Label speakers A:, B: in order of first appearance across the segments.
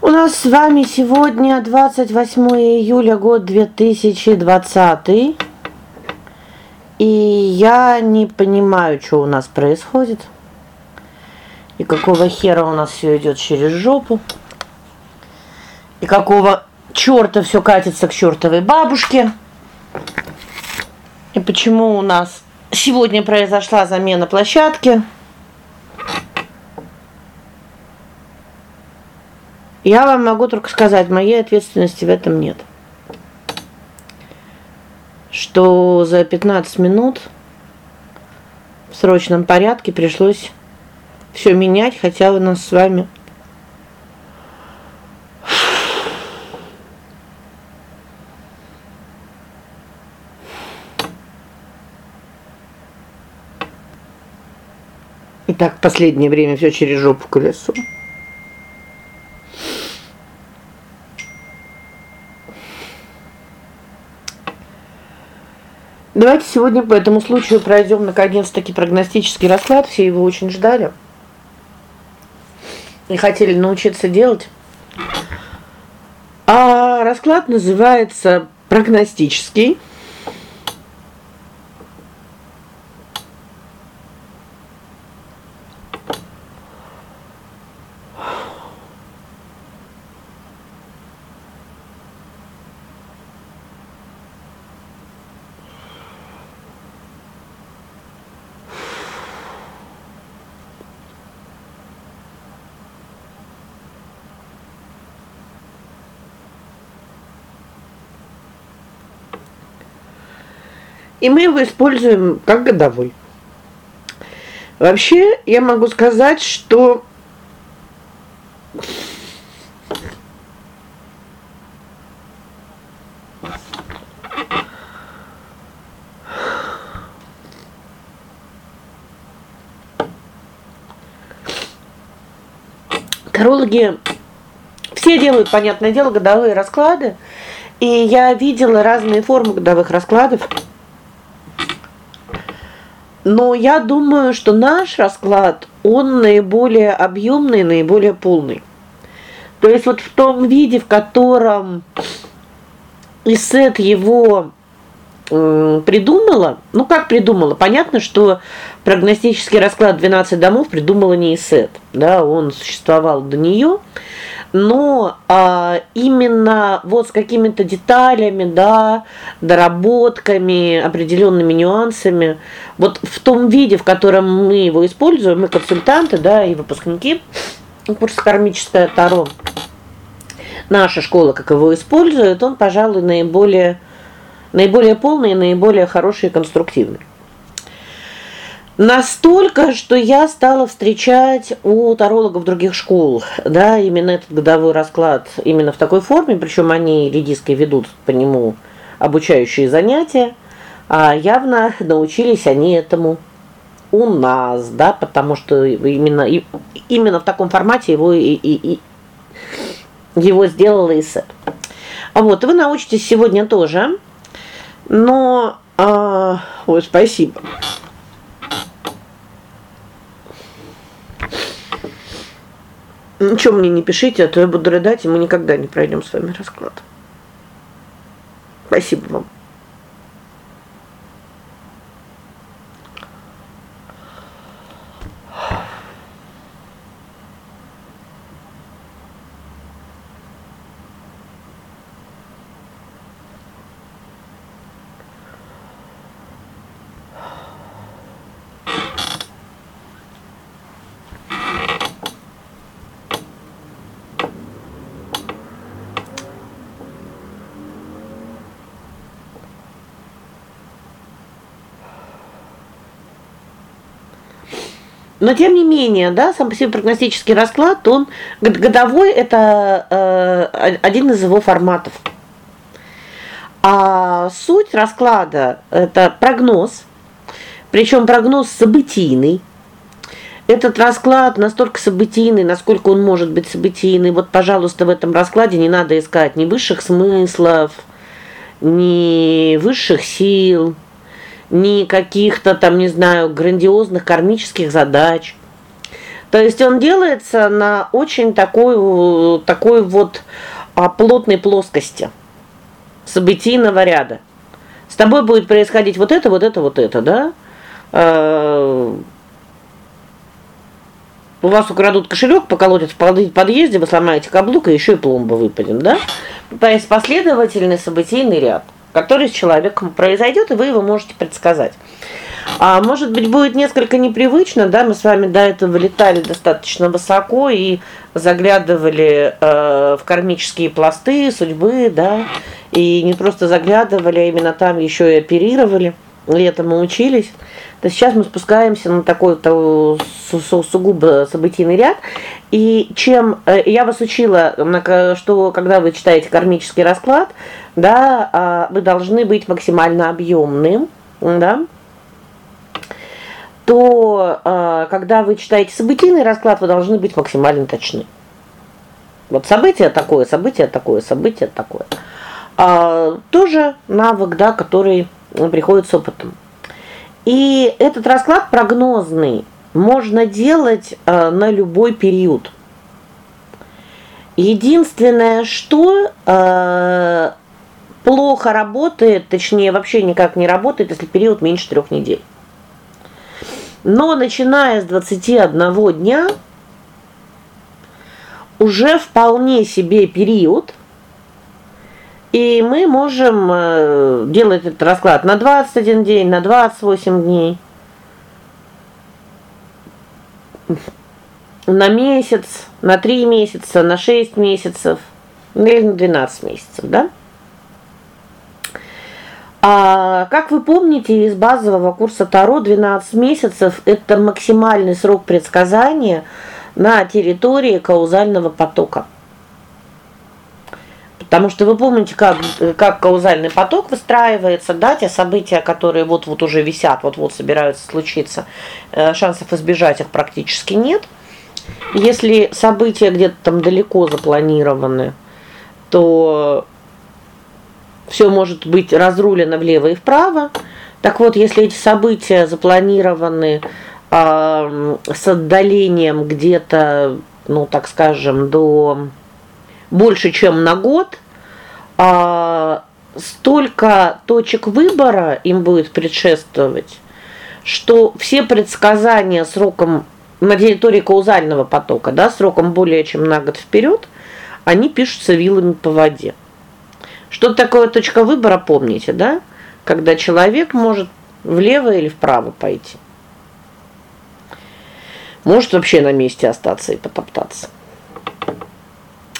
A: У нас с вами сегодня 28 июля год 2020. И я не понимаю, что у нас происходит. И какого хера у нас все идет через жопу. И какого чёрта все катится к чёртовой бабушке. И почему у нас сегодня произошла замена площадки? Я вам могу только сказать, моей ответственности в этом нет. Что за 15 минут в срочном порядке пришлось все менять, хотя у нас с вами Итак, последнее время все через жопу колесо. Давайте сегодня по этому случаю пройдем наконец-таки прогностический расклад. Все его очень ждали. И хотели научиться делать. А расклад называется прогностический. И мы его используем как годовой. Вообще, я могу сказать, что Тарологи все делают, понятное дело, годовые расклады. И я видела разные формы годовых раскладов. Но я думаю, что наш расклад, он наиболее объемный, наиболее полный. То есть вот в том виде, в котором Исет его э, придумала, ну как придумала? Понятно, что прогностический расклад 12 домов придумала не Исет, да, он существовал до нее но а, именно вот с какими-то деталями, да, доработками, определенными нюансами, вот в том виде, в котором мы его используем, мы консультанты, да, и выпускники курса кармическое таро. Наша школа, как его использует, он, пожалуй, наиболее наиболее полный и наиболее хороший и конструктивный. Настолько, что я стала встречать у тарологов других школ, да, именно этот годовой расклад именно в такой форме, причем они редиской ведут по нему обучающие занятия, а явно научились они этому у нас, да, потому что именно именно в таком формате его и, и, и его сделала ИСЭП. Вот, вы научитесь сегодня тоже. Но а, ой, спасибо. Ничего мне не пишите, а то я буду рыдать, и мы никогда не пройдем с вами расклад. Спасибо вам. Но тем не менее, да, сам по себе прогностический расклад, он годовой это э, один из его форматов. А суть расклада это прогноз, причем прогноз событийный. Этот расклад настолько событийный, насколько он может быть событийный. Вот, пожалуйста, в этом раскладе не надо искать ни высших смыслов, ни высших сил, ни каких-то там, не знаю, грандиозных кармических задач. То есть он делается на очень такой такой вот а, плотной плоскости событийного ряда. С тобой будет происходить вот это, вот это, вот это, да? Э, у вас украдут кошелек, поколотят в подъезде, вы сломаете каблук, и еще и пломба выпадет, да? То есть последовательный событийный ряд, который с человеком произойдет, и вы его можете предсказать. А может быть, будет несколько непривычно, да? Мы с вами до этого летали достаточно высоко и заглядывали э, в кармические пласты судьбы, да? И не просто заглядывали, а именно там еще и оперировали, и этому учились то сейчас мы спускаемся на такой то сугубо событийный ряд. И чем э, я вас учила, что когда вы читаете кармический расклад, да, а, вы должны быть максимально объемным, да? То а, когда вы читаете событийный расклад, вы должны быть максимально точны. Вот событие такое, событие такое, событие такое. А тоже навык, да, который приходит с опытом. И этот расклад прогнозный можно делать э, на любой период. Единственное, что э, плохо работает, точнее, вообще никак не работает, если период меньше трех недель. Но начиная с 21 дня уже вполне себе период и мы можем э, делать этот расклад на 21 день, на 28 дней. На месяц, на 3 месяца, на 6 месяцев, или на 12 месяцев, да? А как вы помните из базового курса Таро 12 месяцев это максимальный срок предсказания на территории каузального потока. Потому что вы помните, как как каузальный поток выстраивается, да, те события, которые вот-вот уже висят, вот-вот собираются случиться, э, шансов избежать их практически нет. Если события где-то там далеко запланированы, то все может быть разрулено влево и вправо. Так вот, если эти события запланированы с отдалением где-то, ну, так скажем, до больше, чем на год, а столько точек выбора им будет предшествовать, что все предсказания сроком на территории каузального потока, да, сроком более чем на год вперед, они пишутся вилами по воде. Что такое точка выбора, помните, да? Когда человек может влево или вправо пойти. Может вообще на месте остаться и потоптаться.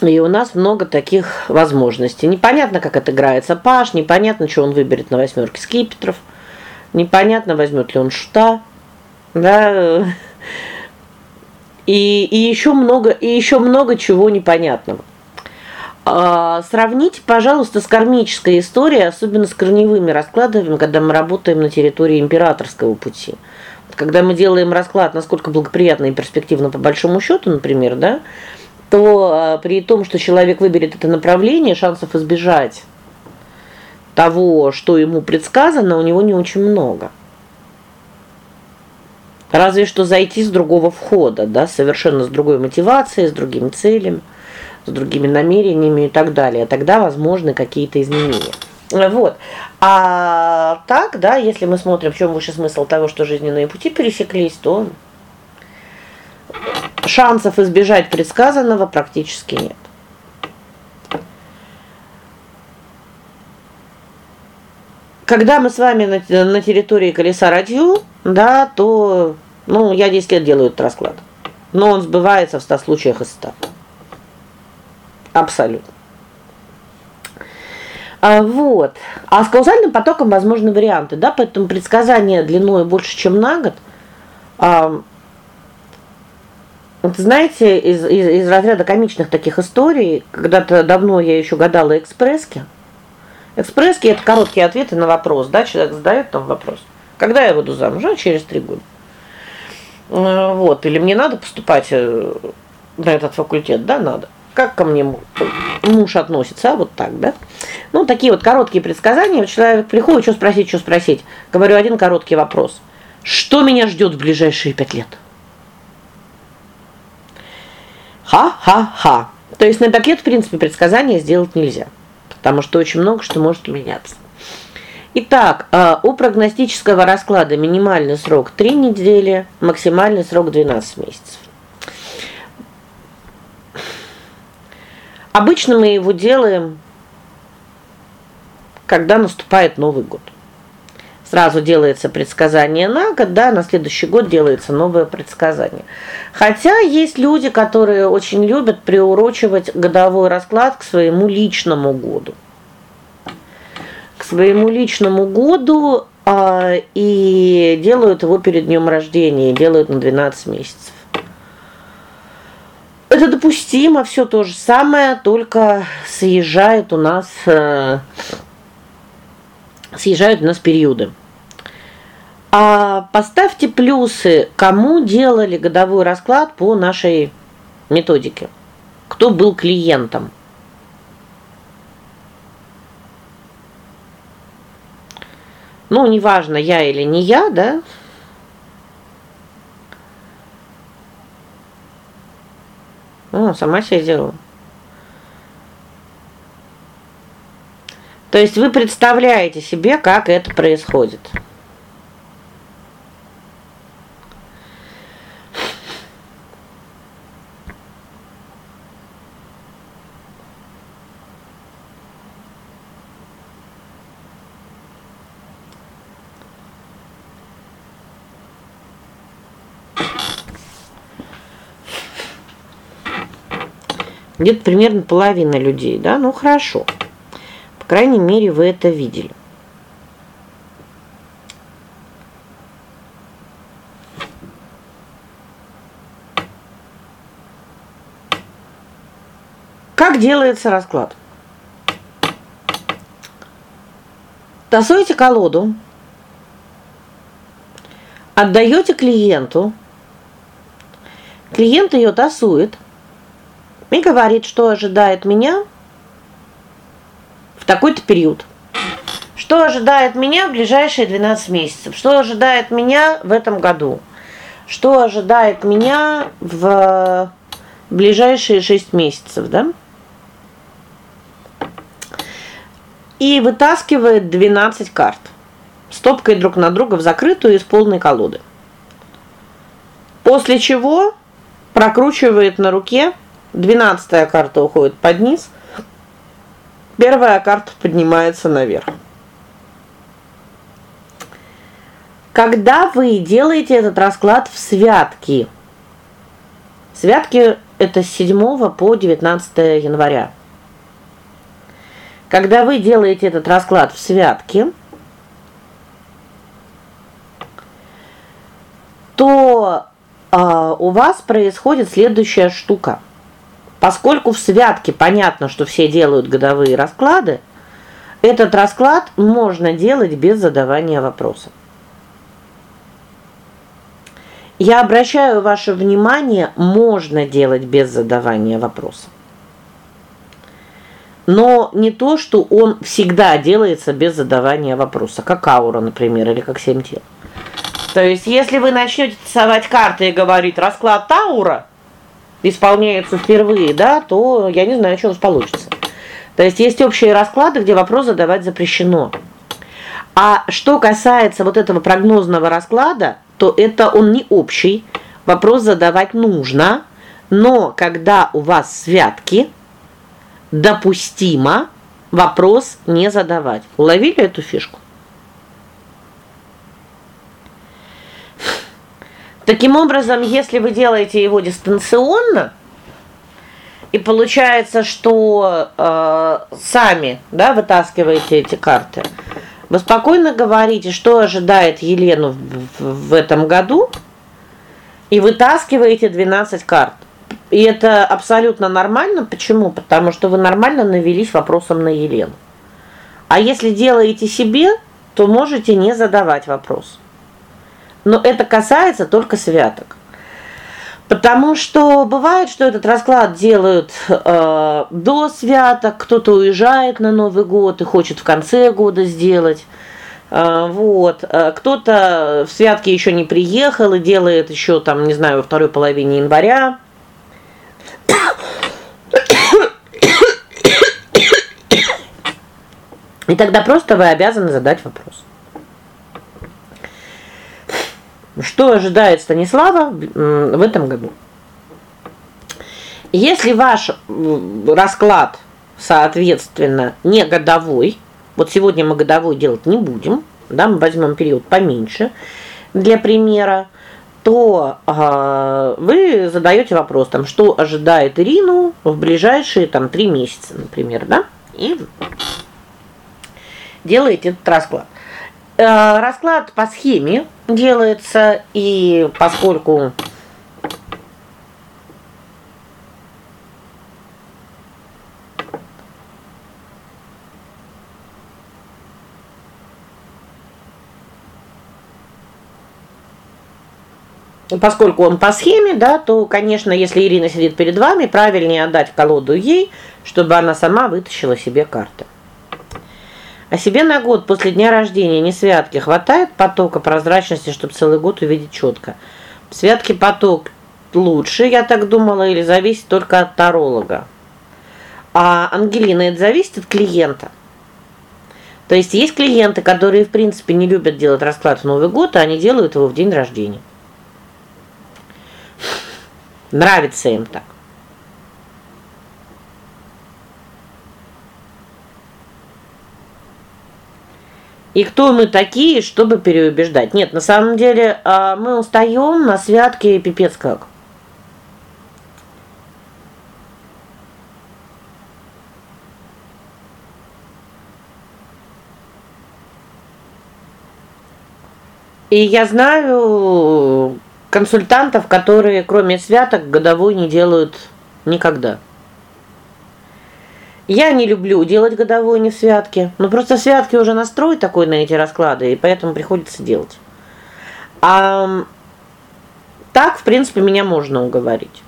A: И у нас много таких возможностей. Непонятно, как это играется паш, непонятно, что он выберет на восьмерке скипетров. Непонятно, возьмет ли он шута. Да? И и еще много и еще много чего непонятного. А, сравните, пожалуйста, с кармической историей, особенно с корневыми раскладами, когда мы работаем на территории императорского пути. Когда мы делаем расклад, насколько благоприятно и перспективно по большому счету, например, да? То а, при том, что человек выберет это направление, шансов избежать того, что ему предсказано, у него не очень много. Разве что зайти с другого входа, да, совершенно с другой мотивацией, с другими целями, с другими намерениями и так далее. Тогда возможны какие-то изменения. Вот. А так, да, если мы смотрим, в чем выше смысл того, что жизненные пути пересеклись, то шансов избежать предсказанного практически нет. Когда мы с вами на, на территории колеса радио, да, то, ну, я 10 лет делаю этот расклад. Но он сбывается в 100 случаях из 100. Абсолютно. А, вот. А с каузальным потоком возможны варианты, да, поэтому предсказание длиной больше, чем на год, а, вот знаете, из из из разряда комичных таких историй, когда-то давно я еще гадала экспресски. Экспресски это короткие ответы на вопрос, да, человек задает там вопрос. Когда я выйду замуж? А через три года. Э, вот, или мне надо поступать э, на этот факультет, да, надо. Как ко мне муж относится, а вот так, да? Ну, такие вот короткие предсказания. Человек приходит, что спросить, что спросить. Говорю один короткий вопрос. Что меня ждет в ближайшие пять лет? Ха-ха-ха. То есть на пакет, в принципе, предсказания сделать нельзя, потому что очень много что может меняться. Итак, а, у прогностического расклада минимальный срок 3 недели, максимальный срок 12 месяцев. Обычно мы его делаем когда наступает Новый год. Сразу делается предсказание на год, да, на следующий год делается новое предсказание. Хотя есть люди, которые очень любят приурочивать годовой расклад к своему личному году. К своему личному году а, и делают его перед днем рождения, делают на 12 месяцев. Это допустимо, все то же самое, только съезжает у нас э, съезжают у нас периоды. А поставьте плюсы, кому делали годовой расклад по нашей методике. Кто был клиентом? Ну, неважно, я или не я, да? О, сама себе делала. То есть вы представляете себе, как это происходит. Где-то примерно половина людей, да? Ну хорошо крайней мере, вы это видели. Как делается расклад? Тасуете колоду, отдаете клиенту. Клиент ее тасует и говорит, что ожидает меня такой-то период. Что ожидает меня в ближайшие 12 месяцев? Что ожидает меня в этом году? Что ожидает меня в ближайшие 6 месяцев, да? И вытаскивает 12 карт. Стопкой друг на друга в закрытую из полной колоды. После чего прокручивает на руке, 12-я карта уходит под низ, Первая карта поднимается наверх. Когда вы делаете этот расклад в святки. Святки это с 7 по 19 января. Когда вы делаете этот расклад в святки, то а, у вас происходит следующая штука. Поскольку в святке понятно, что все делают годовые расклады, этот расклад можно делать без задавания вопросов. Я обращаю ваше внимание, можно делать без задавания вопросов. Но не то, что он всегда делается без задавания вопроса, как аура, например, или как семь тел. То есть, если вы начнете тасовать карты и говорить расклад аура, исполняется впервые, да, то я не знаю, что у вас получится. То есть есть общие расклады, где вопрос задавать запрещено. А что касается вот этого прогнозного расклада, то это он не общий. Вопрос задавать нужно, но когда у вас святки, допустимо вопрос не задавать. Уловили эту фишку? Таким образом, если вы делаете его дистанционно, и получается, что э, сами, да, вытаскиваете эти карты. Вы спокойно говорите, что ожидает Елену в, в, в этом году, и вытаскиваете 12 карт. И это абсолютно нормально. Почему? Потому что вы нормально навелись вопросом на Елену. А если делаете себе, то можете не задавать вопрос. Но это касается только святок. Потому что бывает, что этот расклад делают э, до святок, кто-то уезжает на Новый год и хочет в конце года сделать. Э, вот. Э, кто-то в святки еще не приехал и делает еще там, не знаю, во второй половине января. И тогда просто вы обязаны задать вопрос. Что ожидает Станислава в этом году? Если ваш расклад, соответственно, не годовой, вот сегодня мы годовой делать не будем, да, мы возьмем период поменьше для примера, то э, вы задаете вопрос там, что ожидает Ирину в ближайшие там три месяца, например, да? И делаете этот расклад. Э, расклад по схеме делается, и поскольку поскольку он по схеме, да, то, конечно, если Ирина сидит перед вами, правильнее отдать колоду ей, чтобы она сама вытащила себе карты. А себе на год после дня рождения не святки хватает потока прозрачности, чтобы целый год увидеть четко. Святки поток лучше, я так думала, или зависит только от таролога. А Ангелина, это зависит от клиента. То есть есть клиенты, которые, в принципе, не любят делать расклад в Новый год, а они делают его в день рождения. Нравится им так. И кто мы такие, чтобы переубеждать? Нет, на самом деле, а, мы устаем на святке пипец как. И я знаю консультантов, которые кроме святок годовой не делают никогда. Я не люблю делать годовой не в святке. Но просто святки уже настрой такой на эти расклады, и поэтому приходится делать. А так, в принципе, меня можно уговорить.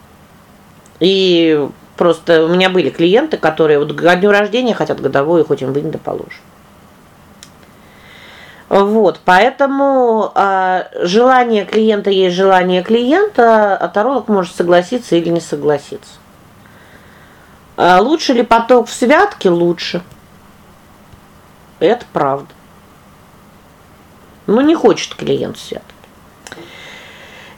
A: И просто у меня были клиенты, которые вот к дню рождения хотят годовой, хоть им вынь да. Вот, поэтому а, желание клиента есть желание клиента, а таролог может согласиться или не согласиться. А лучше ли поток в святке? Лучше. Это правда. Но не хочет клиент святки.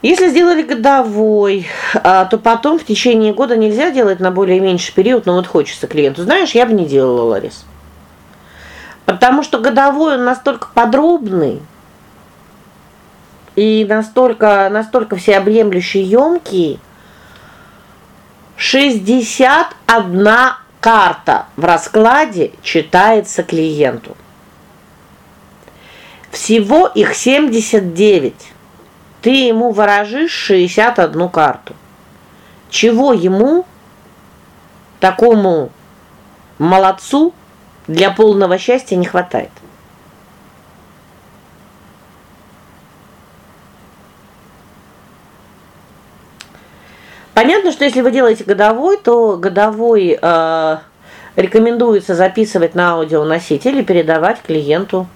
A: Если сделали годовой, а, то потом в течение года нельзя делать на более меньший период, но вот хочется клиенту. Знаешь, я бы не делала, Ларис. Потому что годовой он настолько подробный и настолько настолько всеобъемлющий, ёмкий. 61 карта в раскладе читается клиенту. Всего их 79. Ты ему ворожишь 61 карту. Чего ему такому молодцу для полного счастья не хватает. Понятно, что если вы делаете годовой, то годовой э, рекомендуется записывать на аудионоситель и передавать клиенту,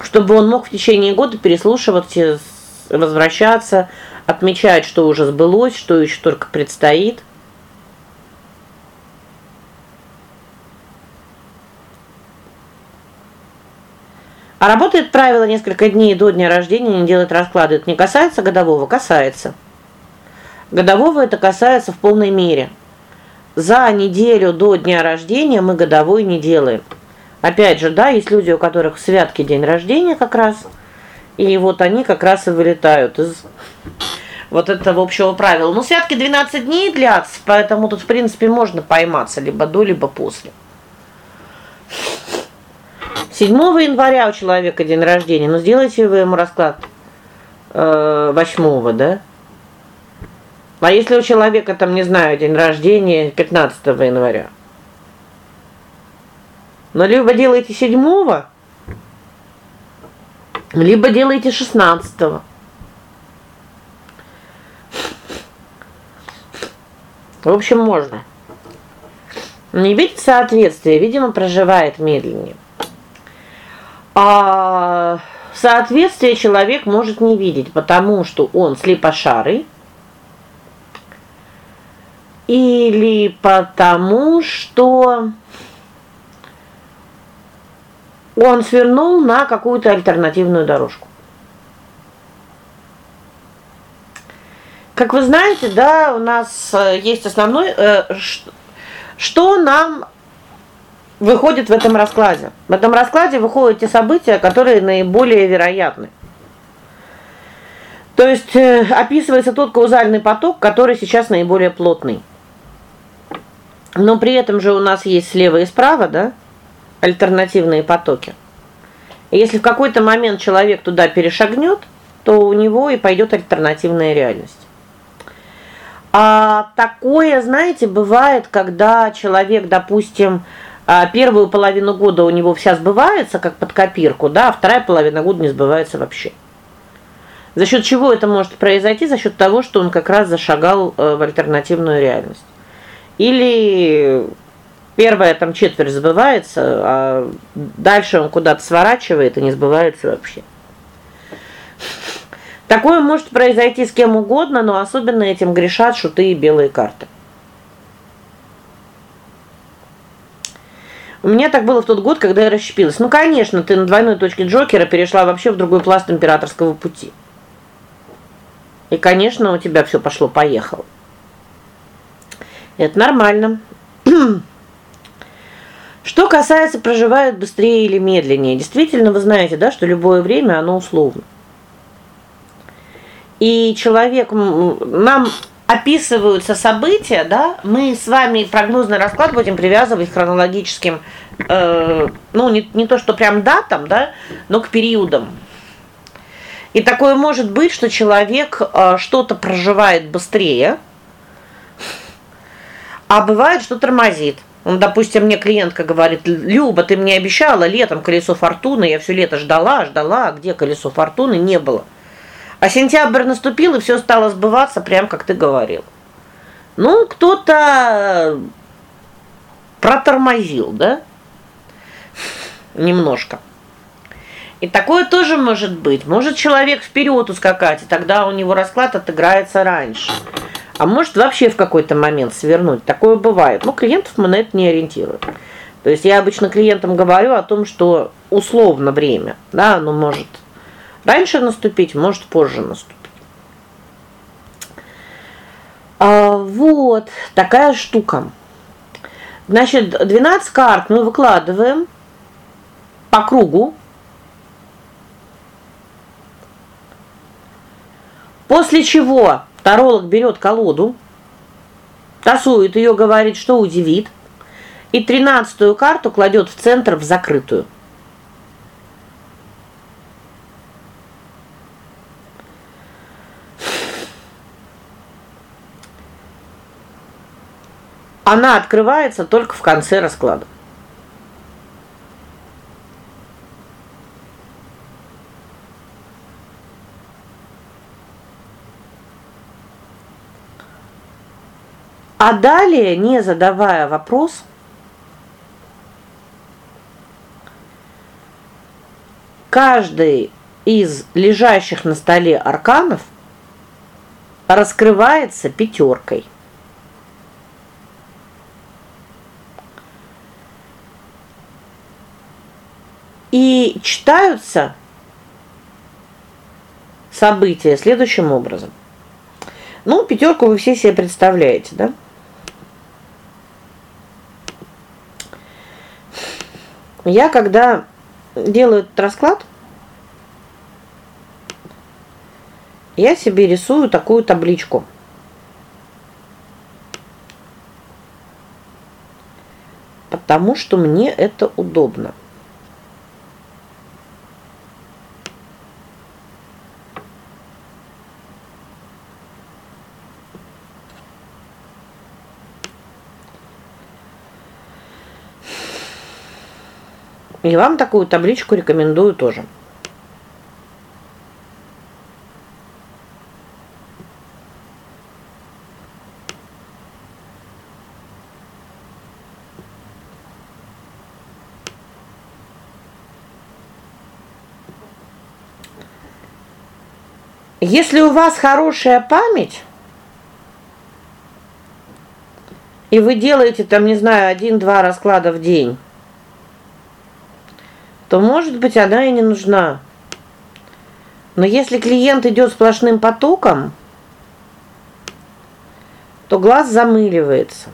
A: чтобы он мог в течение года переслушивать, возвращаться, отмечать, что уже сбылось, что еще только предстоит. А работает правило несколько дней до дня рождения не делать расклады. Это не касается годового, касается. Годового это касается в полной мере. За неделю до дня рождения мы годовой не делаем. Опять же, да, есть люди, у которых святки день рождения как раз. И вот они как раз и вылетают из вот этого общего правила. Ну, святки 12 дней длятся, поэтому тут, в принципе, можно пойматься либо до, либо после. 7 января у человека день рождения. Ну сделайте вы ему расклад э 8, да? А если у человека там, не знаю, день рождения 15 января? Ну либо делайте 7 либо делайте 16 -го. В общем, можно. Не видит соответствия, видимо, проживает медленнее. А соответствие человек может не видеть, потому что он слепошарый. Или потому что он свернул на какую-то альтернативную дорожку. Как вы знаете, да, у нас э, есть основной э, что нам выходит в этом раскладе. В этом раскладе выходят те события, которые наиболее вероятны. То есть э, описывается тот каузальный поток, который сейчас наиболее плотный. Но при этом же у нас есть слева и справа, да, альтернативные потоки. Если в какой-то момент человек туда перешагнет, то у него и пойдет альтернативная реальность. А такое, знаете, бывает, когда человек, допустим, а, первую половину года у него вся сбывается как под копирку, да, а вторая половина года не сбывается вообще. За счет чего это может произойти? За счет того, что он как раз зашагал э, в альтернативную реальность. Или первая там четверть сбывается, а дальше он куда-то сворачивает и не сбывается вообще. Такое может произойти с кем угодно, но особенно этим грешат шуты и белые карты. У меня так было в тот год, когда я расщепилась. Ну, конечно, ты на двойной точке Джокера перешла вообще в другой пласт императорского пути. И, конечно, у тебя все пошло-поехало. Это нормально. Что касается проживают быстрее или медленнее. Действительно, вы знаете, да, что любое время оно условно. И человек нам описываются события, да? Мы с вами прогнозный расклад будем привязывать к хронологическим э, ну не не то, что прям датам, да, но к периодам. И такое может быть, что человек э, что-то проживает быстрее, а бывает, что тормозит. Он, допустим, мне клиентка говорит: "Люба, ты мне обещала летом колесо фортуны, я все лето ждала, ждала, а где колесо фортуны не было". А сентябрь наступил, и все стало сбываться, прям как ты говорил. Ну, кто-то протормозил, да? Немножко. И такое тоже может быть. Может человек вперед ускакать, и тогда у него расклад отыграется раньше. А может вообще в какой-то момент свернуть. Такое бывает. Но клиентов мы на это не ориентируем. То есть я обычно клиентам говорю о том, что условно время, да, оно может Раньше наступить, может, позже наступить. А, вот такая штука. Значит, 12 карт мы выкладываем по кругу. После чего таролог берет колоду, тасует ее, говорит, что удивит, и тринадцатую карту кладет в центр в закрытую. Она открывается только в конце расклада. А далее, не задавая вопрос, каждый из лежащих на столе арканов раскрывается пятеркой. И читаются события следующим образом. Ну, пятерку вы все себе представляете, да? Я когда делаю этот расклад, я себе рисую такую табличку. Потому что мне это удобно. И вам такую табличку рекомендую тоже. Если у вас хорошая память, и вы делаете там, не знаю, один-два расклада в день, то, может быть, она и не нужна. Но если клиент идет сплошным потоком, то глаз замыливается.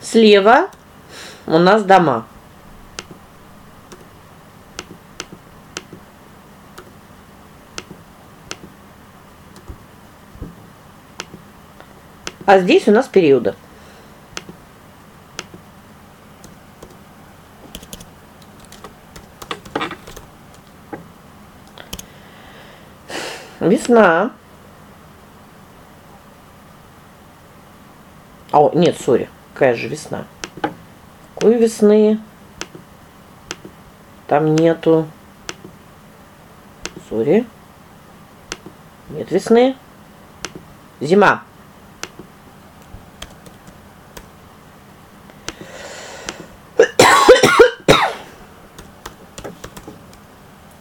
A: Слева у нас дома. А здесь у нас периоды. Весна. О, нет, сори. Какая же весна? Какой весны? Там нету. Сори. Нет весны. Зима.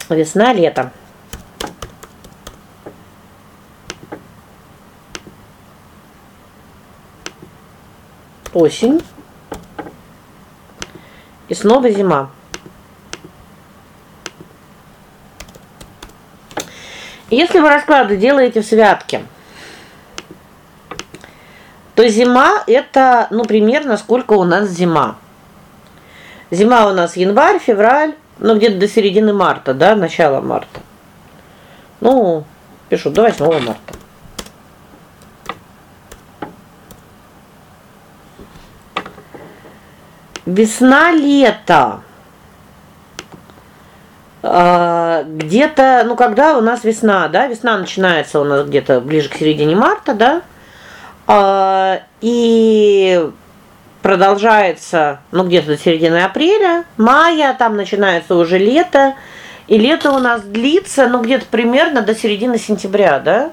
A: Весна, лето. осень. И снова зима. Если вы расклады делаете в святке, то зима это, ну, примерно сколько у нас зима. Зима у нас январь, февраль, ну где-то до середины марта, да, начала марта. Ну, пишу до 8 марта. Весна, лето. А, где-то, ну когда у нас весна, да? Весна начинается у нас где-то ближе к середине марта, да? А, и продолжается, ну где-то до середины апреля, мая, там начинается уже лето. И лето у нас длится, ну где-то примерно до середины сентября, да?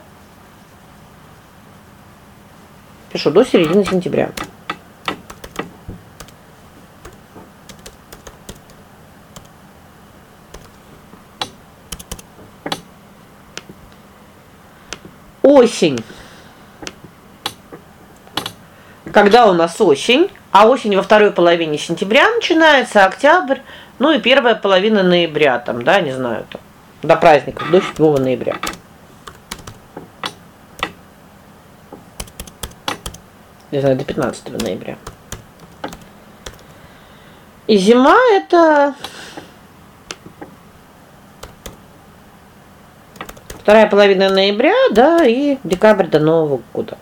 A: Пишу до середины сентября. Осень. Когда у нас осень, а осень во второй половине сентября начинается, октябрь, ну и первая половина ноября там, да, не знаю, там до праздников, до 7 ноября. Не знаю, до 15 ноября. И зима это Вторая половина ноября, да, и декабрь до Нового года.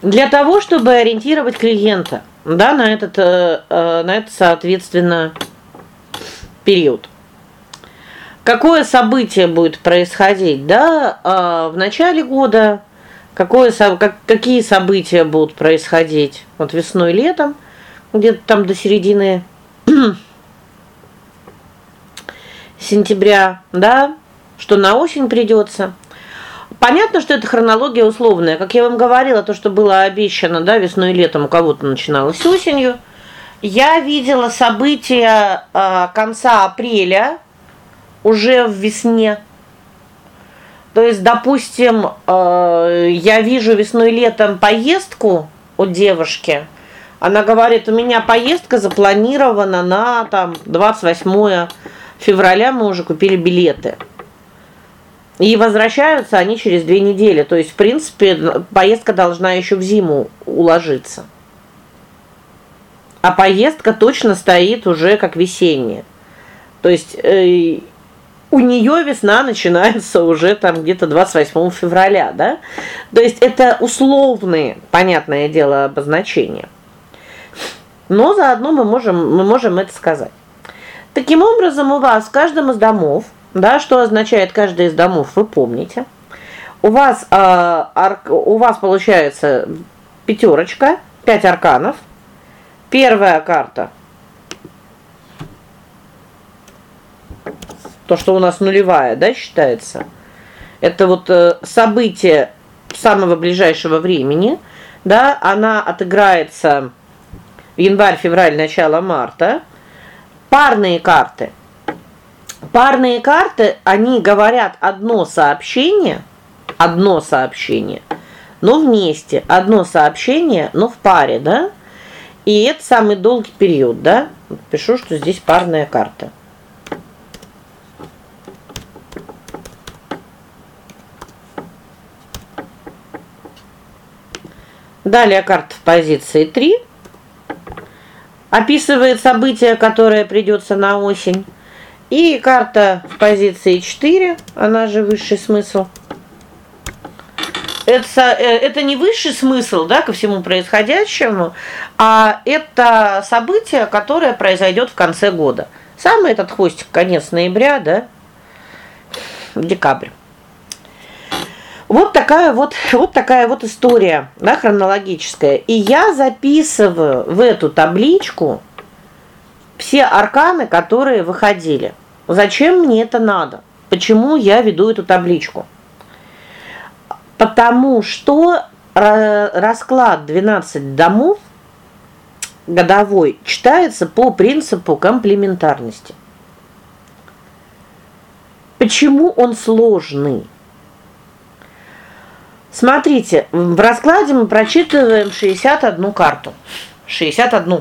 A: Для того, чтобы ориентировать клиента, да, на этот э, э, на это соответственно период. Какое событие будет происходить, да, э, в начале года, какое как, какие события будут происходить вот весной, летом, где-то там до середины сентября, да, что на осень придется. Понятно, что это хронология условная. Как я вам говорила, то, что было обещано, да, весной и летом у кого-то начиналось осенью. Я видела события э, конца апреля уже в весне. То есть, допустим, э, я вижу весной и летом поездку у девушки. Она говорит: "У меня поездка запланирована на там 28 февраля мы уже купили билеты. И возвращаются они через две недели. То есть, в принципе, поездка должна еще в зиму уложиться. А поездка точно стоит уже как весенняя. То есть э, у нее весна начинается уже там где-то 28 февраля, да? То есть это условные, понятное дело, обозначения. Но заодно мы можем мы можем это сказать. Таким образом, у вас в каждом из домов, да, что означает каждый из домов, вы помните. У вас э, арк, у вас получается пятерочка, пять арканов. Первая карта то, что у нас нулевая, да, считается. Это вот э, событие самого ближайшего времени. да, она отыграется январь, февраль, начало марта. Парные карты. Парные карты, они говорят одно сообщение, одно сообщение, но вместе, одно сообщение, но в паре, да? И это самый долгий период, да? Пишу, что здесь парная карта. Далее карта в позиции 3 описывает событие, которое придется на осень. И карта в позиции 4, она же высший смысл это э, это не высший смысл, да, ко всему происходящему, а это событие, которое произойдет в конце года. Самый этот хвостик конец ноября, да? Декабрь. Вот такая вот вот такая вот история, да, хронологическая. И я записываю в эту табличку все арканы, которые выходили. Зачем мне это надо? Почему я веду эту табличку? Потому что расклад 12 домов годовой читается по принципу комплементарности. Почему он сложный? Смотрите, в раскладе мы прочитываем 61 карту. 61.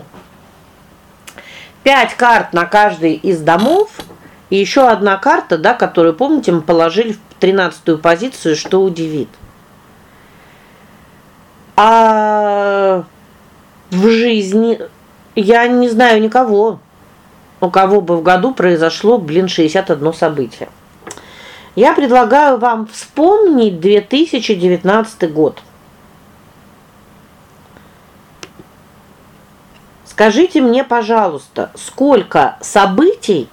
A: 5 карт на каждый из домов и еще одна карта, да, которую, помните, мы положили в 13 позицию, что удивит. А в жизни я не знаю никого, у кого бы в году произошло, блин, 61 событие. Я предлагаю вам вспомнить 2019 год. Скажите мне, пожалуйста, сколько событий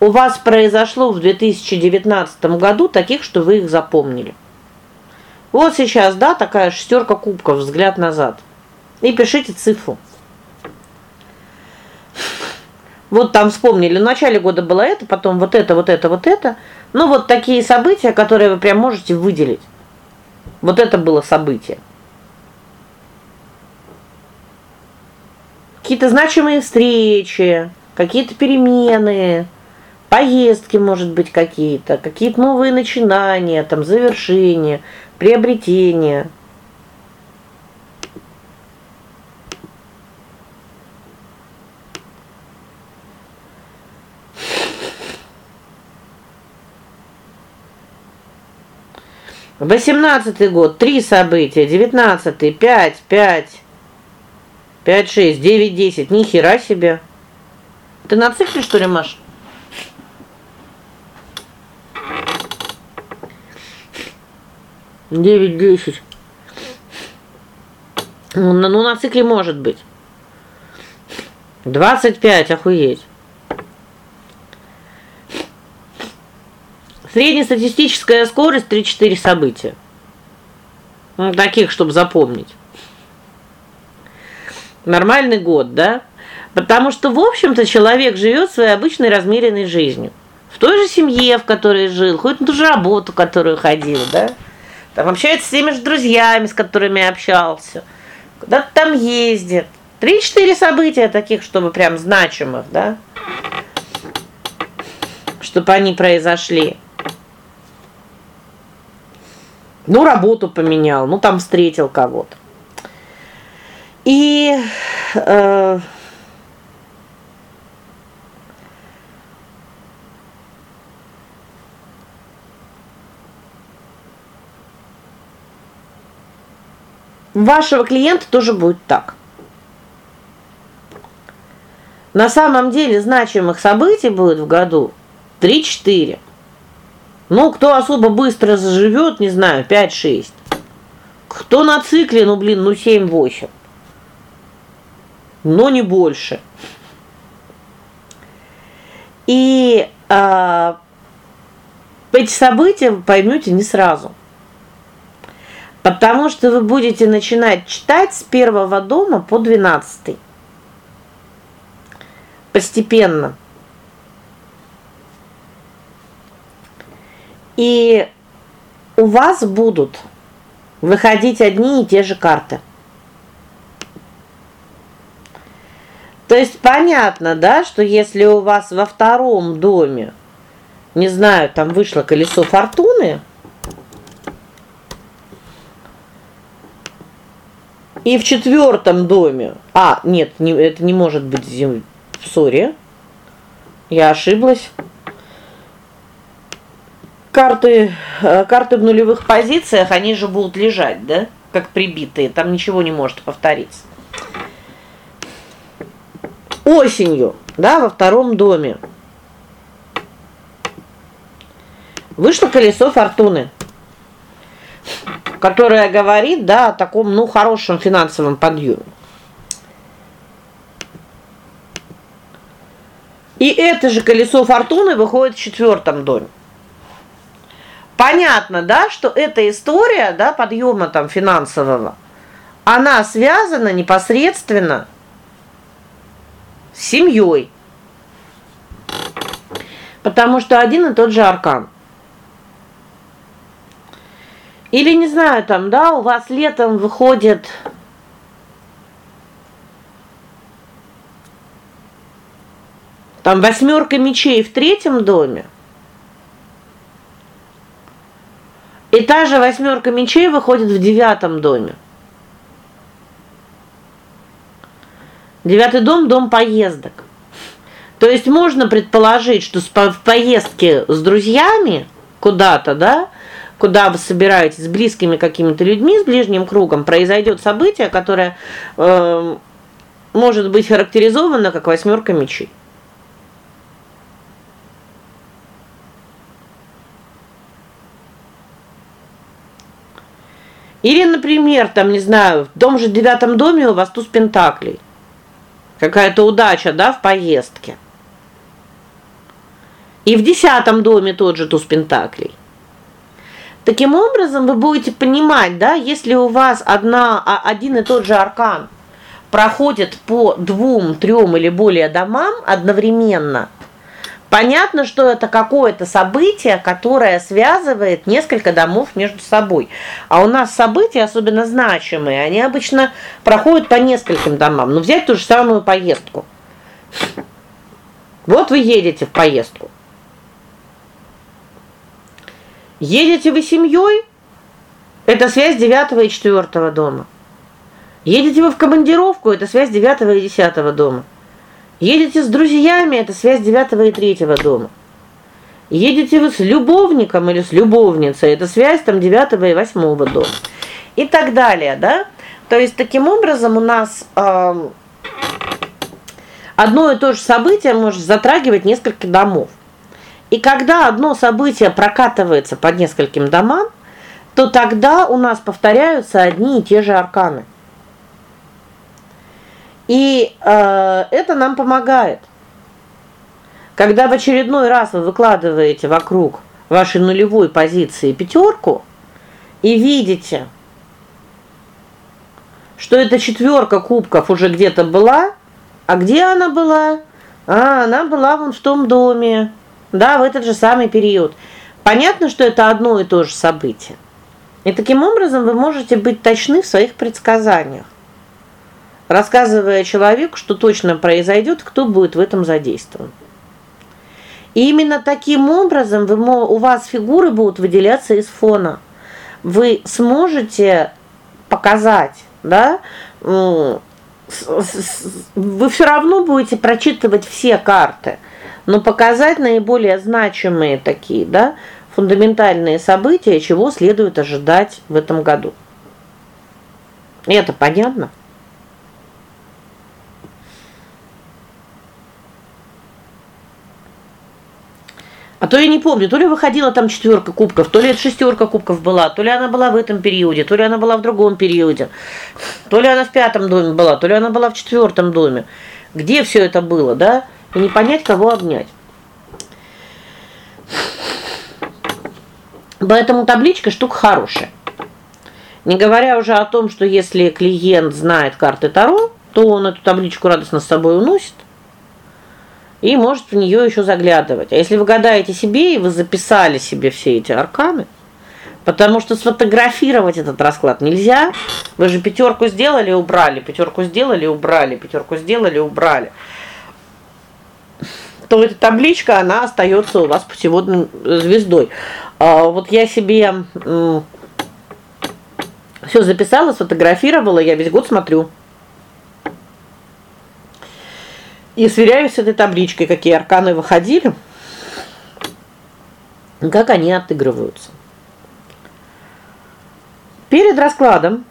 A: у вас произошло в 2019 году таких, что вы их запомнили? Вот сейчас, да, такая шестерка кубков, взгляд назад. И пишите цифру. Вот там вспомнили, в начале года было это, потом вот это, вот это, вот это. Ну вот такие события, которые вы прям можете выделить. Вот это было событие. Какие-то значимые встречи, какие-то перемены, поездки, может быть, какие-то, какие-то новые начинания, там завершения, приобретения. 18 год три события, 19 5 5 5 6 9 10. Ни хера себе. Ты на цикле что ли, Маш? Девять десять. Ну, ну, на цикле может быть. 25, охуеть. Среднестатистическая скорость 3-4 события. Ну, таких, чтобы запомнить. Нормальный год, да? Потому что, в общем-то, человек живет своей обычной размеренной жизнью. В той же семье, в которой жил, ходит на ту же работу, которую ходил, да? Там общается с теми же друзьями, с которыми общался. Куда-то там ездит. Три-четыре события таких, чтобы прям значимых, да? Чтобы они произошли. Ну, работу поменял, ну там встретил кого-то. И э вашего клиента тоже будет так. На самом деле значимых событий будет в году 3-4. Ну, кто особо быстро заживет, не знаю, 5-6. Кто на цикле, ну, блин, ну 7-8. Но не больше. И а, эти события поймете не сразу. Потому что вы будете начинать читать с первого дома по двенадцатый. Постепенно. И у вас будут выходить одни и те же карты. То есть понятно, да, что если у вас во втором доме, не знаю, там вышло колесо фортуны, и в четвертом доме. А, нет, не, это не может быть зим. Сори. Я ошиблась. Карты э, карты в нулевых позициях, они же будут лежать, да? Как прибитые, там ничего не может повториться осенью, да, во втором доме. Вышло колесо фортуны, которое говорит, да, о таком, ну, хорошем финансовом подъеме. И это же колесо фортуны выходит в четвертом доме. Понятно, да, что эта история, да, подъема там финансового, она связана непосредственно с семьей. Потому что один и тот же аркан. Или не знаю, там, да, у вас летом выходит Там восьмерка мечей в третьем доме. И та же восьмерка мечей выходит в девятом доме. Девятый дом дом поездок. То есть можно предположить, что в поездке с друзьями куда-то, да, куда вы собираетесь с близкими какими-то людьми, с ближним кругом, произойдет событие, которое э, может быть характеризовано как восьмерка мечей. Или, например, там, не знаю, в том же девятом доме у вас туз пентаклей. Какая-то удача, да, в поездке. И в десятом доме тот же туз пентаклей. Таким образом, вы будете понимать, да, если у вас одна а, один и тот же аркан проходит по двум, трем или более домам одновременно, Понятно, что это какое-то событие, которое связывает несколько домов между собой. А у нас события особенно значимые, они обычно проходят по нескольким домам. Ну взять ту же самую поездку. Вот вы едете в поездку. Едете вы семьей? Это связь девятого и четвертого дома. Едете вы в командировку, это связь девятого и десятого дома. Едете с друзьями это связь девятого и третьего дома. Едете вы с любовником или с любовницей это связь там девятого и восьмого дома. И так далее, да? То есть таким образом у нас э, одно и то же событие может затрагивать несколько домов. И когда одно событие прокатывается по нескольким домам, то тогда у нас повторяются одни и те же арканы. И э, это нам помогает. Когда в очередной раз вы выкладываете вокруг вашей нулевой позиции пятерку и видите, что эта четверка кубков уже где-то была, а где она была? А, она была вон в том доме. Да, в этот же самый период. Понятно, что это одно и то же событие. И таким образом вы можете быть точны в своих предсказаниях рассказывая человеку, что точно произойдет, кто будет в этом задействован. И именно таким образом вы у вас фигуры будут выделяться из фона. Вы сможете показать, да? Вы все равно будете прочитывать все карты, но показать наиболее значимые такие, да, фундаментальные события, чего следует ожидать в этом году. Это понятно? А то я не помню, то ли выходила там четверка кубков, то ли это шестерка кубков была, то ли она была в этом периоде, то ли она была в другом периоде. То ли она в пятом доме была, то ли она была в четвертом доме. Где все это было, да? И не понять, кого обнять. Поэтому табличка штука хорошая. Не говоря уже о том, что если клиент знает карты Таро, то он эту табличку радостно с собой уносит и может в нее еще заглядывать. А если вы гадаете себе и вы записали себе все эти арканы, Потому что сфотографировать этот расклад нельзя. Вы же пятерку сделали, убрали, пятерку сделали, убрали, пятерку сделали, убрали. То эта табличка, она остается у вас путеводной звездой. А вот я себе все записала, сфотографировала, я весь год смотрю. И сверяюсь с этой табличкой, какие арканы выходили, как они отыгрываются. Перед раскладом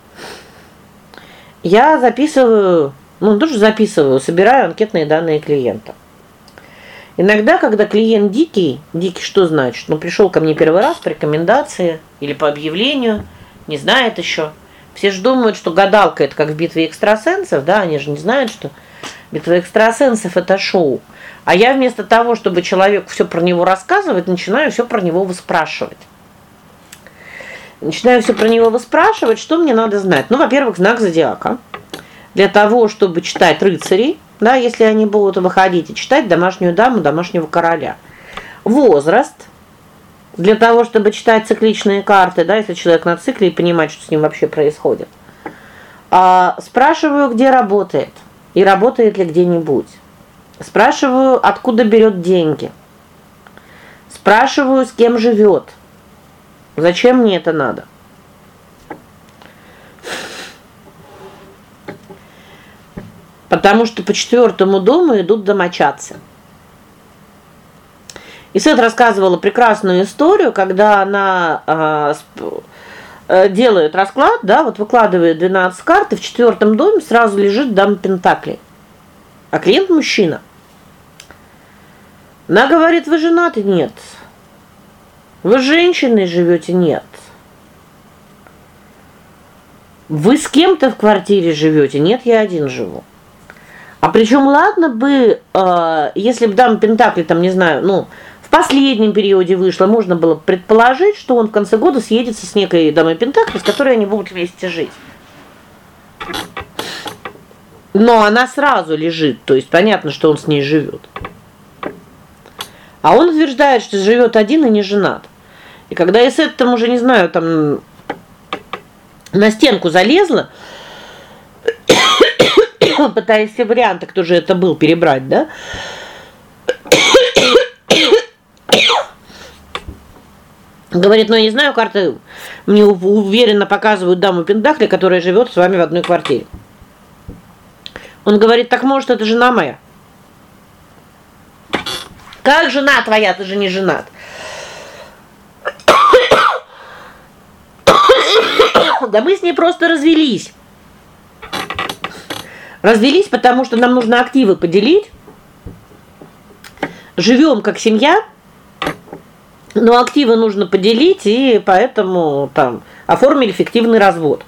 A: я записываю, ну, тоже записываю, собираю анкетные данные клиента. Иногда, когда клиент дикий, дикий что значит? Ну, пришел ко мне первый раз по рекомендации или по объявлению, не знает еще. Все же думают, что гадалка это как в битве экстрасенсов, да, они же не знают, что битва экстрасенсов это шоу. А я вместо того, чтобы человеку все про него рассказывать, начинаю все про него выспрашивать. Начинаю все про него выспрашивать, что мне надо знать. Ну, во-первых, знак зодиака. Для того, чтобы читать рыцарей, да, если они будут выходить и читать домашнюю даму, домашнего короля. Возраст для того, чтобы читать цикличные карты, да, если человек на цикле и понимать, что с ним вообще происходит. А спрашиваю, где работает и работает ли где-нибудь. Спрашиваю, откуда берет деньги. Спрашиваю, с кем живет. Зачем мне это надо? Потому что по четвертому дому идут домочадцы. И Сет рассказывала прекрасную историю, когда она э, делает расклад, да, вот выкладывает 12 карт, и в четвертом доме сразу лежит дама пентаклей. А клиент мужчина. Она говорит: "Вы женаты?" "Нет". Вы женщиной живете? Нет. Вы с кем-то в квартире живете? Нет, я один живу. А причем ладно бы, э, если бы дама Пентакли там, не знаю, ну, последнем периоде вышло, можно было предположить, что он в конце года съедется с некой дамой Пентакли, с которой они будут вместе жить. Но она сразу лежит, то есть понятно, что он с ней живет. А он утверждает, что живет один и не женат. И когда я с этим уже не знаю, там на стенку залезла, пытаясь все варианты, кто же это был, перебрать, да? Говорит: "Ну, я не знаю, карты мне уверенно показывают даму Пентакли, которая живет с вами в одной квартире". Он говорит: "Так может, это жена моя?" Как жена твоя, ты же не женат. Да мы с ней просто развелись. Развелись, потому что нам нужно активы поделить. Живем как семья. Но активы нужно поделить, и поэтому там оформили фиктивный развод.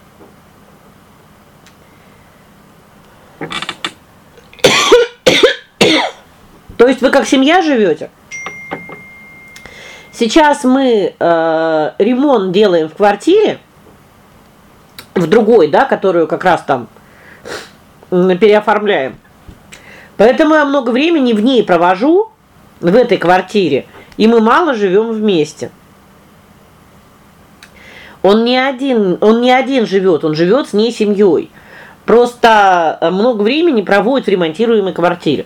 A: То есть вы как семья живете? Сейчас мы э, ремонт делаем в квартире в другой, да, которую как раз там переоформляем. Поэтому я много времени в ней провожу в этой квартире, и мы мало живем вместе. Он не один, он не один живет, он живет с ней семьей. Просто э, много времени проводит в ремонтируемой квартире.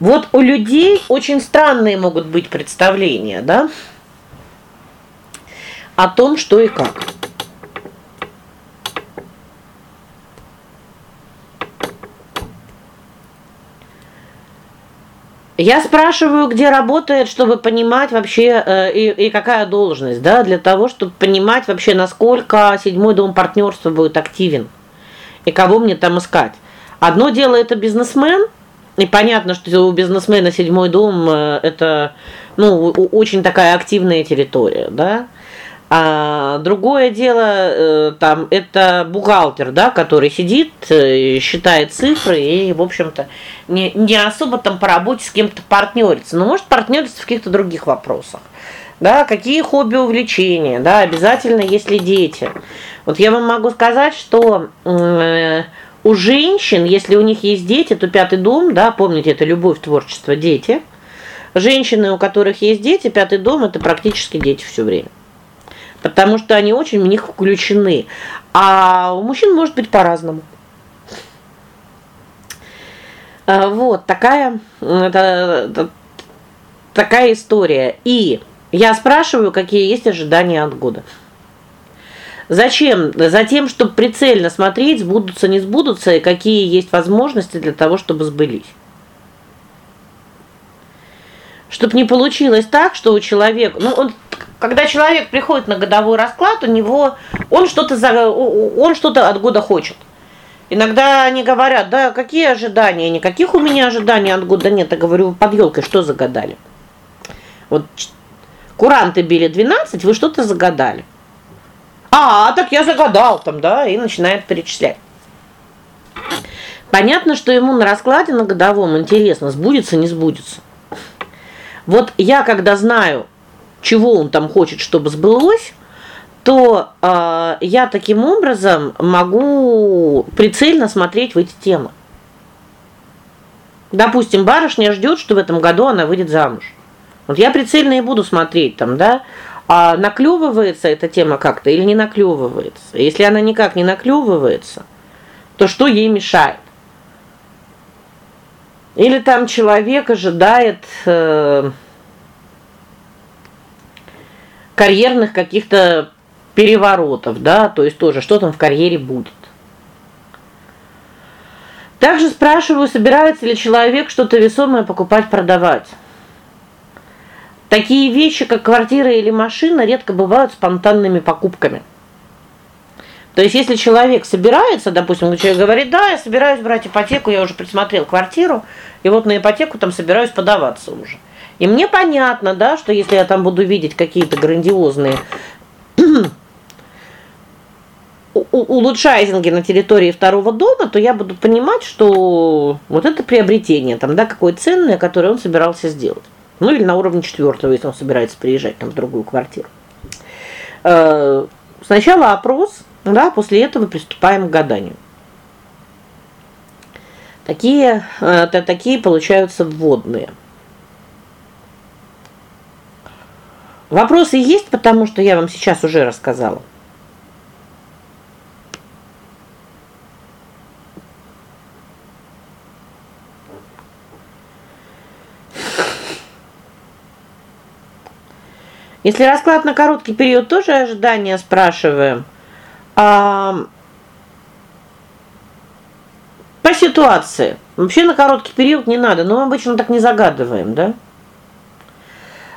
A: Вот у людей очень странные могут быть представления, да? О том, что и как. Я спрашиваю, где работает, чтобы понимать вообще э, и, и какая должность, да, для того, чтобы понимать вообще, насколько седьмой дом партнерства будет активен. И кого мне там искать. Одно дело это бизнесмен, и понятно, что у бизнесмена седьмой дом э, это, ну, очень такая активная территория, да? А другое дело э, там это бухгалтер, да, который сидит, э, считает цифры и, в общем-то, не не особо там по работе с кем-то партнерится, но может партнериться в каких-то других вопросах. Да, какие хобби, увлечения, да, обязательно если дети. Вот я вам могу сказать, что э, у женщин, если у них есть дети, то пятый дом, да, помните, это любовь, творчество, дети. женщины, у которых есть дети, пятый дом это практически дети все время. Потому что они очень в них включены. А у мужчин может быть по-разному. А, вот такая это, такая история. И я спрашиваю, какие есть ожидания от года. Зачем? Затем, чтобы прицельно смотреть, сбудутся, не сбудутся и какие есть возможности для того, чтобы сбылись. Чтоб не получилось так, что у человека, ну он когда человек приходит на годовой расклад, у него он что-то за он что-то от года хочет. Иногда они говорят: "Да, какие ожидания? Никаких у меня ожиданий от года нет". Я говорю: "Под елкой что загадали?" Вот куранты били 12, вы что-то загадали. А, так я загадал там, да, и начинает перечислять. Понятно, что ему на раскладе на годовом интересно, сбудется, не сбудется. Вот я когда знаю, чего он там хочет, чтобы сбылось, то э, я таким образом могу прицельно смотреть в эти темы. Допустим, барышня ждет, что в этом году она выйдет замуж. Вот я прицельно и буду смотреть там, да, а наклевывается эта тема как-то или не наклевывается. Если она никак не наклевывается, то что ей мешает? Или там человек ожидает э, карьерных каких-то переворотов, да, то есть тоже что там в карьере будет. Также спрашиваю, собирается ли человек что-то весомое покупать, продавать. Такие вещи, как квартира или машина, редко бывают спонтанными покупками. То есть если человек собирается, допустим, человек говорит: "Да, я собираюсь брать ипотеку, я уже присмотрел квартиру, и вот на ипотеку там собираюсь подаваться уже". И мне понятно, да, что если я там буду видеть какие-то грандиозные улучшайзинги на территории второго дома, то я буду понимать, что вот это приобретение там, да, какое ценное, которое он собирался сделать. Ну или на уровне четвертого, если он собирается приезжать там в другую квартиру. Э, сначала опрос, да, после этого приступаем к гаданию. Такие это такие получаются вводные. Вопросы есть, потому что я вам сейчас уже рассказала. Если расклад на короткий период тоже ожидания спрашиваем. По ситуации. Вообще на короткий период не надо, но мы обычно так не загадываем, да?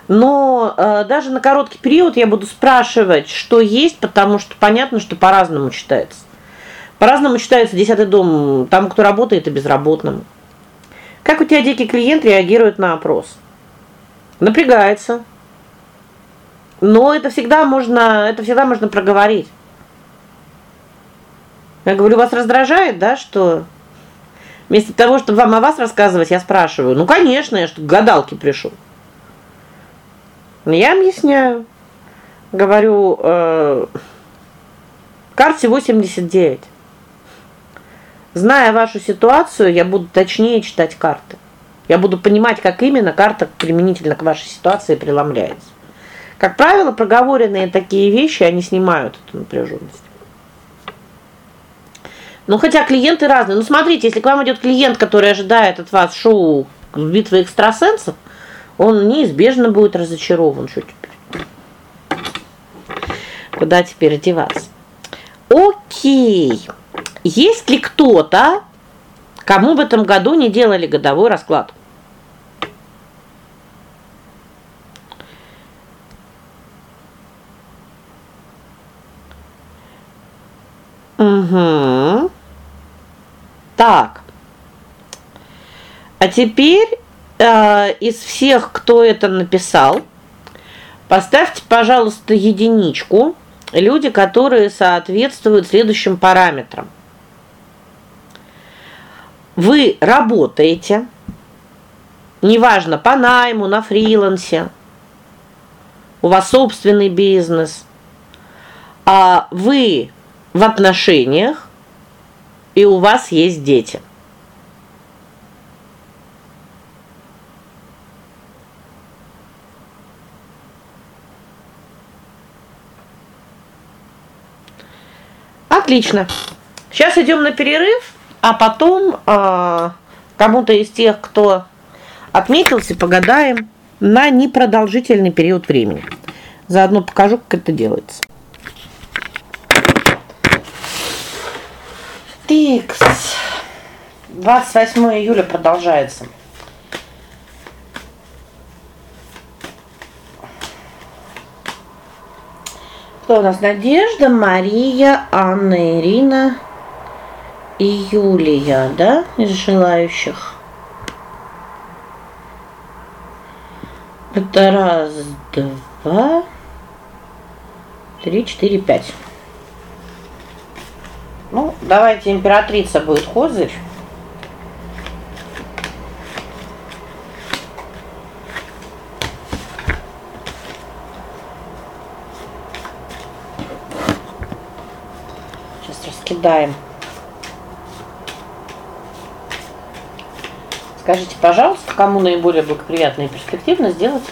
A: Но э, даже на короткий период я буду спрашивать, что есть, потому что понятно, что по-разному читается. По-разному читается десятый дом там, кто работает, и безработным. Как у тебя дикий клиент реагирует на опрос? Напрягается. Но это всегда можно, это всегда можно проговорить. Я говорю, вас раздражает, да, что вместо того, чтобы вам о вас рассказывать, я спрашиваю. Ну, конечно, я что к гадалке пришел. Я объясняю. Говорю, э карте 89. Зная вашу ситуацию, я буду точнее читать карты. Я буду понимать, как именно карта применительно к вашей ситуации преломляется. Как правило, проговоренные такие вещи, они снимают эту напряженность. Ну хотя клиенты разные. Ну смотрите, если к вам идет клиент, который ожидает от вас шоу битвы экстрасенсов, он неизбежно будет разочарован, что теперь. Куда теперь одеваться? О'кей. Есть ли кто-то, кому в этом году не делали годовой расклад? Угу. Так. А теперь э, из всех, кто это написал, поставьте, пожалуйста, единичку. Люди, которые соответствуют следующим параметрам. Вы работаете, неважно, по найму, на фрилансе. У вас собственный бизнес. А вы в отношениях, и у вас есть дети. Отлично. Сейчас идем на перерыв, а потом э, кому-то из тех, кто отметился, погадаем на непродолжительный период времени. Заодно покажу, как это делается. Тикс. 28 июля продолжается. Кто у нас? Надежда, Мария, Анна, Ирина и Юлия, да, из желающих. Это раз, два, три, четыре, пять. Ну, давайте императрица будет козырь. кидаем. Скажите, пожалуйста, кому наиболее благоприятно и перспективно сделать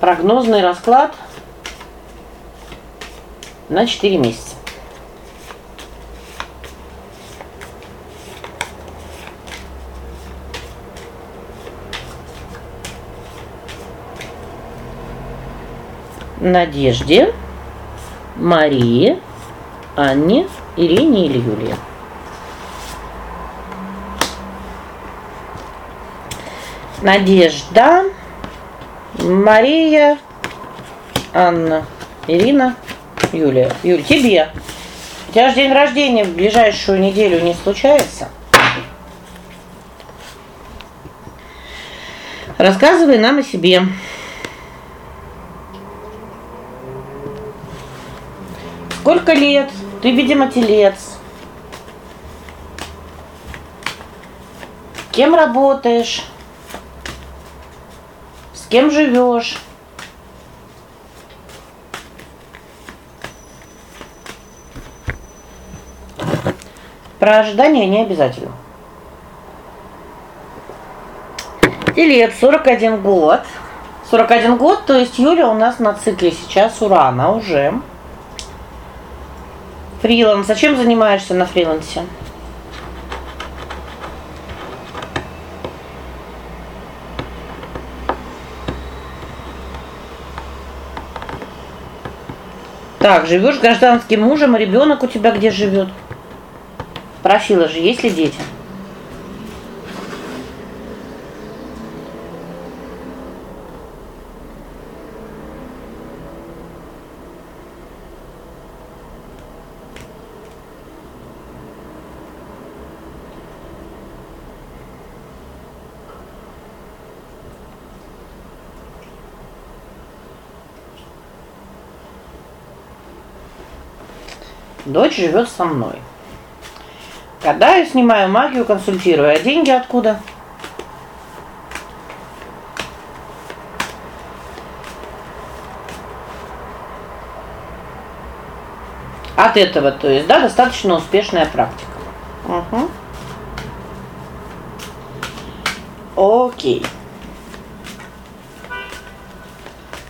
A: прогнозный расклад на 4 месяца. Надежде, Марии, Анне, Ирине или Юлии. Надежда, Мария, Анна, Ирина, Юлия. Юль, тебе. У тебя же день рождения в ближайшую неделю не случается? Рассказывай нам о себе. Сколько лет? Ты, видимо, телец. Кем работаешь? Кем живешь? Про ожидания не обязательно. Телец 41 год. 41 год, то есть Юля у нас на цикле сейчас Урана уже. Фриланс. А чем занимаешься на фрилансе? Так, живешь гражданским мужем, а ребенок у тебя где живет? Просила же, есть ли дети? Дочь живет со мной. Когда я снимаю магию, консультирую, а деньги откуда? От этого, то есть, да, достаточно успешная практика. Угу. О'кей.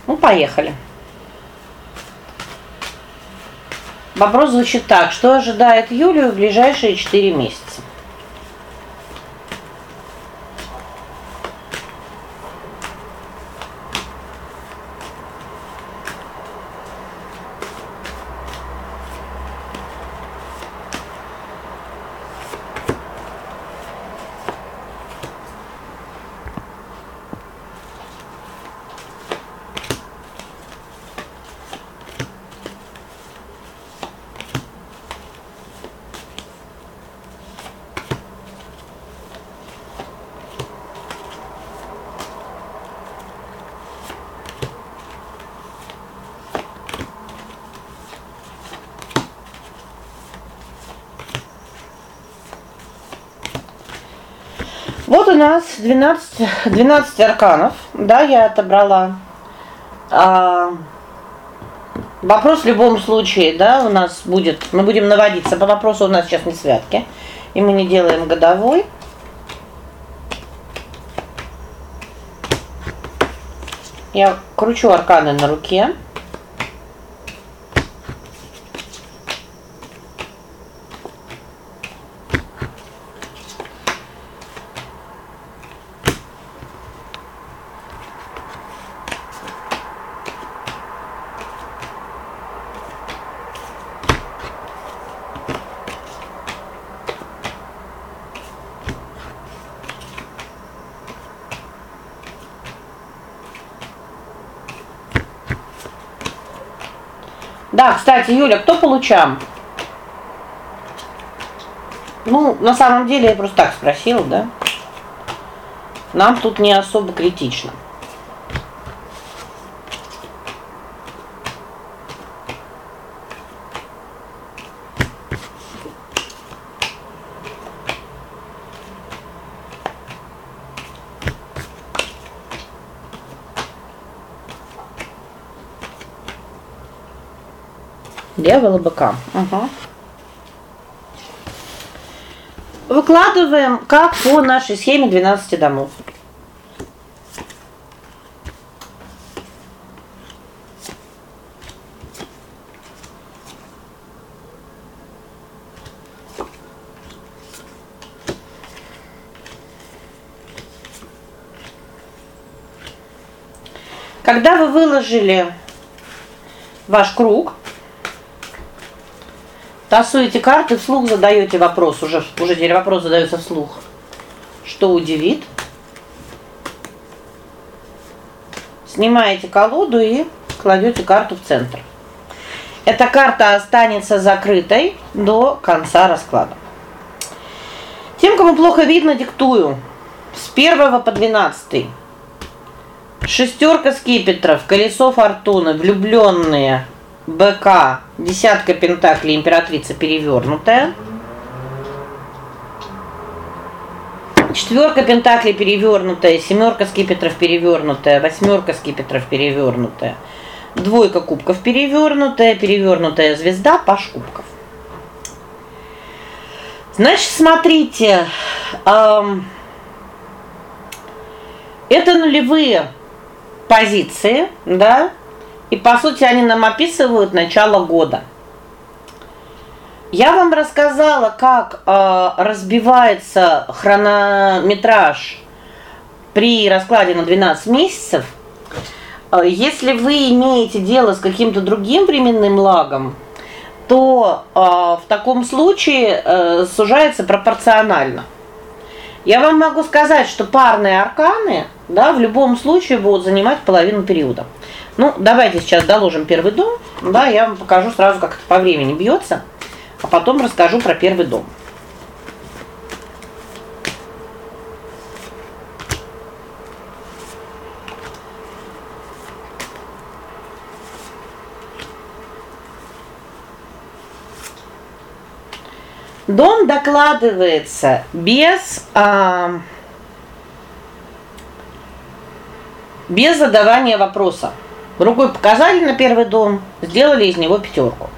A: Ну, поехали. Вопрос звучит так: что ожидает Юлию в ближайшие 4 месяца? Вот у нас 12 12 арканов. Да, я отобрала. А вопрос в любом случае, да, у нас будет, мы будем наводиться по вопросу, у нас сейчас не святки, и мы не делаем годовой. Я кручу арканы на руке. Да, кстати, Юля, кто получам? Ну, на самом деле я просто так спросила, да? Нам тут не особо критично. И быка. Угу. Выкладываем как по нашей схеме 12 домов. Когда вы выложили ваш круг, Тасуете карты, вслух задаете вопрос, уже уже теперь вопрос задается вслух. Что удивит? Снимаете колоду и кладете карту в центр. Эта карта останется закрытой до конца расклада. Тем, кому плохо видно, диктую. С 1 по 12. Шестерка скипетров, колесо фортуны, влюбленные, БК, десятка пентаклей, императрица перевернутая. Четверка пентаклей перевернутая, семерка скипетров перевернутая, восьмерка скипетров перевернутая. Двойка кубков перевернутая, перевернутая звезда, паш кубков. Значит, смотрите, это нулевые позиции, да? И по сути они нам описывают начало года. Я вам рассказала, как э, разбивается хронометраж при раскладе на 12 месяцев. Э, если вы имеете дело с каким-то другим временным лагом, то э, в таком случае э, сужается пропорционально. Я вам могу сказать, что парные арканы, да, в любом случае будут занимать половину периода. Ну, давайте сейчас доложим первый дом. Да, я вам покажу сразу, как это по времени бьется, а потом расскажу про первый дом. Дом докладывается без а, без задавания вопроса. Рукой показали на первый дом, сделали из него пятерку.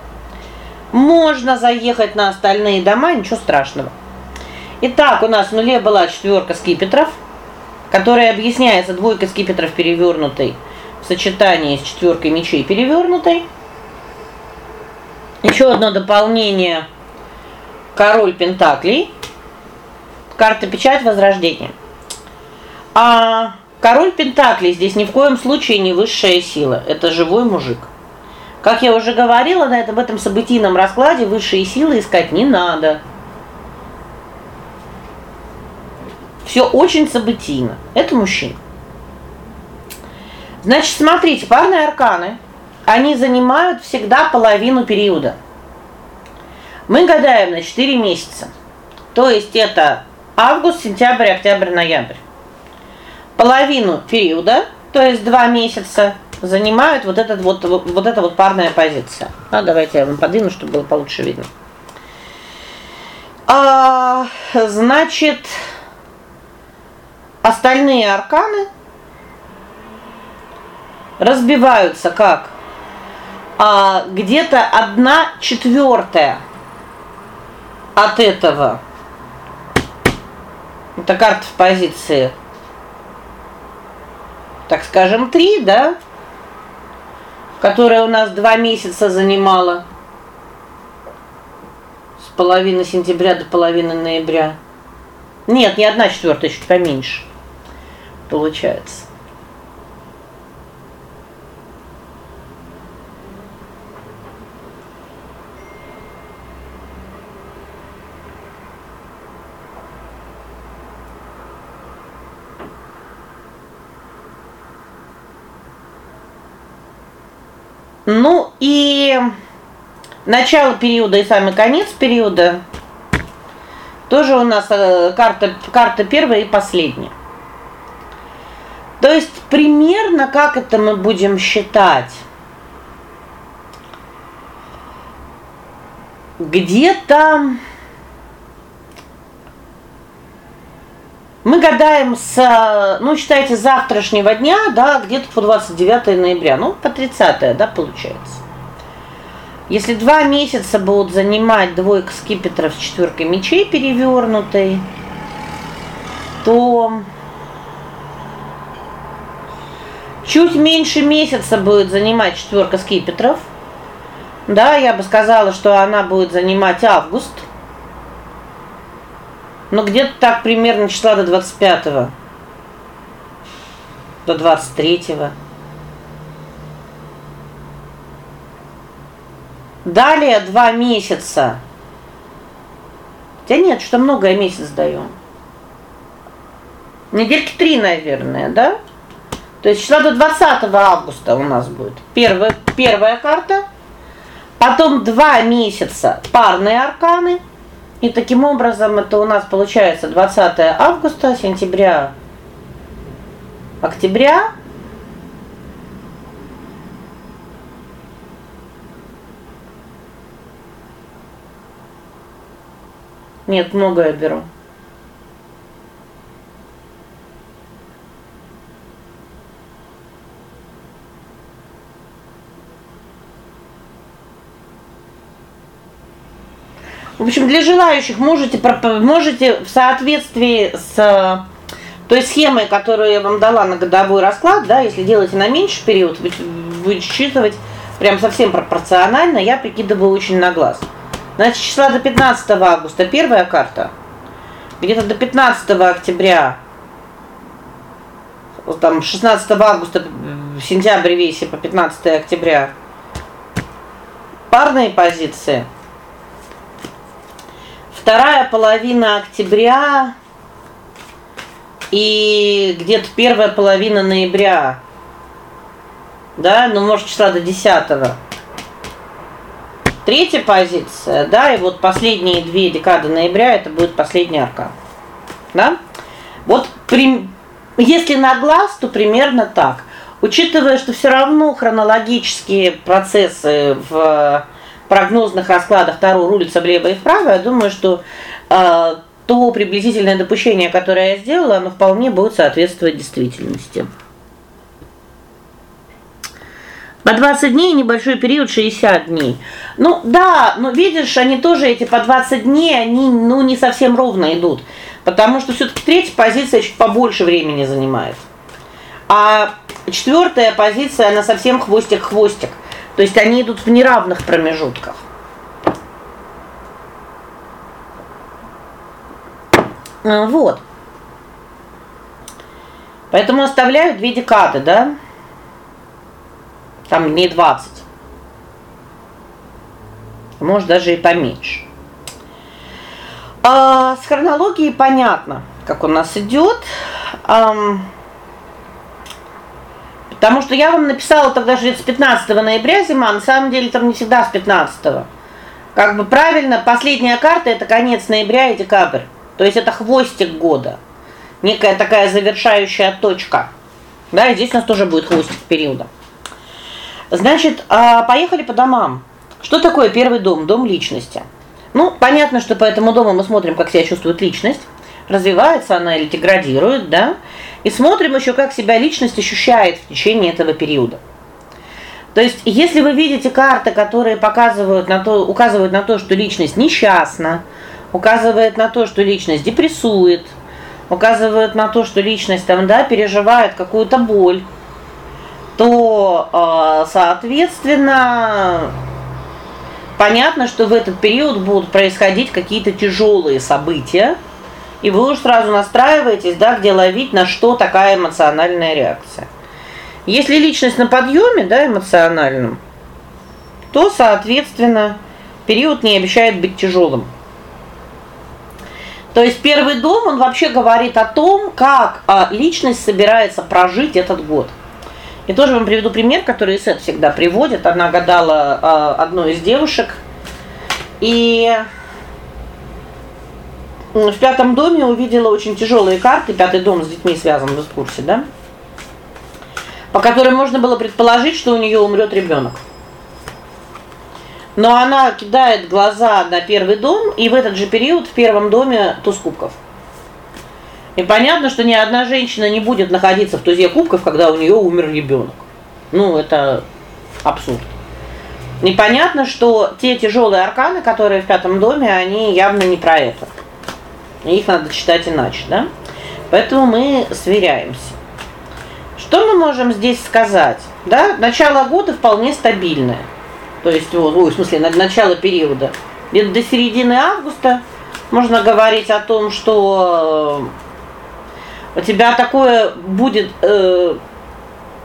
A: Можно заехать на остальные дома, ничего страшного. Итак, у нас в нуле была четверка скипетров, которая объясняется двойкой скипетров перевернутой в сочетании с четверкой мечей перевернутой. Еще одно дополнение король пентаклей. Карта печать возрождения. А Король пентаклей здесь ни в коем случае не высшая сила, это живой мужик. Как я уже говорила, на этом в этом событийном раскладе высшие силы искать не надо. Все очень событийно. Это мужчина. Значит, смотрите, парные арканы, они занимают всегда половину периода. Мы гадаем на 4 месяца. То есть это август, сентябрь, октябрь, ноябрь половину периода, то есть два месяца, занимают вот этот вот вот эта вот парная позиция. А давайте я вам подвину, чтобы было получше видно. А, значит, остальные арканы разбиваются как а где-то одна четвертая от этого. Это карта в позиции так скажем, 3, да? Которая у нас два месяца занимала с половины сентября до половины ноября. Нет, не одна четвертая, чуть поменьше. Получается. Ну и начало периода и самый конец периода тоже у нас э, карта карта первая и последняя. То есть примерно как это мы будем считать? Где-то Мы гадаем с, ну, считайте, завтрашнего дня, да, где-то по 29 ноября, ну, по 30, да, получается. Если два месяца будут занимать двойка скипетров с четверкой мечей перевернутой, то чуть меньше месяца будет занимать четверка скипетров. Да, я бы сказала, что она будет занимать август. Но где-то так примерно числа до 25-го. До 23-го. Далее два месяца. Хотя нет, что много я месяц даю. Недельки три, наверное, да? То есть числа до 20 августа у нас будет. Первая первая карта. Потом два месяца парные арканы. И таким образом это у нас получается 20 августа, сентября, октября. Нет, многое беру. В общем, для желающих можете можете в соответствии с той схемой, которую я вам дала на годовой расклад, да, если делаете на меньший период, вы будете считывать прям совсем пропорционально, я прикидываю очень на глаз. Значит, числа до 15 августа первая карта. Где-то до 15 октября там 16 августа, сентябрь весь по 15 октября. Парные позиции вторая половина октября и где-то первая половина ноября. Да, ну, может, числа до 10 -го. Третья позиция, да, и вот последние две декады ноября это будет последний аркан. Да? Вот при, если на глаз, то примерно так. Учитывая, что все равно хронологические процессы в прогнозных раскладах Таро рулится влево и вправо, я думаю, что э, то приблизительное допущение, которое я сделала, оно вполне будет соответствовать действительности. По 20 дней небольшой период 60 дней. Ну, да, но видишь, они тоже эти по 20 дней, они ну не совсем ровно идут, потому что все таки третья позиция чуть побольше времени занимает. А четвертая позиция, она совсем хвостик-хвостик. То есть они идут в неравных промежутках. А, вот. Поэтому оставляю две декады, да? Там не 20. Может даже и поменьше. А с хронологией понятно, как у нас идет. Потому что я вам написала тогда же с 15 ноября зима, на самом деле там не всегда с 15. -го. Как бы правильно, последняя карта это конец ноября и декабрь. То есть это хвостик года. Некая такая завершающая точка. Да, и здесь у нас тоже будет хвостик периода. Значит, а, поехали по домам. Что такое первый дом? Дом личности. Ну, понятно, что по этому дому мы смотрим, как себя чувствует личность, развивается она или деградирует, да? И смотрим еще, как себя личность ощущает в течение этого периода. То есть, если вы видите карты, которые показывают на то, указывают на то, что личность несчастна, указывает на то, что личность депрессует, указывают на то, что личность там, да, переживает какую-то боль, то, э, соответственно, понятно, что в этот период будут происходить какие-то тяжелые события, и вы уже сразу настраиваетесь, да, где ловить, на что такая эмоциональная реакция. Если личность на подъеме, да, эмоциональном, то, соответственно, период не обещает быть тяжелым. То есть первый дом, он вообще говорит о том, как а, личность собирается прожить этот год. И тоже вам приведу пример, который Исет всегда приводит. Она гадала а, одной из девушек. И в пятом доме увидела очень тяжелые карты. Пятый дом с детьми связан, в курсе, да? По которым можно было предположить, что у нее умрет ребенок. Но она кидает глаза на первый дом, и в этот же период в первом доме туз кубков. И понятно, что ни одна женщина не будет находиться в тузе кубков, когда у нее умер ребенок. Ну, это абсурд. Непонятно, что те тяжелые арканы, которые в пятом доме, они явно не про это. Их надо читать иначе, да? Поэтому мы сверяемся. Что мы можем здесь сказать? Да, начало года вполне стабильное. То есть, вот, ой, в смысле, на начало периода. Где-то до середины августа можно говорить о том, что у тебя такое будет э,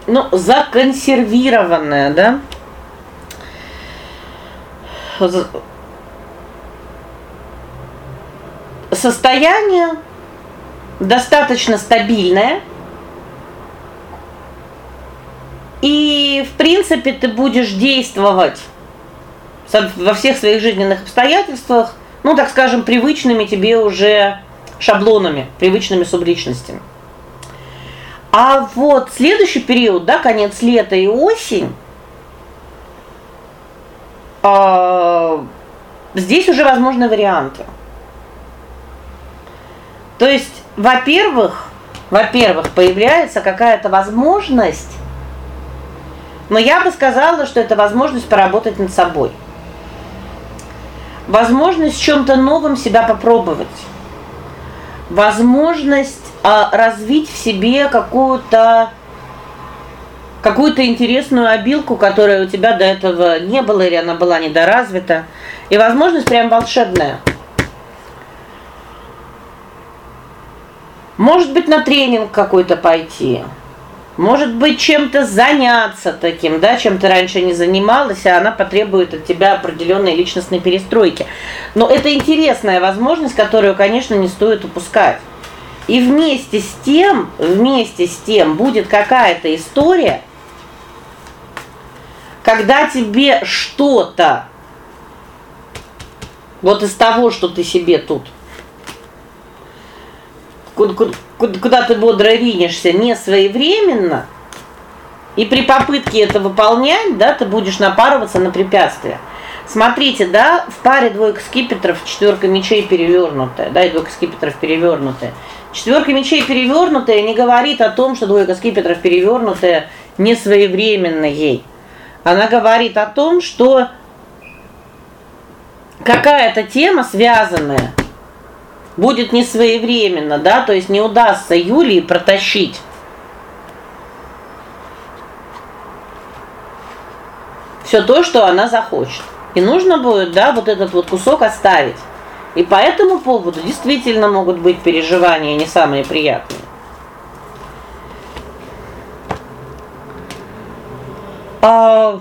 A: ну, законсервированное, да? Состояние достаточно стабильное. И, в принципе, ты будешь действовать во всех своих жизненных обстоятельствах, ну, так скажем, привычными тебе уже шаблонами, привычными субличностями. А вот следующий период, да, конец лета и осень, а здесь уже возможны варианты. То есть, во-первых, во-первых, появляется какая-то возможность но я бы сказала, что это возможность поработать над собой. Возможность в чем то новым себя попробовать возможность а, развить в себе какую-то какую-то интересную обилку, которая у тебя до этого не было или она была недоразвита, и возможность прям волшебная. Может быть, на тренинг какой-то пойти. Может быть, чем-то заняться таким, да, чем ты раньше не занималась, а она потребует от тебя определенной личностной перестройки. Но это интересная возможность, которую, конечно, не стоит упускать. И вместе с тем, вместе с тем будет какая-то история, когда тебе что-то вот из того, что ты себе тут куда ты бодро ринешься не своевременно, и при попытке это выполнять, да, ты будешь напарываться на препятствия. Смотрите, да, в паре двойка скипетров, четверка мечей перевернутая, да, и двойка скипетров перевернутая. Четверка мечей перевернутая не говорит о том, что двойка скипетров перевернутая не своевременно ей. Она говорит о том, что какая-то тема связанная будет не своевременно, да, то есть не удастся Юлии протащить все то, что она захочет. И нужно будет, да, вот этот вот кусок оставить. И по этому поводу действительно могут быть переживания не самые приятные. А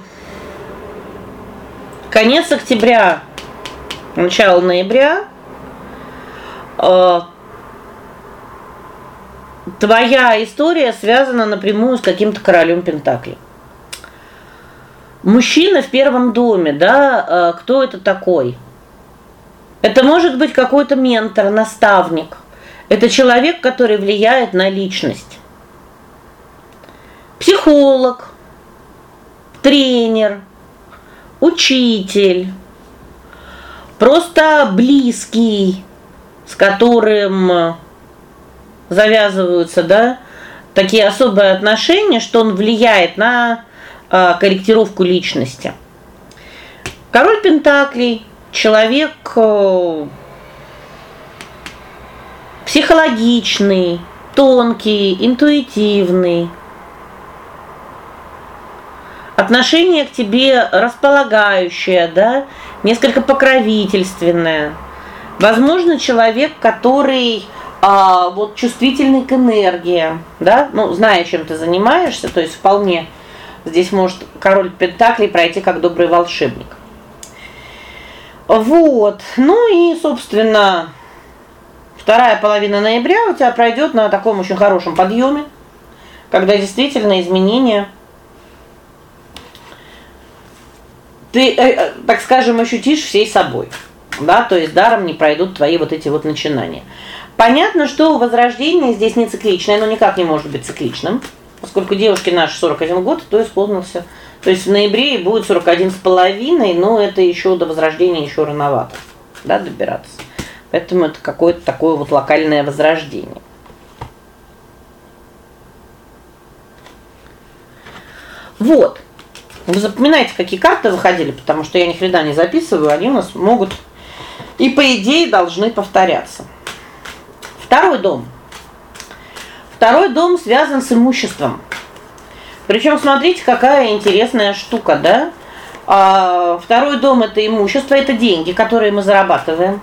A: конец октября, начало ноября твоя история связана напрямую с каким-то королем пентаклей. Мужчина в первом доме, да, э, кто это такой? Это может быть какой-то ментор, наставник. Это человек, который влияет на личность. Психолог, тренер, учитель, просто близкий, с которым э, завязываются, да, такие особые отношения, что он влияет на э, корректировку личности. Король пентаклей человек э, психологичный, тонкий, интуитивный. отношение к тебе располагающее, да, несколько покровительственное. Возможно, человек, который а вот чувствительный к энергии, да? Ну, зная, чем ты занимаешься, то есть вполне здесь может король пентаклей пройти как добрый волшебник. Вот. Ну и, собственно, вторая половина ноября у тебя пройдет на таком очень хорошем подъеме, когда действительно изменения ты, э, э, так скажем, ощутишь всей собой. Да, то есть даром не пройдут твои вот эти вот начинания. Понятно, что возрождение здесь не цикличное, оно никак не может быть цикличным, поскольку девушке наш 41 год, то исполнился. То есть в ноябре будет 41 с половиной, но это еще до возрождения еще рановато, да, добираться. Поэтому это какое-то такое вот локальное возрождение. Вот. Вы запоминайте, какие карты выходили, потому что я ни хрена не записываю, они у нас могут и по идее должны повторяться. Второй дом. Второй дом связан с имуществом. Причем смотрите, какая интересная штука, да? А, второй дом это имущество, это деньги, которые мы зарабатываем.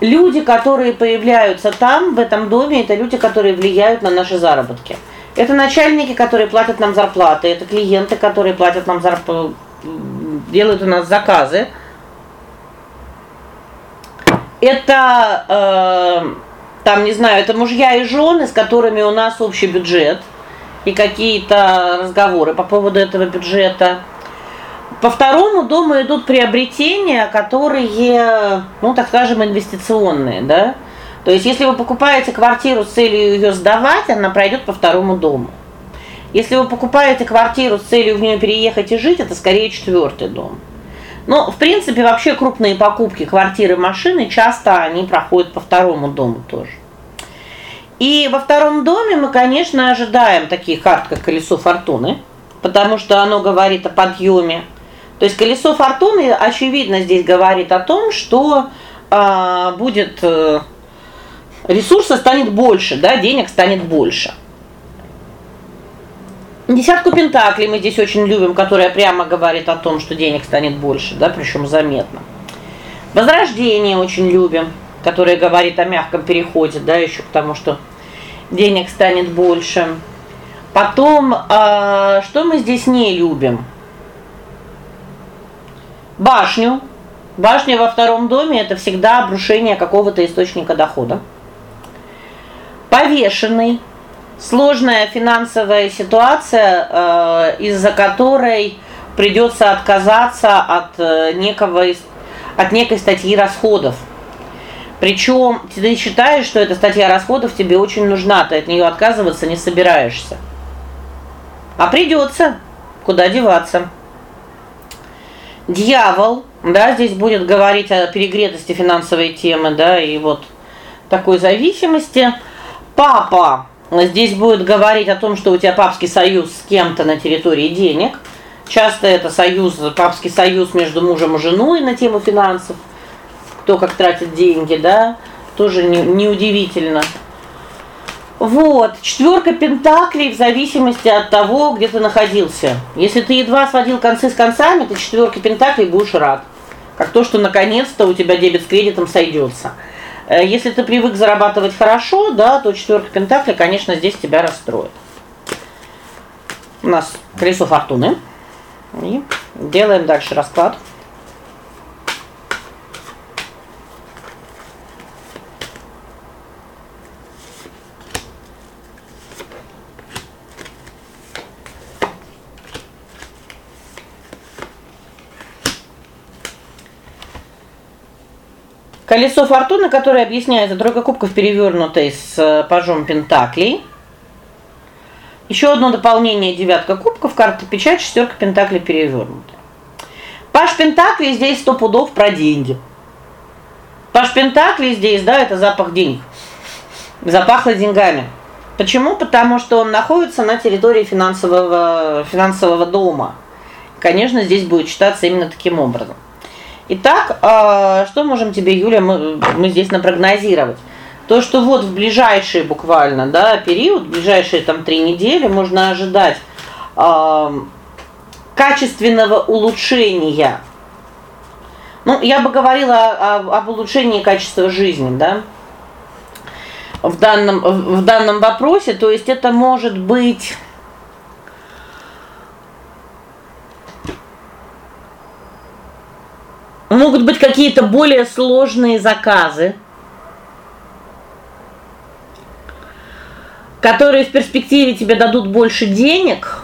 A: Люди, которые появляются там, в этом доме, это люди, которые влияют на наши заработки. Это начальники, которые платят нам зарплаты, это клиенты, которые платят нам зарплату, делают у нас заказы. Это э, там, не знаю, это мужья и жены, с которыми у нас общий бюджет и какие-то разговоры по поводу этого бюджета. По второму дому идут приобретения, которые, ну, так скажем, инвестиционные, да? То есть если вы покупаете квартиру с целью ее сдавать, она пройдет по второму дому. Если вы покупаете квартиру с целью в нее переехать и жить, это скорее четвертый дом. Но, в принципе, вообще крупные покупки квартиры, машины часто они проходят по второму дому тоже. И во втором доме мы, конечно, ожидаем таких карт, как колесо фортуны, потому что оно говорит о подъеме. То есть колесо фортуны очевидно здесь говорит о том, что а, будет э, ресурса станет больше, да, денег станет больше. Десятку пентаклей мы здесь очень любим, которая прямо говорит о том, что денег станет больше, да, причем заметно. Возрождение очень любим, которое говорит о мягком переходе, да, еще к тому, что денег станет больше. Потом, а, что мы здесь не любим? Башню. Башня во втором доме это всегда обрушение какого-то источника дохода. Повешенный сложная финансовая ситуация, э, из-за которой придется отказаться от э, некого от некой статьи расходов. Причем ты считаешь, что эта статья расходов тебе очень нужна, ты от нее отказываться не собираешься. А придется. Куда деваться? Дьявол, да, здесь будет говорить о перегретости финансовой темы, да, и вот такой зависимости. Папа Здесь будет говорить о том, что у тебя папский союз с кем-то на территории денег. Часто это союз, папский союз между мужем и женой на тему финансов. Кто как тратит деньги, да? Тоже не неудивительно. Вот, четверка пентаклей в зависимости от того, где ты находился. Если ты едва сводил концы с концами, ты четверки пентаклей будешь рад. Как то, что наконец-то у тебя дебет с кредитом сойдется. Э, если ты привык зарабатывать хорошо, да, то четверка пентаклей, конечно, здесь тебя расстроит. У нас колесо фортуны. И делаем дальше расклад. Колесо фортуны, которое объясняется тройка кубков перевернутой с э, пажом пентаклей. Еще одно дополнение девятка кубков, карта печать, шестерка пентаклей перевернутая. Паж пентаклей здесь сто пудов про деньги. Паж пентаклей здесь, да, это запах денег. Запахло деньгами. Почему? Потому что он находится на территории финансового финансового дома. Конечно, здесь будет читаться именно таким образом. Итак, а, что можем тебе, Юля, мы мы здесь напрогнозировать? То, что вот в ближайший буквально, да, период, ближайшие там три недели можно ожидать э, качественного улучшения. Ну, я бы говорила о, об улучшении качества жизни, да? В данном в данном вопросе, то есть это может быть Могут быть какие-то более сложные заказы, которые в перспективе тебе дадут больше денег,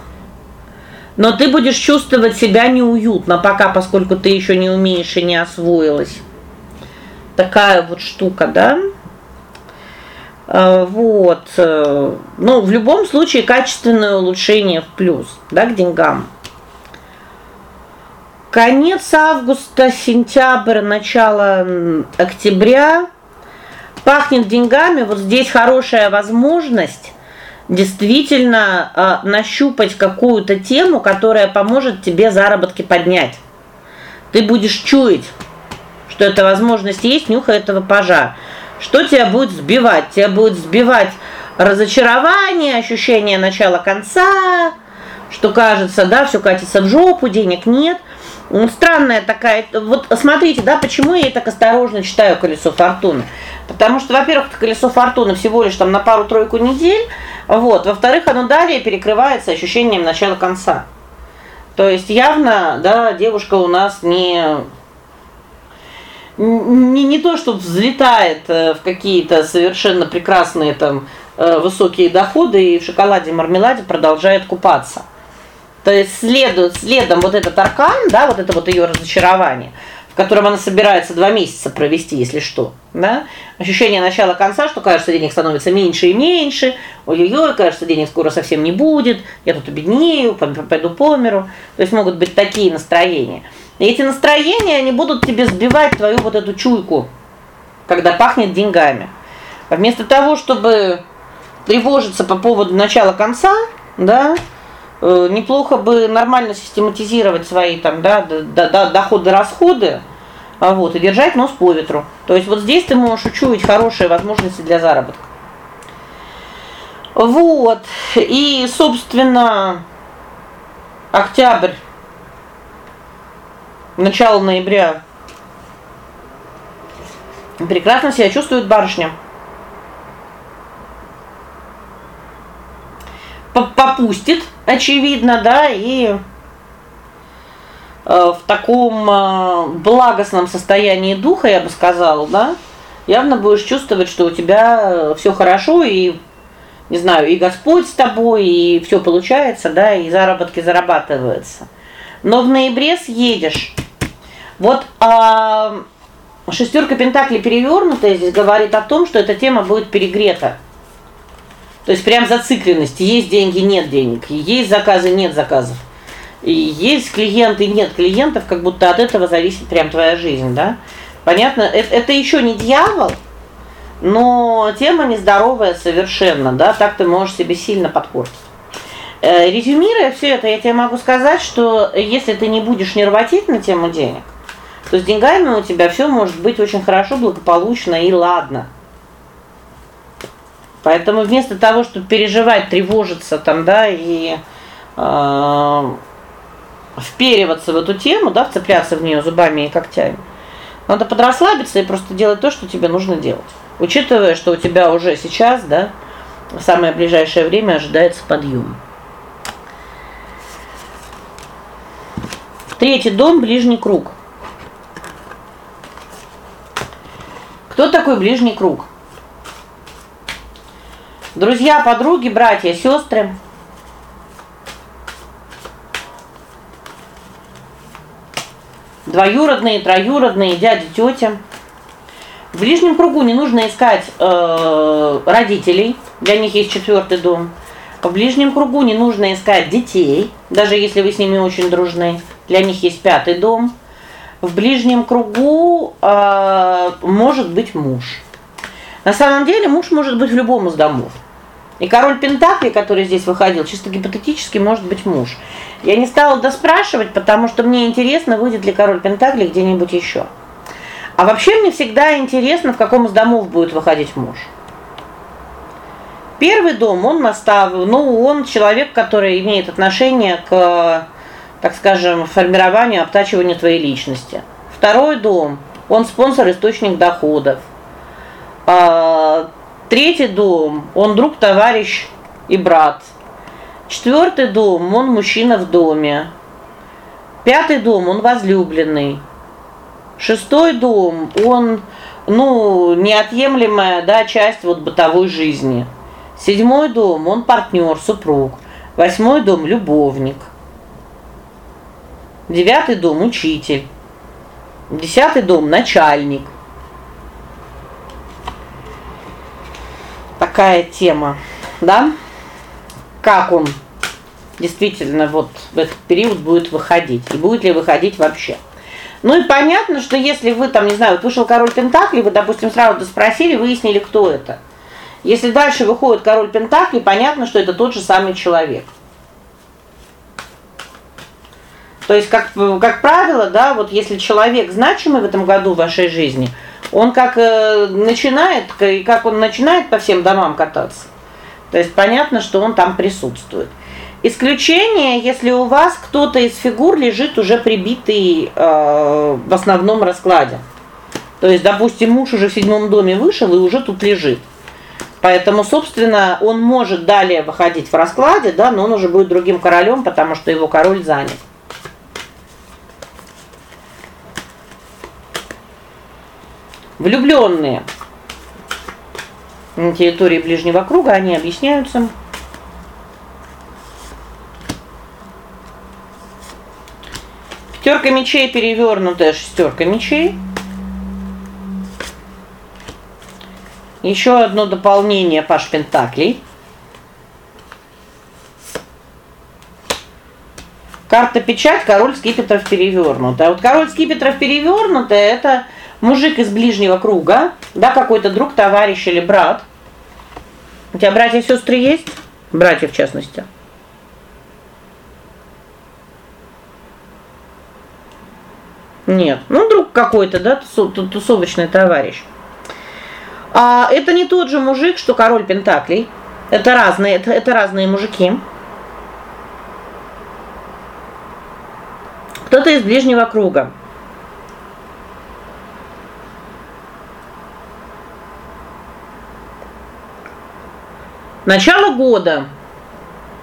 A: но ты будешь чувствовать себя неуютно пока, поскольку ты еще не умеешь и не освоилась. Такая вот штука, да? А, вот. Э, ну, в любом случае качественное улучшение в плюс, да, к деньгам. Конец августа, сентябрь, начало октября пахнет деньгами. Вот здесь хорошая возможность действительно э, нащупать какую-то тему, которая поможет тебе заработки поднять. Ты будешь чуять, что эта возможность есть, нюхай этого пажа. Что тебя будет сбивать? Тебя будет сбивать разочарование, ощущение начала конца, что кажется, да, все катится в жопу, денег нет. Ну, странная такая. Вот смотрите, да, почему я так осторожно читаю колесо фортуны? Потому что, во-первых, колесо фортуны всего лишь там на пару-тройку недель, вот. Во-вторых, оно далее перекрывается ощущением начала конца. То есть явно, да, девушка у нас не не не то, что взлетает э, в какие-то совершенно прекрасные там э, высокие доходы и в шоколаде, мармеладе продолжает купаться. То есть следует следом вот этот аркан, да, вот это вот ее разочарование котором она собирается два месяца провести, если что, да? Ощущение начала конца, что кажется, денег становится меньше и меньше. Ой-ой-ой, кажется, денег скоро совсем не будет. Я тут обеднею, пойду по миру. То есть могут быть такие настроения. И эти настроения, они будут тебе сбивать твою вот эту чуйку, когда пахнет деньгами. Вместо того, чтобы тревожиться по поводу начала конца, да, неплохо бы нормально систематизировать свои там, да, доходы-расходы, а вот и держать нос по ветру. То есть вот здесь ты можешь учуять хорошие возможности для заработка. Вот. И, собственно, октябрь начало ноября прекрасно себя чувствует барышня. Попустит, очевидно, да, и э, в таком э, благостном состоянии духа, я бы сказала, да, явно будешь чувствовать, что у тебя все хорошо и не знаю, и Господь с тобой, и все получается, да, и заработки зарабатываются. Но в ноябре съедешь. Вот а шестерка пентаклей перевернутая здесь говорит о том, что эта тема будет перегрета. То есть прям зацикленность. Есть деньги, нет денег. Есть заказы, нет заказов. И есть клиенты, нет клиентов, как будто от этого зависит прям твоя жизнь, да? Понятно? Это это еще не дьявол, но тема нездоровая совершенно, да? Так ты можешь себе сильно подпортить. Э, резюмируя все это, я тебе могу сказать, что если ты не будешь нервотить на тему денег, то с деньгами у тебя все может быть очень хорошо, благополучно и ладно. Поэтому вместо того, чтобы переживать, тревожиться там, да, и э впериваться в эту тему, да, вцепляться в нее зубами и когтями. Надо подрасслабиться и просто делать то, что тебе нужно делать. Учитывая, что у тебя уже сейчас, да, в самое ближайшее время ожидается подъем. Третий дом ближний круг. Кто такой ближний круг? Друзья, подруги, братья, сестры. Двоюродные, троюродные, дяди, тетя. В ближнем кругу не нужно искать э родителей. Для них есть четвертый дом. В ближнем кругу не нужно искать детей, даже если вы с ними очень дружны. Для них есть пятый дом. В ближнем кругу э может быть муж. На самом деле муж может быть в любом из домов. И король пентаклей, который здесь выходил, чисто гипотетически может быть муж. Я не стала доспрашивать, потому что мне интересно, выйдет ли король пентаклей где-нибудь еще. А вообще мне всегда интересно, в каком из домов будет выходить муж. Первый дом, он настав, ну, он человек, который имеет отношение к так скажем, формированию, обтачиванию твоей личности. Второй дом он спонсор, источник доходов. Третий дом он друг, товарищ и брат. Четвертый дом он мужчина в доме. Пятый дом он возлюбленный. Шестой дом он, ну, неотъемлемая, да, часть вот бытовой жизни. Седьмой дом он партнер, супруг. Восьмой дом любовник. Девятый дом учитель. Десятый дом начальник. Такая тема, да? Как он действительно вот в этот период будет выходить и будет ли выходить вообще. Ну и понятно, что если вы там, не знаю, вот вышел король пентаклей, вы, допустим, сразу спросили, выяснили, кто это. Если дальше выходит король пентаклей, понятно, что это тот же самый человек. То есть как как правило, да, вот если человек значимый в этом году в вашей жизни, он как э, начинает, как он начинает по всем домам кататься. То есть понятно, что он там присутствует. Исключение, если у вас кто-то из фигур лежит уже прибитый э, в основном раскладе. То есть, допустим, муж уже в седьмом доме вышел и уже тут лежит. Поэтому, собственно, он может далее выходить в раскладе, да, но он уже будет другим королем, потому что его король занят. Влюбленные на территории ближнего круга, они объясняются Пятерка мечей перевернутая шестерка мечей. Еще одно дополнение паш пентаклей. Карта печать, король скипетров перевернутая. Вот король скипетров перевернутая это мужик из ближнего круга, да, какой-то друг, товарищ или брат. У тебя братья и сестры есть? Братья в частности. Нет. Ну, друг какой-то, да, тусовочный товарищ. А это не тот же мужик, что король пентаклей. Это разные, это, это разные мужики. Кто-то из ближнего круга. Начало года.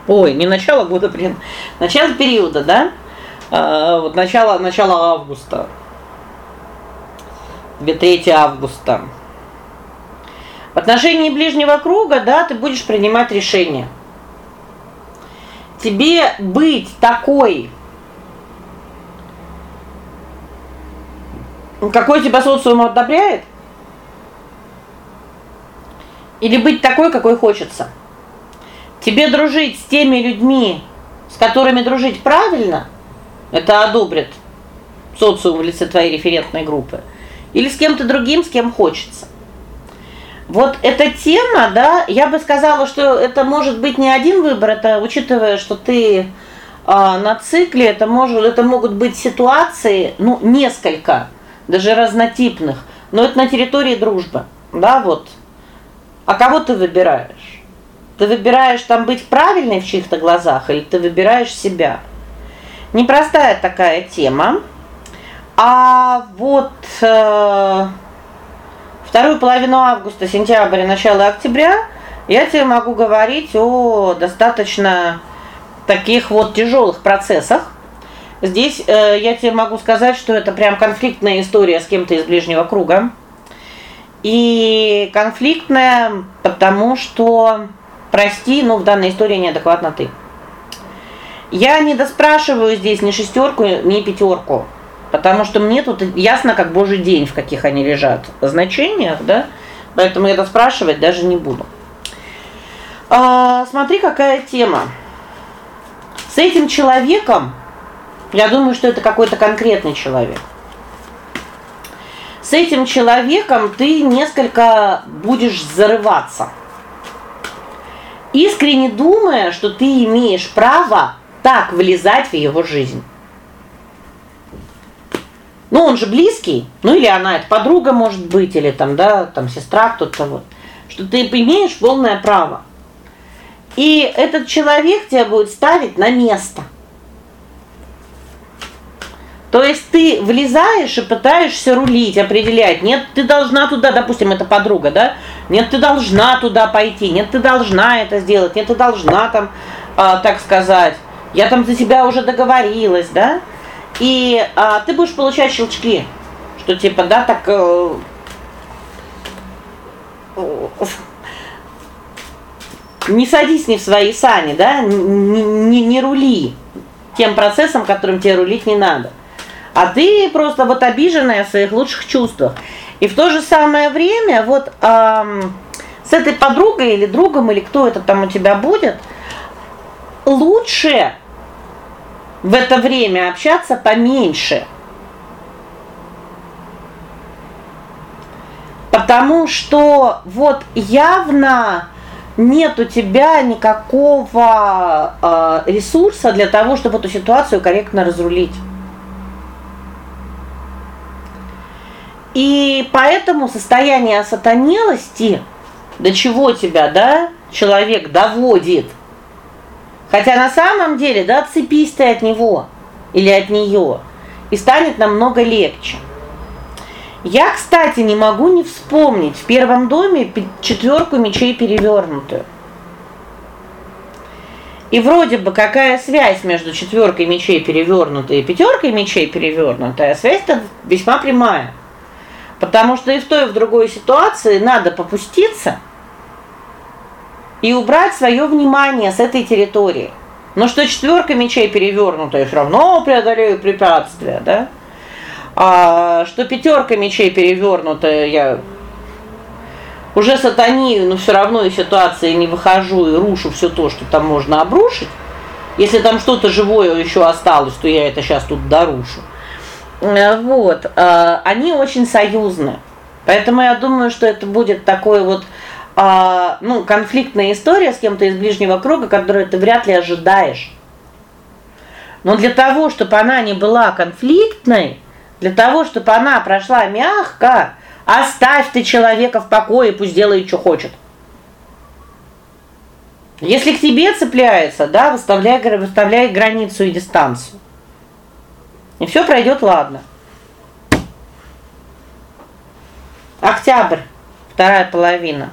A: Ой, не начало года, блин. Начало периода, да? А, вот начало начало августа. 2-3 августа. В отношении ближнего круга, да, ты будешь принимать решения. Тебе быть такой какой тебя социум одобряет? Или быть такой, какой хочется? Тебе дружить с теми людьми, с которыми дружить правильно, это одобрит социум в лице твоей референтной группы. Или с кем-то другим, с кем хочется. Вот эта тема, да, я бы сказала, что это может быть не один выбор, это учитывая, что ты а, на цикле, это может это могут быть ситуации, ну, несколько, даже разнотипных, но это на территории дружбы. Да, вот. А кого ты выбираешь? Ты выбираешь там быть правильной в чьих-то глазах или ты выбираешь себя? Непростая такая тема. А вот э, вторую половину августа, сентября, начало октября я тебе могу говорить о достаточно таких вот тяжелых процессах. Здесь э, я тебе могу сказать, что это прям конфликтная история с кем-то из ближнего круга. И конфликтная, потому что прости, но в данной истории неадекватно ты. Я не доспрашиваю здесь ни шестерку, ни пятерку, потому что мне тут ясно как божий день, в каких они лежат значениях, да? Поэтому я доспрашивать даже не буду. А, смотри, какая тема. С этим человеком, я думаю, что это какой-то конкретный человек. С этим человеком ты несколько будешь зарываться. Искренне думая, что ты имеешь право так влезать в его жизнь. Ну, он же близкий, ну или она это подруга может быть, или там, да, там сестра кто-то вот. Что ты имеешь полное право. И этот человек тебя будет ставить на место. То есть ты влезаешь и пытаешься рулить, определять. Нет, ты должна туда, допустим, это подруга, да? Нет, ты должна туда пойти. Нет, ты должна это сделать. Нет, ты должна там, а, так сказать. Я там за тебя уже договорилась, да? И а, ты будешь получать щелчки, что типа, да, так э, не садись не в свои сани, да? Не, не не рули тем процессом, которым тебе рулить не надо. А ты просто вот обиженная в своих лучших чувствах. И в то же самое время вот эм, с этой подругой или другом или кто это там у тебя будет, лучше в это время общаться поменьше. Потому что вот явно нет у тебя никакого э, ресурса для того, чтобы эту ситуацию корректно разрулить. И поэтому состояние осатанелости, до чего тебя, да, человек доводит. Хотя на самом деле, да, отцепись ты от него или от нее, и станет намного легче. Я, кстати, не могу не вспомнить в первом доме четверку мечей перевернутую. И вроде бы какая связь между четверкой мечей перевернутой и пятеркой мечей перевернутой, а связь-то весьма прямая. Потому что и в той, и в другой ситуации надо попуститься и убрать свое внимание с этой территории. Но что четверка мечей перевернутая, все равно преодолею препятствия, да? А что пятерка мечей перевернутая, я уже сатанию, но все равно из ситуации не выхожу и рушу все то, что там можно обрушить. Если там что-то живое еще осталось, то я это сейчас тут дорушу. Э, вот. А, они очень союзны. Поэтому я думаю, что это будет такой вот а, ну, конфликтная история с кем-то из ближнего круга, которую ты вряд ли ожидаешь. Но для того, чтобы она не была конфликтной, для того, чтобы она прошла мягко, оставь ты человека в покое, пусть делает что хочет. Если к тебе цепляется, да, выставляй выставляй границу и дистанцию. И все пройдет ладно. Октябрь, вторая половина.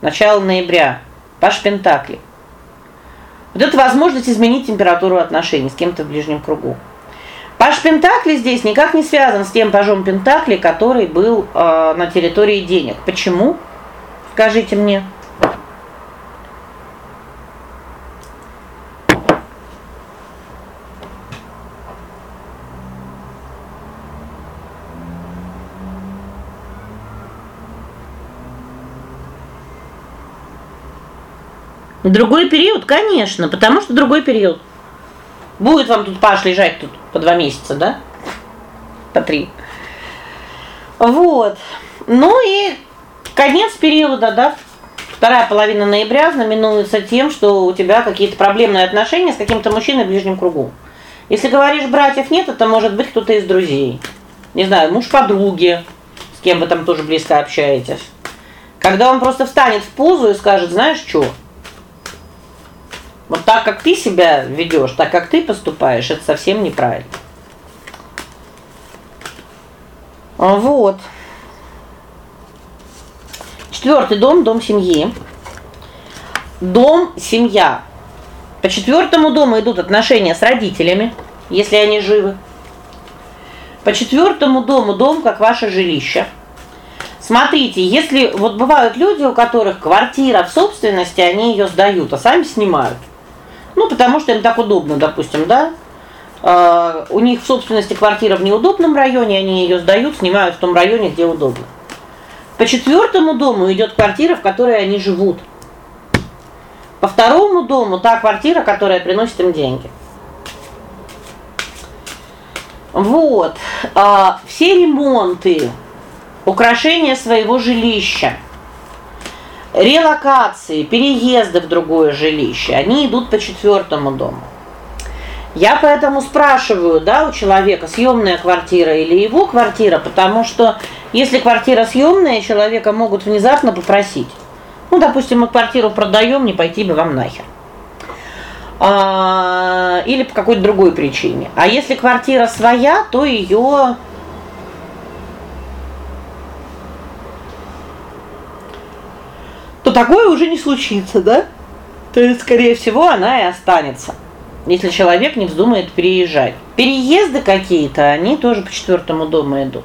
A: Начало ноября. Паш Пентакли. Вот это возможность изменить температуру отношений с кем-то в ближнем кругу. Паш Пентакли здесь никак не связан с тем пажом Пентакли, который был э, на территории денег. Почему? Скажите мне. Другой период, конечно, потому что другой период. Будет вам тут Паш лежать тут по два месяца, да? По три. Вот. Ну и конец периода, да, вторая половина ноября знаменуется тем, что у тебя какие-то проблемные отношения с каким-то мужчиной в ближнем кругу. Если говоришь, братьев нет, это может быть кто-то из друзей. Не знаю, муж подруги, с кем вы там тоже близко общаетесь. Когда он просто встанет в позу и скажет: "Знаешь что? Вот так как ты себя ведешь, так как ты поступаешь, это совсем неправильно. А, вот. Четвертый дом дом семьи. Дом семья. По четвертому дому идут отношения с родителями, если они живы. По четвертому дому дом как ваше жилище. Смотрите, если вот бывают люди, у которых квартира в собственности, они ее сдают, а сами снимают. Ну, потому что им так удобно, допустим, да? Uh, у них в собственности квартира в неудобном районе, они ее сдают, снимают в том районе, где удобно. По четвертому дому идет квартира, в которой они живут. По второму дому та квартира, которая приносит им деньги. Вот. А, все ремонты, украшения своего жилища, релокации, переезды в другое жилище, они идут по четвертому дому. Я поэтому спрашиваю, да, у человека съемная квартира или его квартира, потому что если квартира съемная, человека могут внезапно попросить. Ну, допустим, мы квартиру продаем, не пойти бы вам нахер. А, или по какой-то другой причине. А если квартира своя, то ее такое уже не случится, да? То есть, скорее всего, она и останется. Если человек не вздумает переезжать. Переезды какие-то, они тоже по четвертому дому идут.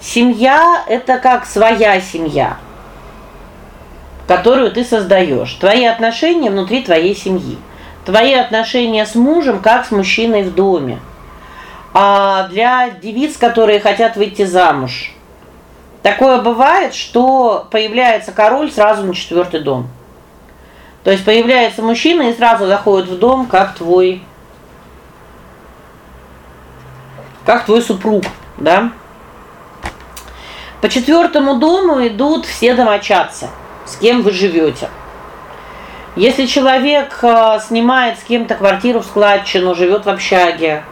A: Семья это как своя семья, которую ты создаешь. Твои отношения внутри твоей семьи. Твои отношения с мужем как с мужчиной в доме. А для девиц, которые хотят выйти замуж, Такое бывает, что появляется король сразу на четвертый дом. То есть появляется мужчина и сразу заходит в дом, как твой как твой супруг, да? По четвертому дому идут все домочадцы, с кем вы живете. Если человек а, снимает с кем-то квартиру в складчину, живет в общаге,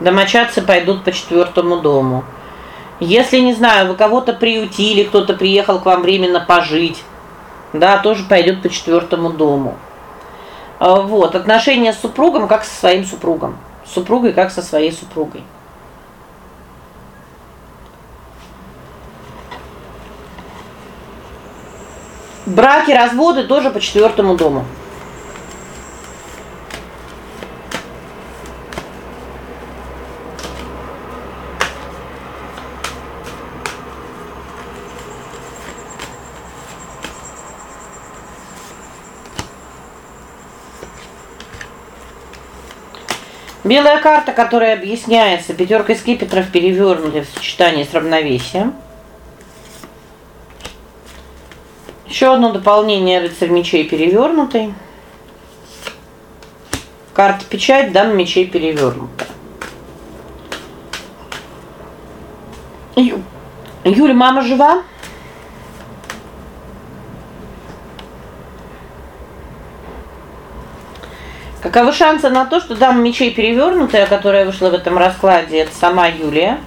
A: домочадцы пойдут по четвертому дому. Если, не знаю, вы кого-то приютили, кто-то приехал к вам временно пожить, да, тоже пойдет по четвертому дому. А, вот, отношения с супругом как со своим супругом, с супругой как со своей супругой. Браки, разводы тоже по четвертому дому. Белая карта, которая объясняется пятеркой скипетров перевернутой в сочетании с равновесием. Еще одно дополнение рыцарь мечей перевернутый. Карта печать, дама мечей перевернутая. Юля, мама жива? Каковы шансы на то, что дама мечей перевернутая, которая вышла в этом раскладе, это сама Юлия?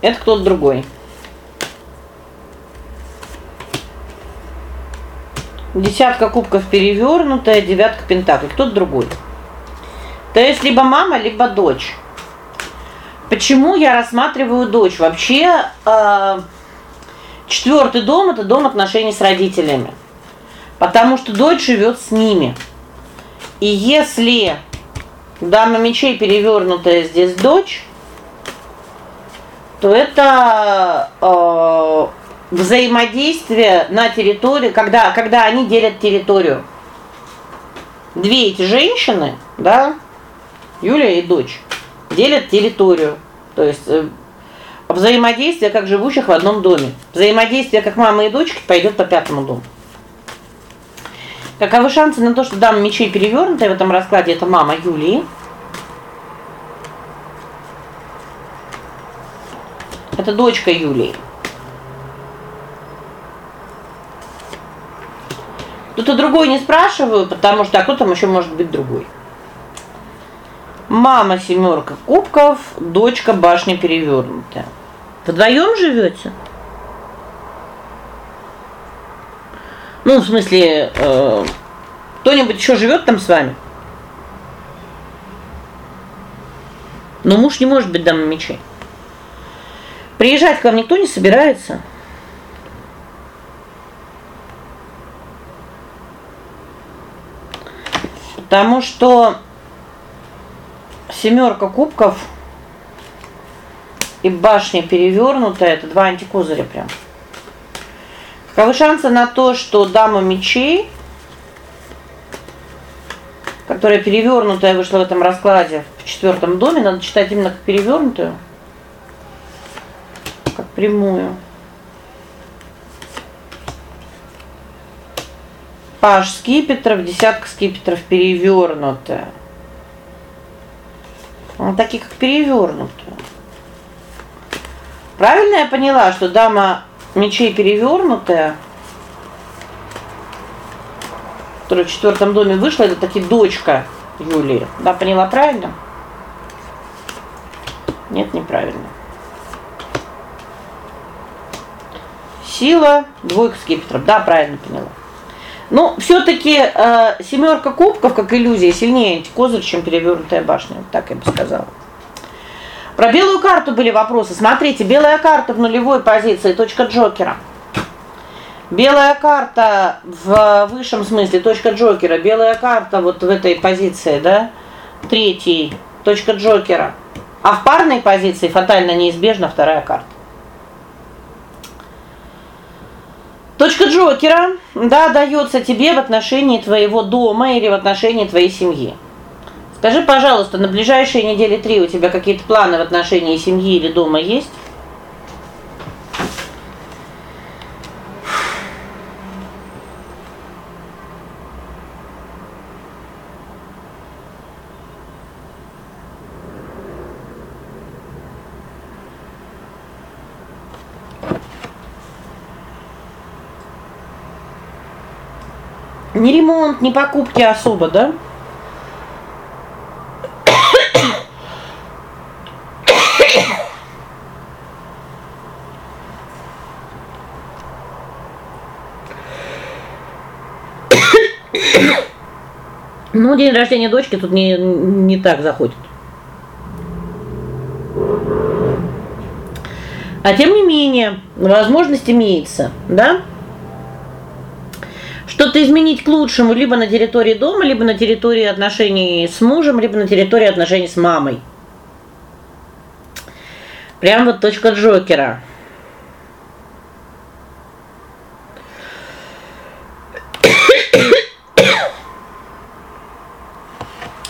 A: Это кто-то другой. Десятка кубков перевернутая, девятка пентаклей, кто-то другой. То есть либо мама, либо дочь. Почему я рассматриваю дочь? Вообще, э Четвертый дом это дом отношений с родителями. Потому что дочь живет с ними. И если дама мечей перевернутая здесь дочь, то это э, взаимодействие на территории, когда когда они делят территорию. Две эти женщины, да, Юлия и дочь, делят территорию. То есть э, взаимодействие как живущих в одном доме. Взаимодействие как мамы и дочки пойдет по пятому дому. Каковы шансы на то, что дама мечей перевернутая в этом раскладе это мама Юлии? Это дочка Юлии. И другой не спрашиваю, потому что а кто там еще может быть другой? Мама семерка кубков, дочка башня перевернутая. Вдвоем живете? Ну, в смысле, э кто-нибудь еще живет там с вами? Но муж не может быть дамой мечей. Приезжать к вам никто не собирается. Потому что семерка кубков и башня перевернутая это два антикозыря прям. Каковы шансы на то, что дама мечей, которая перевернутая вышла в этом раскладе в четвертом доме, надо читать именно как перевернутую, как прямую. Паш скипетров, десятка скипетров перевернутая. Вот такие как перевернутая. Правильно я поняла, что дама мечей перевернутая, которая в четвертом доме вышла, это таки дочка Юлии. Да, поняла правильно? Нет, неправильно. сила, двойка скипетров. Да, правильно поняла. Ну, все таки э, семерка кубков, как иллюзия, сильнее козырь, чем перевернутая башня, так я бы сказала. Про белую карту были вопросы. Смотрите, белая карта в нулевой позиции, точка Джокера. Белая карта в высшем смысле точка Джокера, белая карта вот в этой позиции, да? Третий точка Джокера. А в парной позиции фатально неизбежно вторая карта. Точка Джокера, да, дается тебе в отношении твоего дома или в отношении твоей семьи. Скажи, пожалуйста, на ближайшие недели три у тебя какие-то планы в отношении семьи или дома есть? Не ремонт, не покупки особо, да? Ну, день рождения дочки тут не не так заходит. А тем не менее, возможность имеется, да? что-то изменить к лучшему либо на территории дома, либо на территории отношений с мужем, либо на территории отношений с мамой. Прям вот точка Джокера.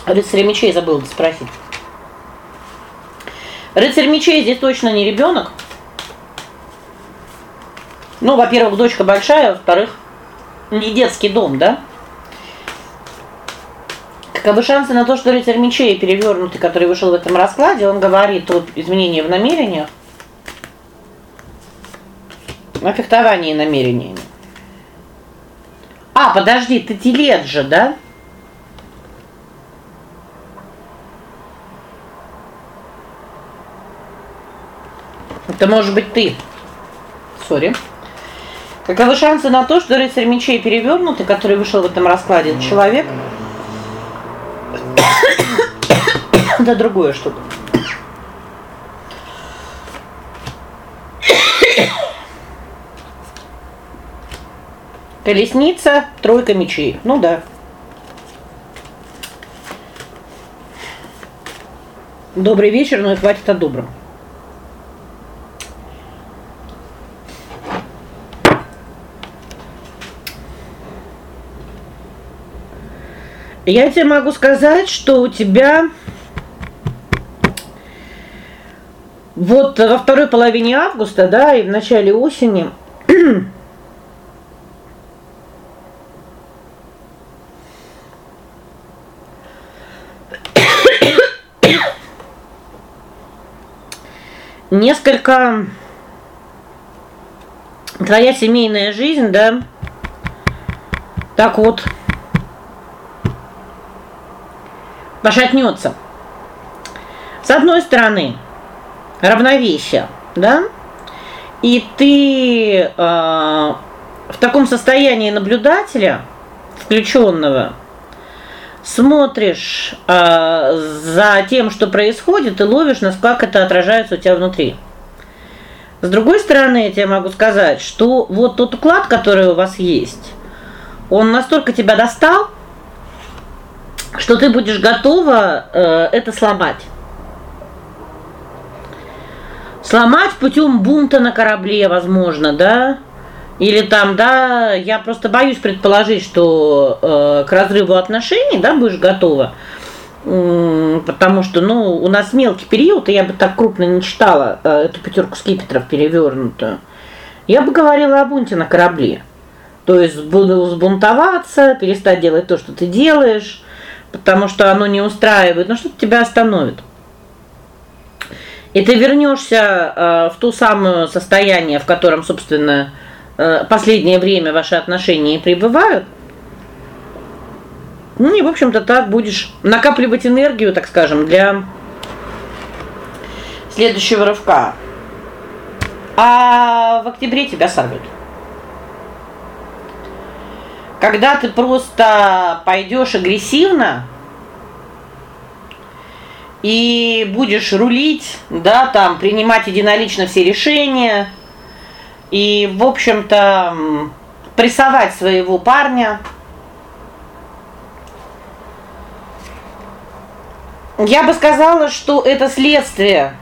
A: Рыцарь мечей забыл спросить. Рыцарь мечей здесь точно не ребенок. Ну, во-первых, дочка большая, во-вторых, не детский дом, да? Каковы шансы на то, что рыцарь мечей перевернутый, который вышел в этом раскладе, он говорит о изменении в намерениях, о фехтовании намерениями. А, подожди, ты телец же, да? Это может быть ты. Сори. Каковы шансы на то, что рыцарь мечей перевернутый, который вышел в этом раскладе, это человек? Да другое что-то. Колесница, тройка мечей. Ну да. Добрый вечер, но и хватит о добром. Я тебе могу сказать, что у тебя вот во второй половине августа, да, и в начале осени несколько твоя семейная жизнь, да, так вот пошатнется. С одной стороны, равновесие, да? И ты э, в таком состоянии наблюдателя, включенного, смотришь э, за тем, что происходит, и ловишь, насколько это отражается у тебя внутри. С другой стороны, я тебе могу сказать, что вот тот уклад, который у вас есть, он настолько тебя достал, что ты будешь готова э, это сломать. Сломать путем бунта на корабле, возможно, да? Или там, да, я просто боюсь предположить, что э, к разрыву отношений, да, будешь готова. потому что, ну, у нас мелкий период, и я бы так крупно не читала э, эту пятерку скипетров перевернутую. Я бы говорила о бунте на корабле. То есть буду сбунтоваться, перестать делать то, что ты делаешь, потому что оно не устраивает, ну что-то тебя остановит. И ты вернешься э, в то самое состояние, в котором, собственно, э, последнее время ваши отношения пребывают. Ну и, в общем-то, так будешь накапливать энергию, так скажем, для следующего рывка. А в октябре тебя сорвет. Когда ты просто пойдешь агрессивно и будешь рулить, да, там принимать единолично все решения и, в общем-то, прессовать своего парня. Я бы сказала, что это следствие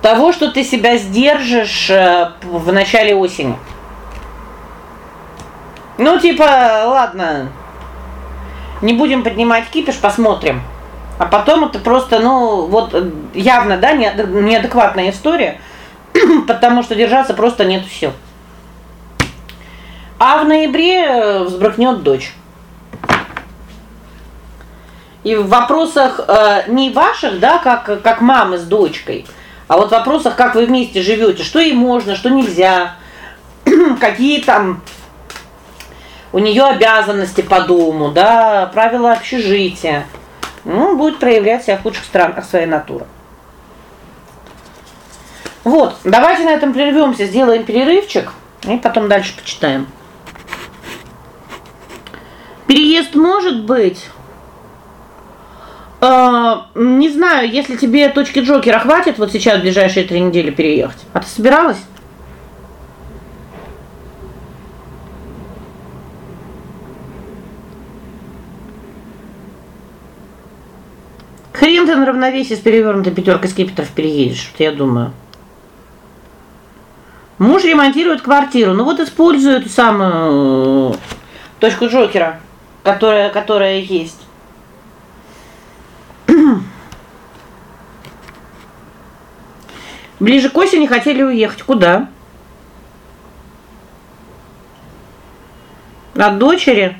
A: того, что ты себя сдержишь э, в начале осени. Ну, типа, ладно. Не будем поднимать кипиш, посмотрим. А потом это просто, ну, вот явно, да, неадекватная история, потому что держаться просто нет сил. А в ноябре взбрыкнет дочь. И в вопросах э, не ваших, да, как как мамы с дочкой, а вот в вопросах, как вы вместе живете, что ей можно, что нельзя, какие там у нее обязанности по дому, да, правила общежития. Ну, будет проявлять себя в худших сторонах своей натуры. Вот, давайте на этом прервемся, сделаем перерывчик и потом дальше почитаем. Переезд может быть э, не знаю, если тебе точки Джокера хватит вот сейчас в ближайшие три недели переехать. А ты собиралась? Хрен ты на равновесие с перевернутой пятеркой скипетров переедешь, вот я думаю. Муж ремонтирует квартиру. Ну вот использует эту самую э, точку Джокера, которая которая есть. Ближе к осени хотели уехать. Куда? От дочери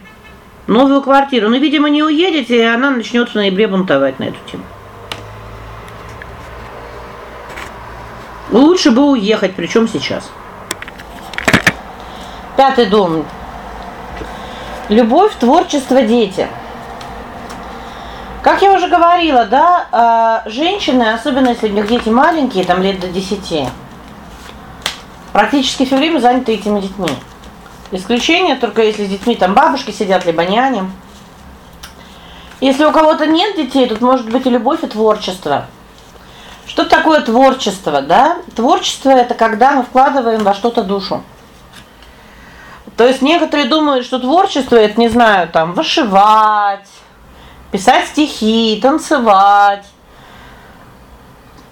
A: новую квартиру. Ну, видимо, не уедете, и она начнет в ноябре бунтовать на эту тему. Лучше бы уехать, причем сейчас. Пятый дом. Любовь, творчество, дети. Как я уже говорила, да, а, женщины, особенно если у них дети маленькие, там лет до 10, практически все время заняты этими детьми. Исключение только если с детьми там бабушки сидят либо няни. Если у кого-то нет детей, тут может быть и любовь, и творчество. Что такое творчество, да? Творчество это когда мы вкладываем во что-то душу. То есть некоторые думают, что творчество это, не знаю, там вышивать, писать стихи, танцевать,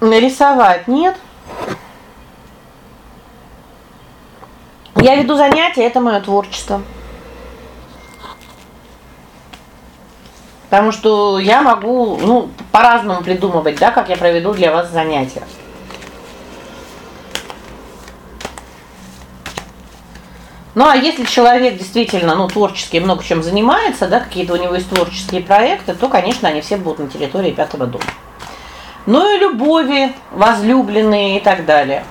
A: рисовать. Нет. Я веду занятия, это мое творчество. Потому что я могу, ну, по-разному придумывать, да, как я проведу для вас занятия. Ну а если человек действительно, ну, творчески много чем занимается, да, какие-то у него есть творческие проекты, то, конечно, они все будут на территории пятого дома. Ну и любови, возлюбленные и так далее.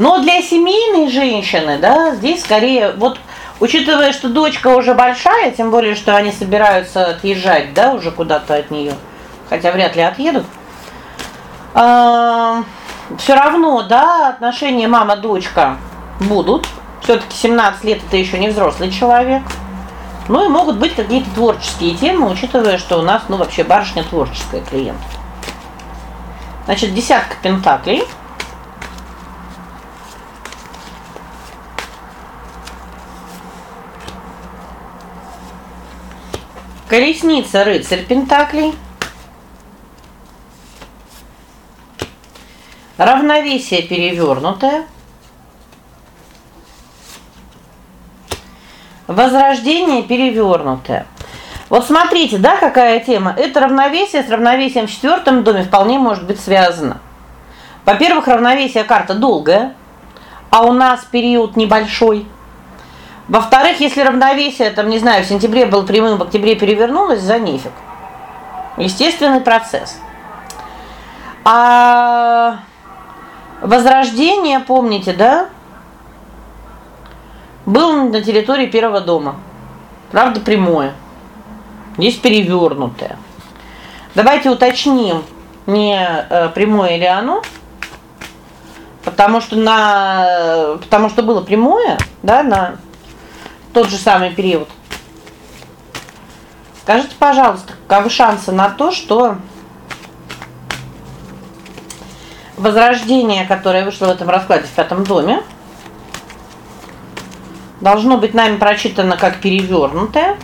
A: Но для семейной женщины, да, здесь скорее вот учитывая, что дочка уже большая, тем более что они собираются отъезжать, да, уже куда-то от нее, хотя вряд ли отъедут. А, все равно, да, отношения мама-дочка будут все таки 17 лет это еще не взрослый человек. Ну и могут быть какие-то творческие темы, учитывая, что у нас, ну, вообще барышня творческая клиент. Значит, десятка пентаклей. Колесница, рыцарь пентаклей. Равновесие перевернутое. Возрождение перевернутое. Вот смотрите, да, какая тема? Это равновесие с равновесием в четвертом доме вполне может быть связано. Во-первых, равновесие карта долгая, а у нас период небольшой. Во-вторых, если равновесие, там, не знаю, в сентябре был прямым, в октябре перевернулось, за нефиг. Естественный процесс. А возрождение, помните, да? был на территории первого дома. Правда, прямое. Здесь перевернутое. Давайте уточним, не э, прямое или оно. Потому что на потому что было прямое, да, на тот же самый период. Скажите, пожалуйста, каковы шансы на то, что возрождение, которое вышло в этом раскладе в пятом доме, должно быть нами прочитано как перевернутое,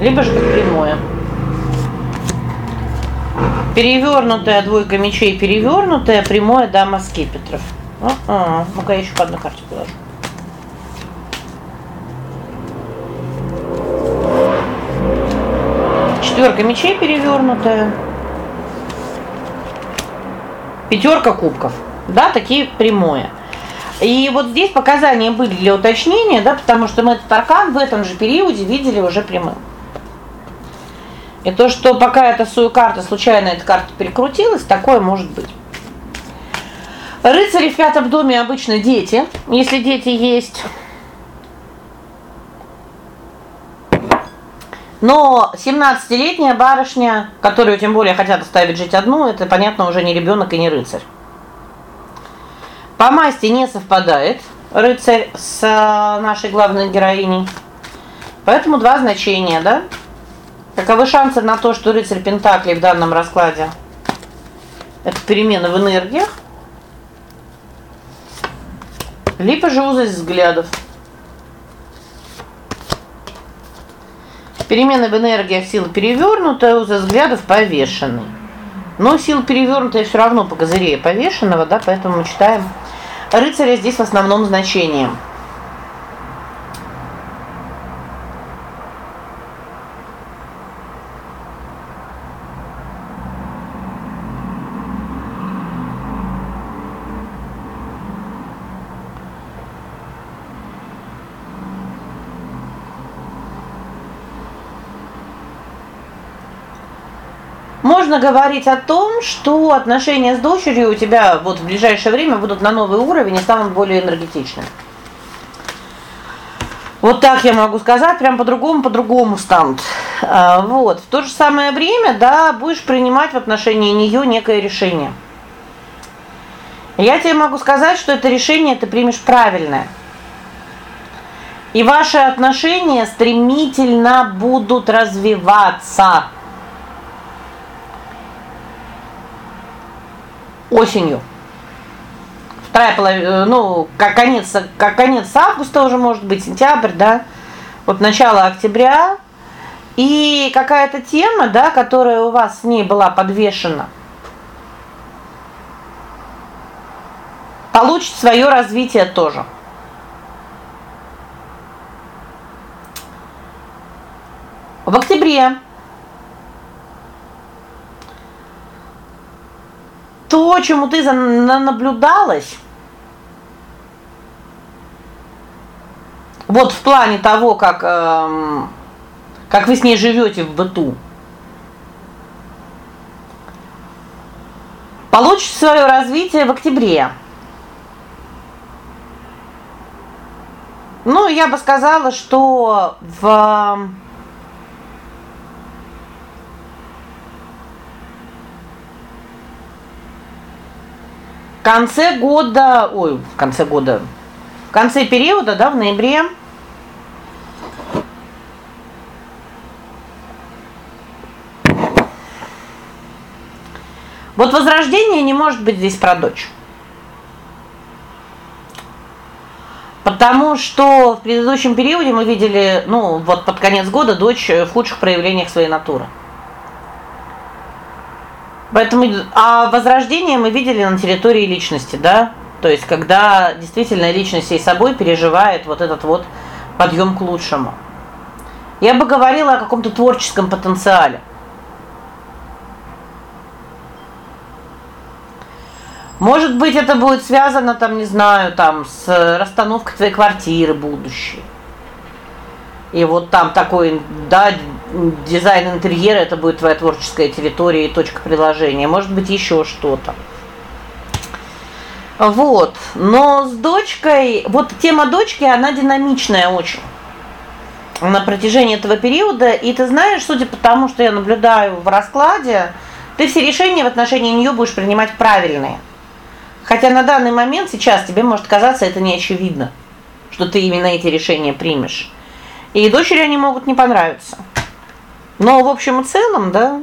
A: либо же как прямое. Перевернутая двойка мечей, перевернутая, прямое дама скипетров. А, ну-ка я еще по одной карте положу. Четверка мечей перевернутая. Пятерка кубков. Да, такие прямое. И вот здесь показания были для уточнения, да, потому что мы этот аркан в этом же периоде видели уже прямым. И то, что пока эта свою карта случайно эта карта перекрутилась, такое может быть. Рыцари в пятом доме обычно дети, если дети есть. Но 17-летняя барышня, которую тем более хотят оставить жить одну, это понятно уже не ребенок и не рыцарь. По масти не совпадает рыцарь с э, нашей главной героиней. Поэтому два значения, да? Каковы шансы на то, что рыцарь пентаклей в данном раскладе это перемена в энергиях? Либо же узость взглядов. Перемены в энергиях сила перевернутая, узость взглядов повешенный. Но сила перевернутая все равно по козырее повешенного, да, поэтому мы читаем рыцаря здесь в основном значением. Можно говорить о том, что отношения с дочерью у тебя вот в ближайшее время будут на новый уровень и станут более энергетичными. Вот так я могу сказать, прям по-другому, по-другому станут. А, вот. В то же самое время, да, будешь принимать в отношении нее некое решение. Я тебе могу сказать, что это решение ты примешь правильное. И ваши отношения стремительно будут развиваться. Осенью. Вторая половина, э, ну, как конец, как конец августа уже может быть, сентябрь, да? Вот начало октября. И какая-то тема, да, которая у вас с ней была подвешена, получит свое развитие тоже. В октябре то, чему ты наблюдалась, вот в плане того, как эм, как вы с ней живете в быту. Получит свое развитие в октябре. Ну, я бы сказала, что в конце года, ой, в конце года. В конце периода, да, в ноябре Вот возрождение не может быть здесь про дочь. Потому что в предыдущем периоде мы видели, ну, вот под конец года дочь в худших проявлениях своей натуры. Поэтому а возрождение мы видели на территории личности, да? То есть когда действительно личность всей собой переживает вот этот вот подъем к лучшему. Я бы говорила о каком-то творческом потенциале. Может быть, это будет связано там, не знаю, там с расстановкой твоей квартиры будущей. И вот там такой, да, дизайн интерьера это будет твоя творческая территория и точка приложения. Может быть, еще что-то. Вот. Но с дочкой, вот тема дочки, она динамичная очень. На протяжении этого периода, и ты знаешь, судя по тому, что я наблюдаю в раскладе, ты все решения в отношении нее будешь принимать правильные.
B: Хотя на данный момент сейчас тебе может казаться это не очевидно, что ты именно эти решения примешь. И дочери они могут не понравиться. Но в общем и целом, да,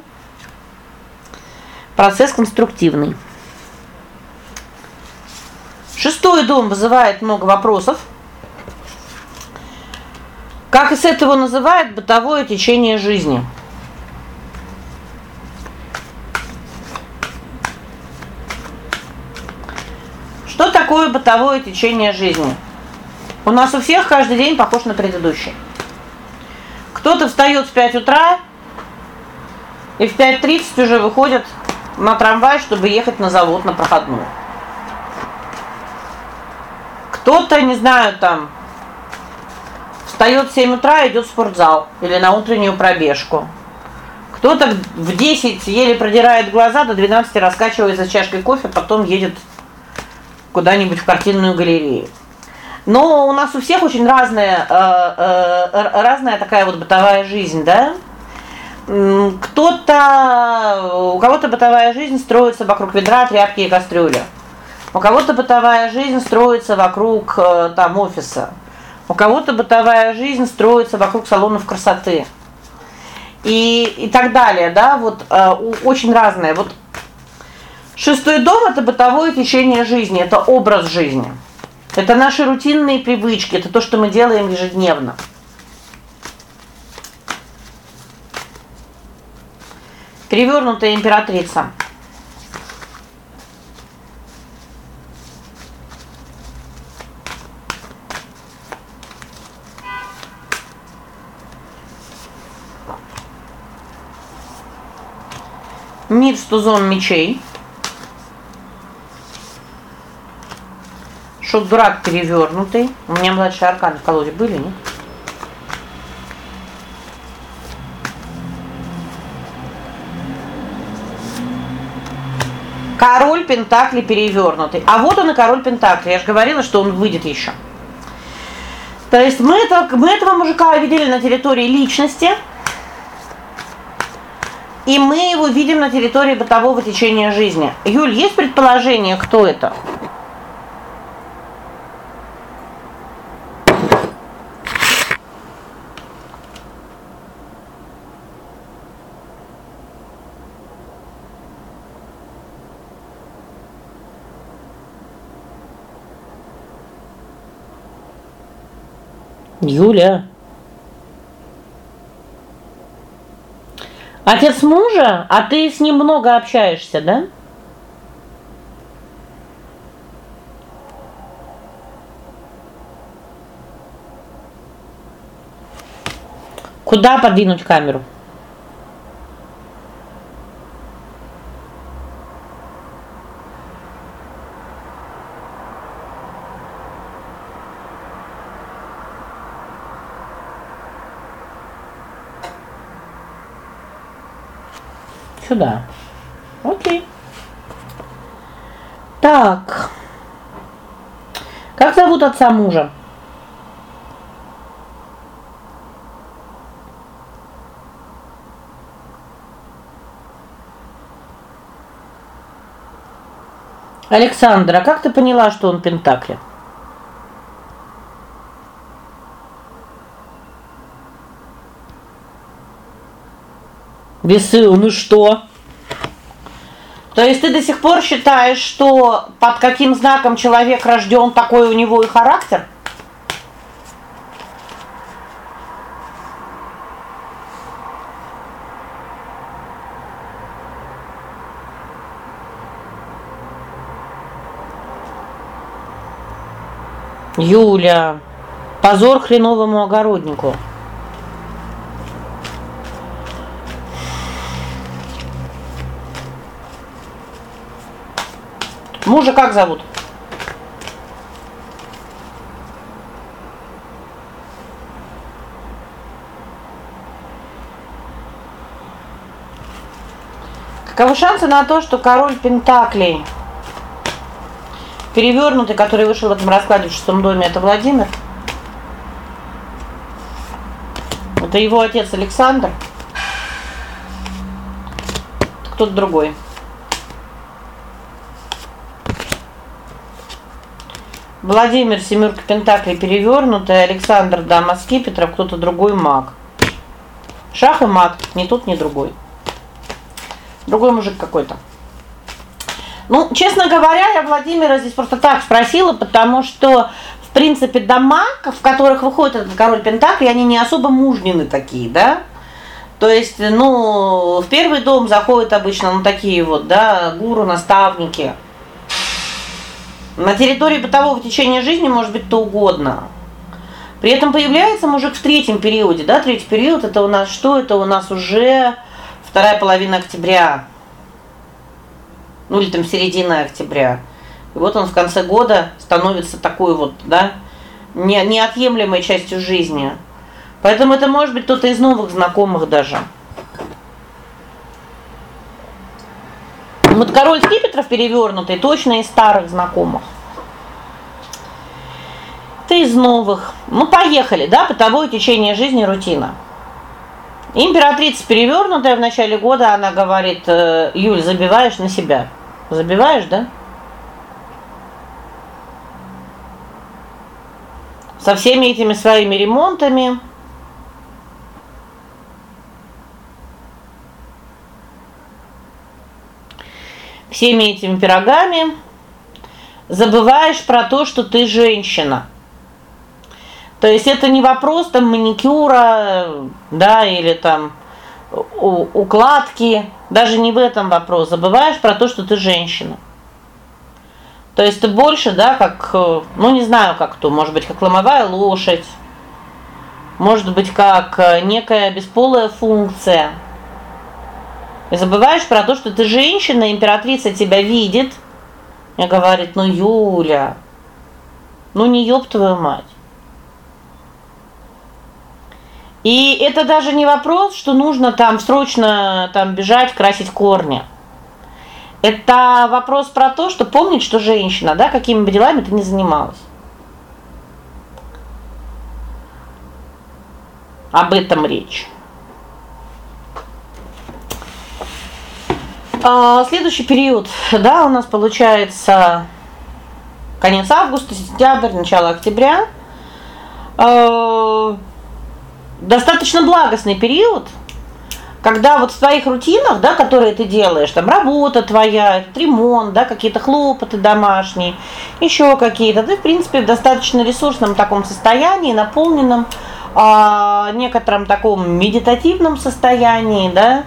B: процесс конструктивный. Шестой дом вызывает много вопросов. Как из этого называют бытовое течение жизни. Что такое бытовое течение жизни? У нас у всех каждый день похож на предыдущий. Кто-то встает в 5 утра и в 5:30 уже выходит на трамвай, чтобы ехать на завод на проходную. Кто-то, не знаю, там встает в 7 утра идет в спортзал или на утреннюю пробежку. Кто-то в 10 еле продирает глаза, до 12 раскачивается чашкой кофе, потом едет куда-нибудь в картинную галерею. Но у нас у всех очень разная э, э, разная такая вот бытовая жизнь, да? Кто-то у кого-то бытовая жизнь строится вокруг ведра, тряпки и кастрюли. У кого-то бытовая жизнь строится вокруг э, там офиса. У кого-то бытовая жизнь строится вокруг салонов красоты. И и так далее, да? Вот э, очень разное. Вот шестой дом это бытовое течение жизни, это образ жизни. Это наши рутинные привычки, это то, что мы делаем ежедневно. Перевернутая императрица. Мир с тузом мечей. Что дурак перевернутый. У меня младшие арканы в колоде были, нет? Король пентаклей перевернутый. А вот он и король пентаклей. Я же говорила, что он выйдет еще. То есть мы это мы этого мужика видели на территории личности. И мы его видим на территории бытового течения жизни. Юль, есть предположение, кто это?
A: Юля. Отец мужа? А ты с ним много общаешься, да? Куда подвинуть камеру? Сюда. О'кей. Так. Как зовут отца мужа? Александра, как ты поняла, что он пентакли? Весы, ну что? То есть ты до сих пор считаешь, что под каким знаком человек рожден, такой у него и характер? Юля, позор хреновому огороднику. Мужа как зовут? Каковы шансы на то, что король пентаклей перевернутый, который вышел в этом раскладе в шестом доме, это Владимир? Это его отец Александр. Кто-то другой.
B: Владимир семерка пентаклей перевернутая, Александр дама скипетров, кто-то другой маг. Шах и маг, ни тот, ни другой. Другой мужик какой-то. Ну, честно говоря, я Владимира здесь просто так спросила, потому что в принципе дома, в которых выходит этот король пентаклей, они не особо мужнины такие, да? То есть, ну, в первый дом заходят обычно ну такие вот, да, гуру, наставники. На территории бытового течения жизни может быть то угодно. При этом появляется мужик в третьем периоде, да? Третий период это у нас что? Это у нас уже вторая половина октября. Ну или там середина октября. И вот он в конце года становится такой вот, да, не неотъемлемой частью жизни. Поэтому это может быть кто-то из новых знакомых даже. Вот король скипетров перевернутый точно из старых знакомых. Ты из новых. Ну поехали, да, бытовое течение жизни, рутина. Императрица перевернутая в начале года, она говорит: «Э, "Юль, забиваешь на себя". Забиваешь, да? Со всеми этими своими ремонтами всеми этими пирогами забываешь про то, что ты женщина. То есть это не вопрос там маникюра, да, или там укладки, даже не в этом вопрос. Забываешь про то, что ты женщина. То есть ты больше, да, как, ну не знаю, как то, может быть, как ломовая лошадь. Может быть, как некая бесполая функция. Забываешь про то, что ты женщина, императрица тебя видит и говорит: "Ну, Юля, ну не ёб твою мать". И это даже не вопрос, что нужно там срочно там бежать, красить корни. Это вопрос про то, что помнить, что женщина, да, какими бы делами ты ни занималась. Об этом речь. А, следующий период, да, у нас получается конец августа, сентябрь, начало октября. А, достаточно благостный период, когда вот в твоих рутинах, да, которые ты делаешь, там работа твоя, ремонт, да, какие-то хлопоты домашние, еще какие-то, ты в принципе в достаточно ресурсном таком состоянии, наполненном а, некотором таком медитативном состоянии, да,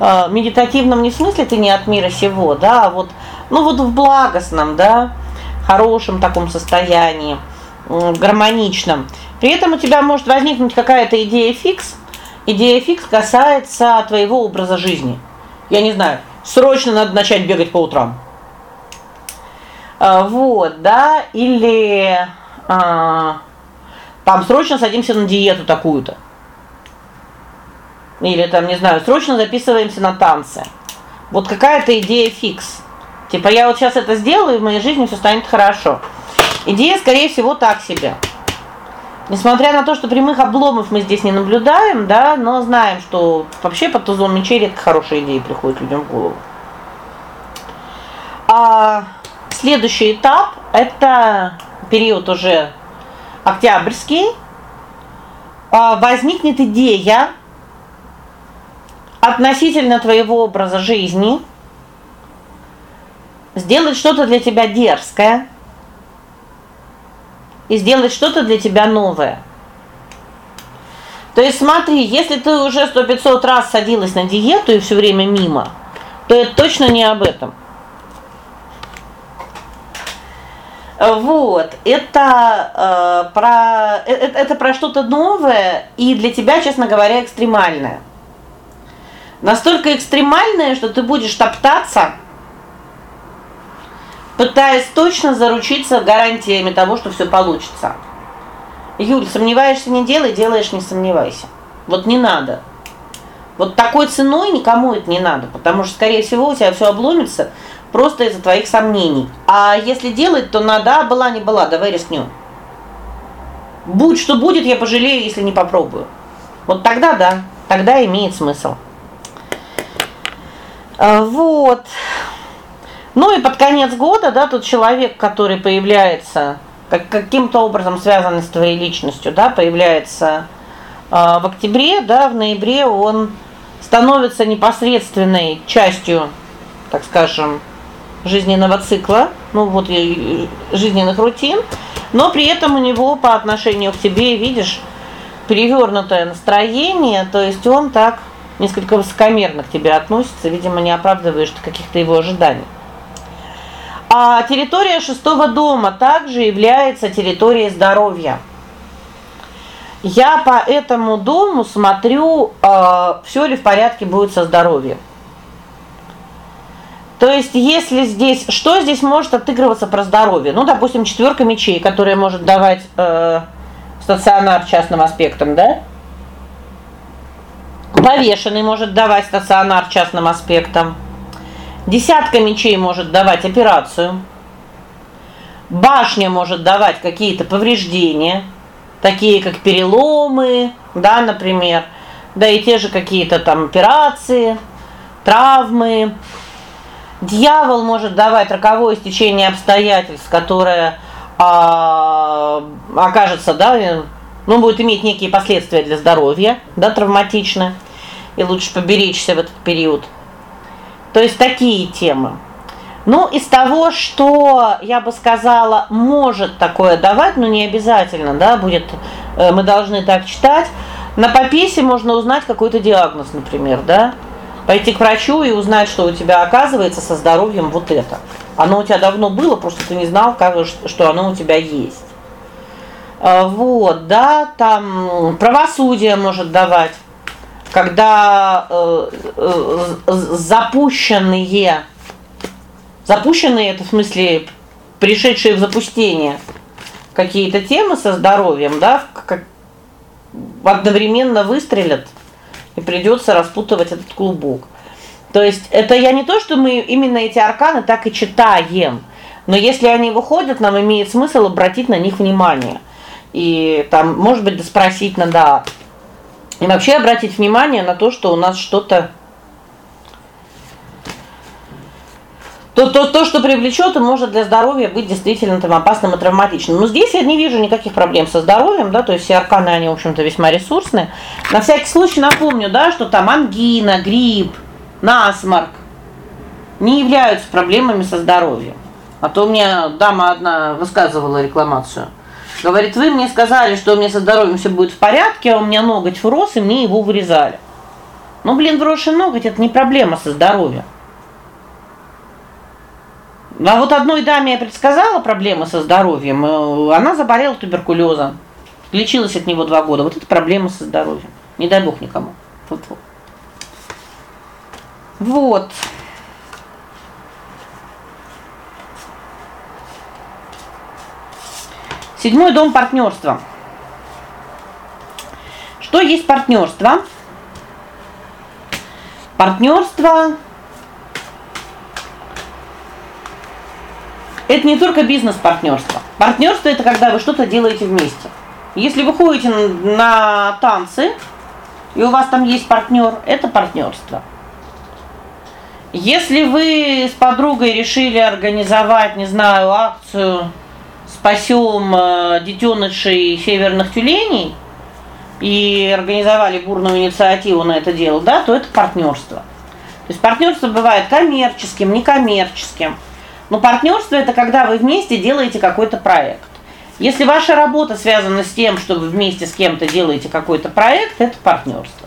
B: э, медитативном не в смысле ты не от мира сего, да, а вот ну вот в благостном, да, хорошем таком состоянии, гармоничном. При этом у тебя может возникнуть какая-то идея фикс. Идея фикс касается твоего образа жизни. Я не знаю, срочно надо начать бегать по утрам. А, вот, да, или а, там срочно садимся на диету такую-то. Или там, не знаю, срочно записываемся на танцы. Вот какая-то идея фикс. Типа я вот сейчас это сделаю, и в моей жизни все станет хорошо. Идея, скорее всего, так себе. Несмотря на то, что прямых обломов мы здесь не наблюдаем, да, но знаем, что вообще под тузом мечей редко хорошие идеи приходят людям в голову. А следующий этап это период уже октябрьский. А возникнет идея относительно твоего образа жизни сделать что-то для тебя дерзкое и сделать что-то для тебя новое. То есть смотри, если ты уже 100-500 раз садилась на диету и все время мимо, то это точно не об этом. Вот. Это э, про это, это про что-то новое и для тебя, честно говоря, экстремальное. Настолько экстремальное, что ты будешь топтаться, пытаясь точно заручиться гарантиями того, что все получится. Юль, сомневаешься не делай, делаешь не сомневайся. Вот не надо. Вот такой ценой никому это не надо, потому что скорее всего у тебя все обломится просто из-за твоих сомнений. А если делать, то надо, а была не была, давай рискнем. Будь что будет, я пожалею, если не попробую. Вот тогда да, тогда имеет смысл. А, вот. Ну и под конец года, да, тот человек, который появляется как каким-то образом связанный с твоей личностью, да, появляется э, в октябре, да, в ноябре он становится непосредственной частью, так скажем, жизненного цикла, ну вот и жизненных рутин, но при этом у него по отношению к тебе, видишь, перевернутое настроение, то есть он так несколько высокомерно к тебе относится, видимо, не оправдываешь каких-то его ожиданий. А территория шестого дома также является территорией здоровья. Я по этому дому смотрю, э, все ли в порядке будет со здоровьем. То есть, если здесь, что здесь может отыгрываться про здоровье? Ну, допустим, четверка мечей, которая может давать э, стационар частным аспектом, да? Повешенный может давать стационар частным аспектом. Десятка мечей может давать операцию. Башня может давать какие-то повреждения, такие как переломы, да, например, да и те же какие-то там операции, травмы. Дьявол может давать роковое стечение обстоятельств, которое а, окажется, да, ну будет иметь некие последствия для здоровья, да, травматичные, и лучше поберечься в этот период. То есть такие темы. Ну, из того, что я бы сказала, может такое давать, но не обязательно, да, будет э, мы должны так читать. На пописе можно узнать какой-то диагноз, например, да? Пойти к врачу и узнать, что у тебя оказывается со здоровьем вот это. Оно у тебя давно было, просто ты не знал, как что оно у тебя есть. А, вот, да, там правосудие может давать когда э, э, запущенные запущенные это в смысле пришедшие в запустение какие-то темы со здоровьем, да, как одновременно выстрелят и придется распутывать этот клубок. То есть это я не то, что мы именно эти арканы так и читаем, но если они выходят, нам имеет смысл обратить на них внимание. И там, может быть, спросить надо и вообще обратить внимание на то, что у нас что-то то то то, что привлечет и может для здоровья быть действительно там опасным и травматичным. Но здесь я не вижу никаких проблем со здоровьем, да, то есть все арканы они, в общем-то, весьма ресурсные. На всякий случай напомню, да, что там ангина, грипп, насморк не являются проблемами со здоровьем. А то у меня дама одна высказывала рекламацию. Говорит: "Вы мне сказали, что у меня со здоровьем все будет в порядке, а у меня ноготь врос, и мне его вырезали". Ну, блин, вросший ноготь это не проблема со здоровьем. А вот одной даме я предсказала проблемы со здоровьем. Э, она заболела туберкулезом. Лечилась от него два года. Вот это проблема со здоровьем. Не дай бог никому. Вот. Вот. Седьмой дом партнерства. Что есть партнерство? Партнерство это не только бизнес-партнерство. Партнерство это когда вы что-то делаете вместе. Если вы ходите на танцы, и у вас там есть партнер, это партнерство. Если вы с подругой решили организовать, не знаю, акцию спасем э, детенышей северных тюленей и организовали бурную инициативу на это дело, да, то это партнерство. То есть партнерство бывает коммерческим, некоммерческим. Но партнерство это когда вы вместе делаете какой-то проект. Если ваша работа связана с тем, что вы вместе с кем-то делаете какой-то проект, это партнерство.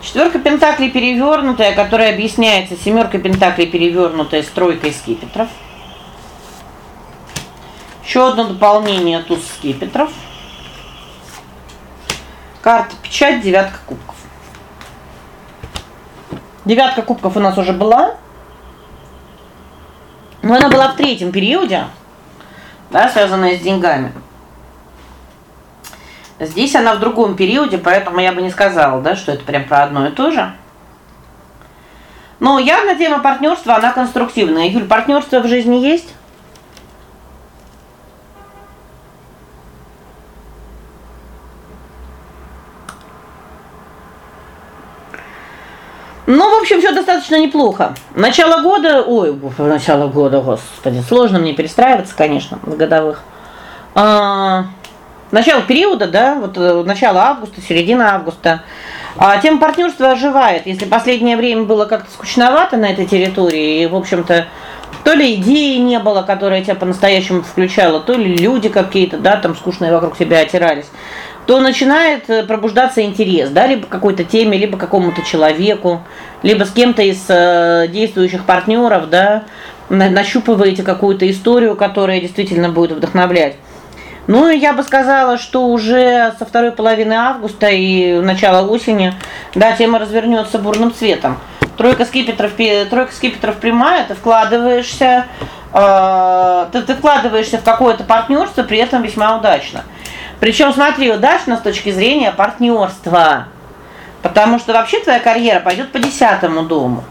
B: Четверка пентаклей перевернутая, которая объясняется семеркой пентаклей перевернутая с тройкой скипетров. Еще одно дополнение туз скипетров. Карта печать, девятка кубков. Девятка кубков у нас уже была. Но она была в третьем периоде, да, связанная с деньгами. Здесь она в другом периоде, поэтому я бы не сказала, да, что это прям про одно и то же. Но явно тема партнерства, она конструктивная. Юль, партнерство в жизни есть? Ну, в общем, все достаточно неплохо. Начало года, ой, начало года, господи, сложно мне перестраиваться, конечно, в годовых. А, -а, начало периода, да, вот э, начало августа, середина августа. А тема партнерства оживает. Если последнее время было как-то скучновато на этой территории, и, в общем-то, то ли идеи не было, которая тебя по-настоящему включала, то ли люди какие-то, да, там скучные вокруг себя отирались, то начинает э, пробуждаться интерес, да, либо к какой-то теме, либо к какому-то человеку, либо с кем-то из э, действующих партнеров, да, нащупываете какую-то историю, которая действительно будет вдохновлять. Ну, я бы сказала, что уже со второй половины августа и начала осени, да, тема развернется бурным цветом. Тройка скипетров, тройка скипетров прямая, ты вкладываешься, э, ты, ты вкладываешься в какое-то партнерство, при этом весьма удачно. Причем, смотри, удачно с точки зрения партнерства. Потому что вообще твоя карьера пойдет по десятому дому.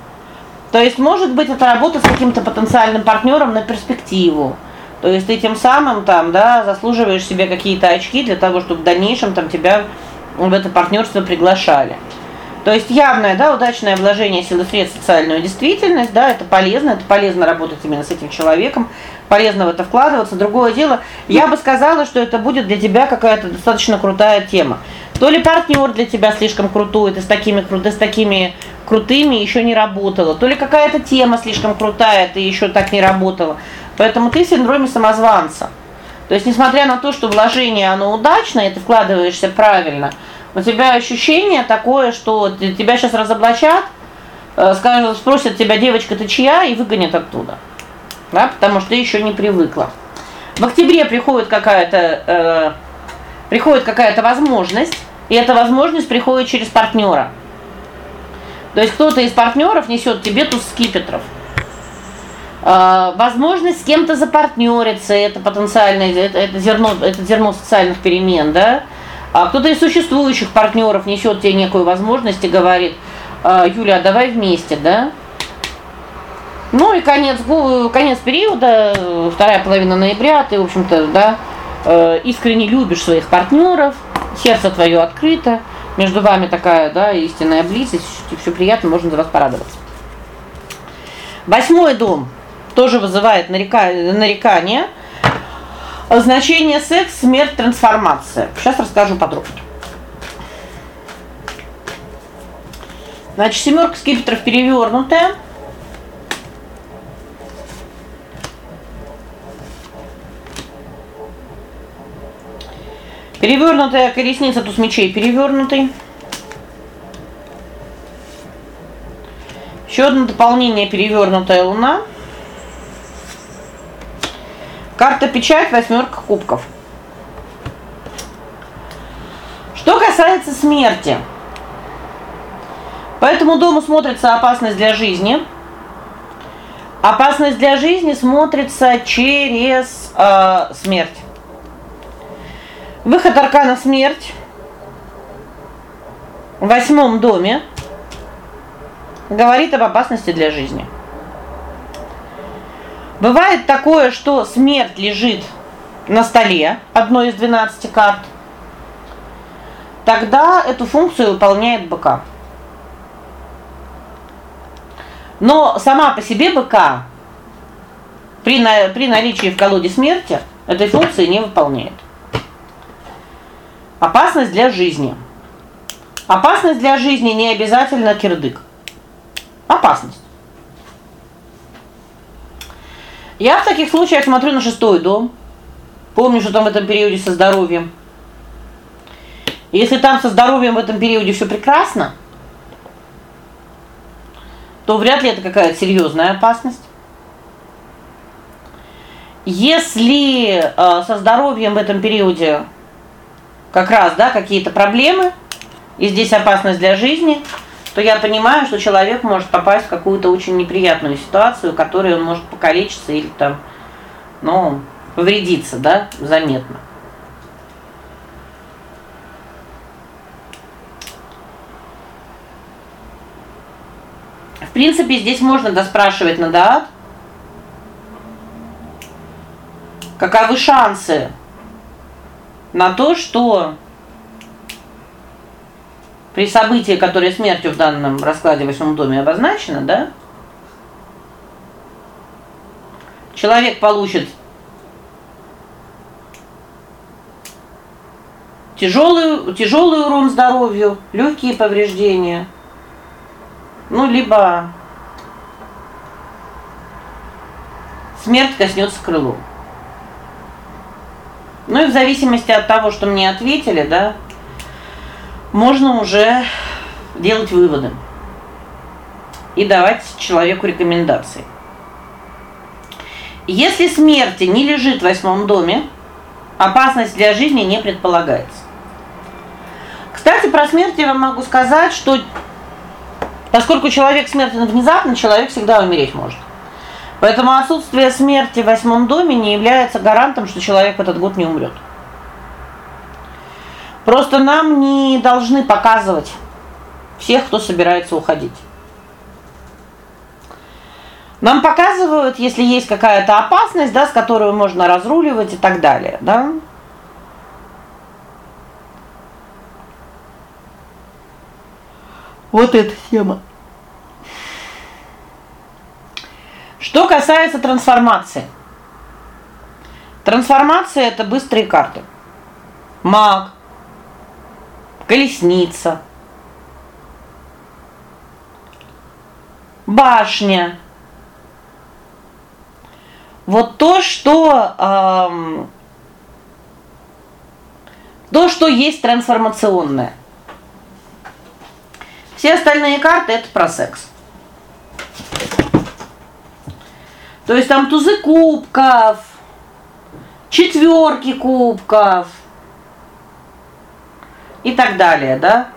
B: То есть, может быть, это работа с каким-то потенциальным партнером на перспективу. То есть ты тем самым там, да, заслуживаешь себе какие-то очки для того, чтобы в дальнейшем там тебя в это партнерство приглашали. То есть явное, да, удачное вложение сил и средств в социальную действительность, да, это полезно, это полезно работать именно с этим человеком, полезно в это вкладываться. Другое дело, я бы сказала, что это будет для тебя какая-то достаточно крутая тема. То ли партнер для тебя слишком крутой, ты с такими ты с такими крутыми еще не работала, то ли какая-то тема слишком крутая, ты еще так не работала. Поэтому ты в синдроме самозванца. То есть несмотря на то, что вложение оно удачное, ты вкладываешься правильно, у тебя ощущение такое, что тебя сейчас разоблачат, э, скажут, спросят тебя: "Девочка, ты чья?" и выгонят оттуда. Да, потому что ты еще не привыкла. В октябре приходит какая-то э приходит какая-то возможность, и эта возможность приходит через партнера. То есть кто-то из партнеров несет тебе туз скипетров. А, возможность с кем-то запартнериться это потенциальное это, это зерно это зерно социальных перемен, да? А кто-то из существующих партнеров несет тебе некую возможность и говорит: «А, "Юля, давай вместе", да? Ну и конец конец периода, вторая половина ноября, ты, в общем-то, да, э, искренне любишь своих партнеров, сердце твое открыто, между вами такая, да, истинная близость, все приятно, можно за вас порадоваться. Восьмой дом тоже вызывает нарекание, нарекание. Значение секс, смерть, трансформация. Сейчас расскажу подробнее. Значит, семерка скипетров перевернутая. Перевернутая колесница туз мечей перевернутый. Еще одно дополнение перевернутая луна. Карта печать, восьмерка кубков. Что касается смерти. По этому дому смотрится опасность для жизни. Опасность для жизни смотрится через э, смерть. Выход аркана смерть в восьмом доме говорит об опасности для жизни. Бывает такое, что смерть лежит на столе одной из 12 карт. Тогда эту функцию выполняет БК. Но сама по себе БК при на, при наличии в колоде смерти этой функции не выполняет. Опасность для жизни. Опасность для жизни не обязательно кирдык. Опасность. Я в таких случаях смотрю на шестой дом. Помню, что там в этом периоде со здоровьем. Если там со здоровьем в этом периоде все прекрасно, то вряд ли это какая-то серьезная опасность. Если э, со здоровьем в этом периоде как раз, да, какие-то проблемы, и здесь опасность для жизни, то я понимаю, что человек может попасть в какую-то очень неприятную ситуацию, в которой он может покалечиться или там, ну, повредиться, да, заметно. В принципе, здесь можно доспрашивать на даат. Каковы шансы на то, что при событии, которое смертью в данном раскладе в восьмом доме обозначено, да? Человек получит тяжелый тяжелый урон здоровью, легкие повреждения. Ну либо смерть коснется крылом. Ну и в зависимости от того, что мне ответили, да, можно уже делать выводы и давать человеку рекомендации. Если смерти не лежит в восьмом доме, опасность для жизни не предполагается. Кстати, про смерть я вам могу сказать, что поскольку человек смертен внезапно, человек всегда умереть может. Поэтому отсутствие смерти в восьмом доме не является гарантом, что человек в этот год не умрет. Просто нам не должны показывать всех, кто собирается уходить. Нам показывают, если есть какая-то опасность, да, с которой можно разруливать и так далее, да? Вот эта тема. Что касается трансформации. Трансформация это быстрые карты. Маг, колесница, башня. Вот то, что эм, то, что есть трансформационное. Все остальные карты это про секс. То есть там тузы кубков, четверки кубков и так далее, да?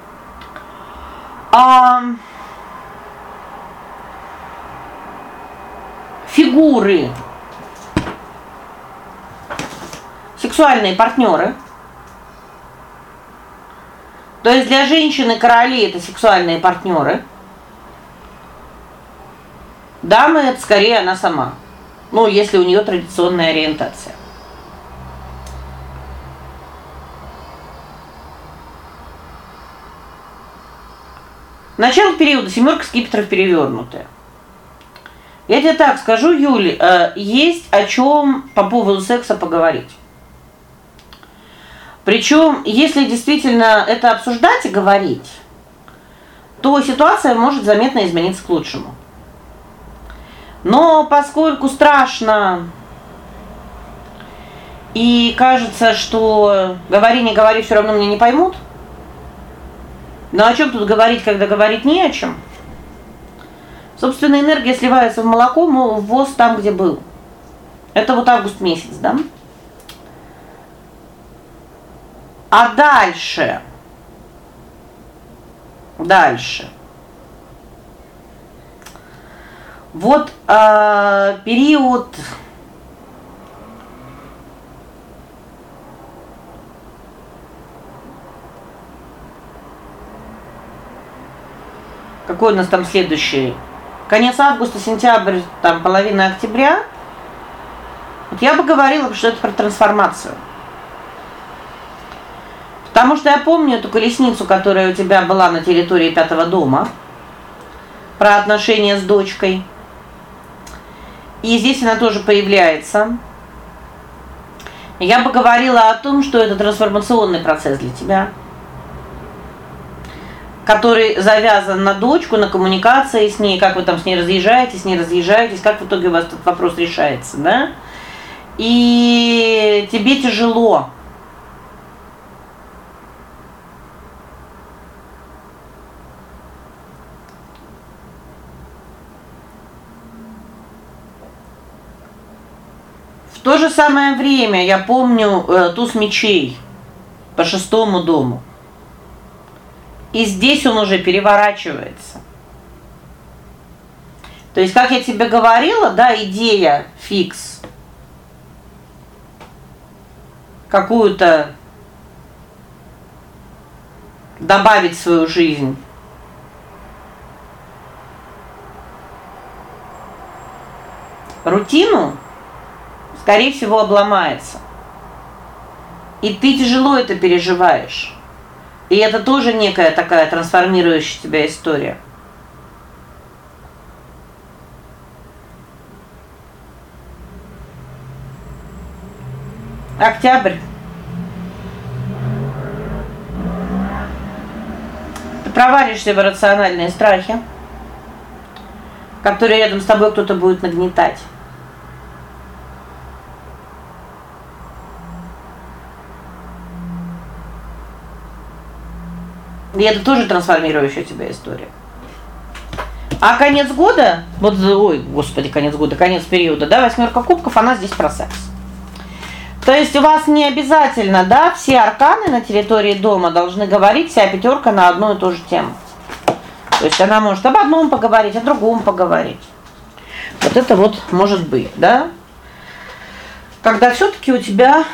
B: А фигуры сексуальные партнеры. То есть для женщины короли это сексуальные партнеры. Дамы это скорее она сама. Ну, если у нее традиционная ориентация. Начало периода семерка скипетров перевернутая. Я тебе так скажу, Юль, э, есть о чем по поводу секса поговорить. Причем, если действительно это обсуждать и говорить, то ситуация может заметно измениться к лучшему. Но поскольку страшно и кажется, что говори не говори, все равно меня не поймут. Но о чем тут говорить, когда говорить не о чем? Собственно, энергия сливается в молоко, мол, в воз там, где был. Это вот август месяц, да? А дальше Дальше. Вот э, период Какой у нас там следующий? Конец августа, сентябрь, там половина октября. Вот я бы говорила, что это про трансформацию. Потому что я помню эту колесницу, которая у тебя была на территории пятого дома, про отношения с дочкой. И здесь она тоже появляется. Я бы говорила о том, что это трансформационный процесс для тебя, который завязан на дочку, на коммуникации с ней, как вы там с ней разъезжаетесь, не разъезжаетесь, как в итоге у вас этот вопрос решается, да? И тебе тяжело В то же самое время я помню э, туз мечей по шестому дому. И здесь он уже переворачивается. То есть, как я тебе говорила, да, идея фикс какую-то добавить в свою жизнь. Рутину скорее всего, обломается. И ты тяжело это переживаешь. И это тоже некая такая трансформирующая тебя история. Октябрь. Ты провалишься в рациональные страхи, которые рядом с тобой кто-то будет нагнетать. И это тоже трансформирующая тебя история. А конец года, вот ой, господи, конец года, конец периода, да, восьмерка кубков, она здесь про секс. То есть у вас не обязательно, да, все арканы на территории дома должны говорить вся пятерка на одну и ту же тему. То есть она может об одном поговорить, о другом поговорить. Вот это вот может быть, да? Когда все таки у тебя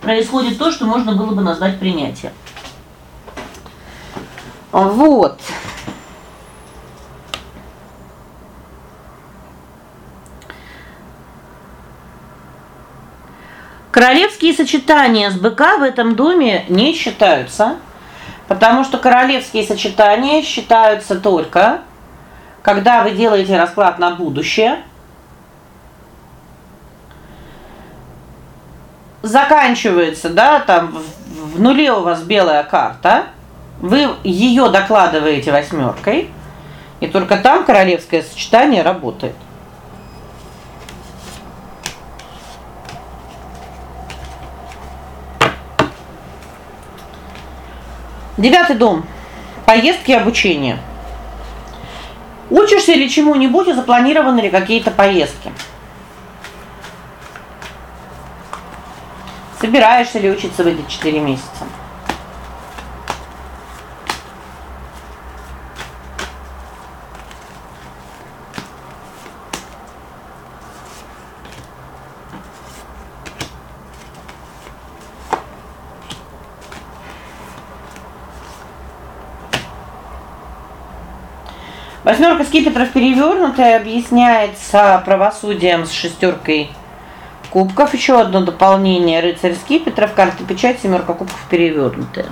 B: происходит то, что можно было бы назвать принятием. Вот. Королевские сочетания с БК в этом доме не считаются, потому что королевские сочетания считаются только когда вы делаете расклад на будущее. Заканчивается, да, там в нуле у вас белая карта. Вы ее докладываете восьмеркой, и только там королевское сочетание работает. Девятый дом. Поездки и обучение. Учишься ли чему-нибудь и запланированы ли какие-то поездки? Собираешься ли учиться в эти 4 месяца? Восьмерка скипетров перевернутая объясняется правосудием с шестеркой кубков. Еще одно дополнение рыцарь скипетров, карта печать, семерка кубков перевернутая.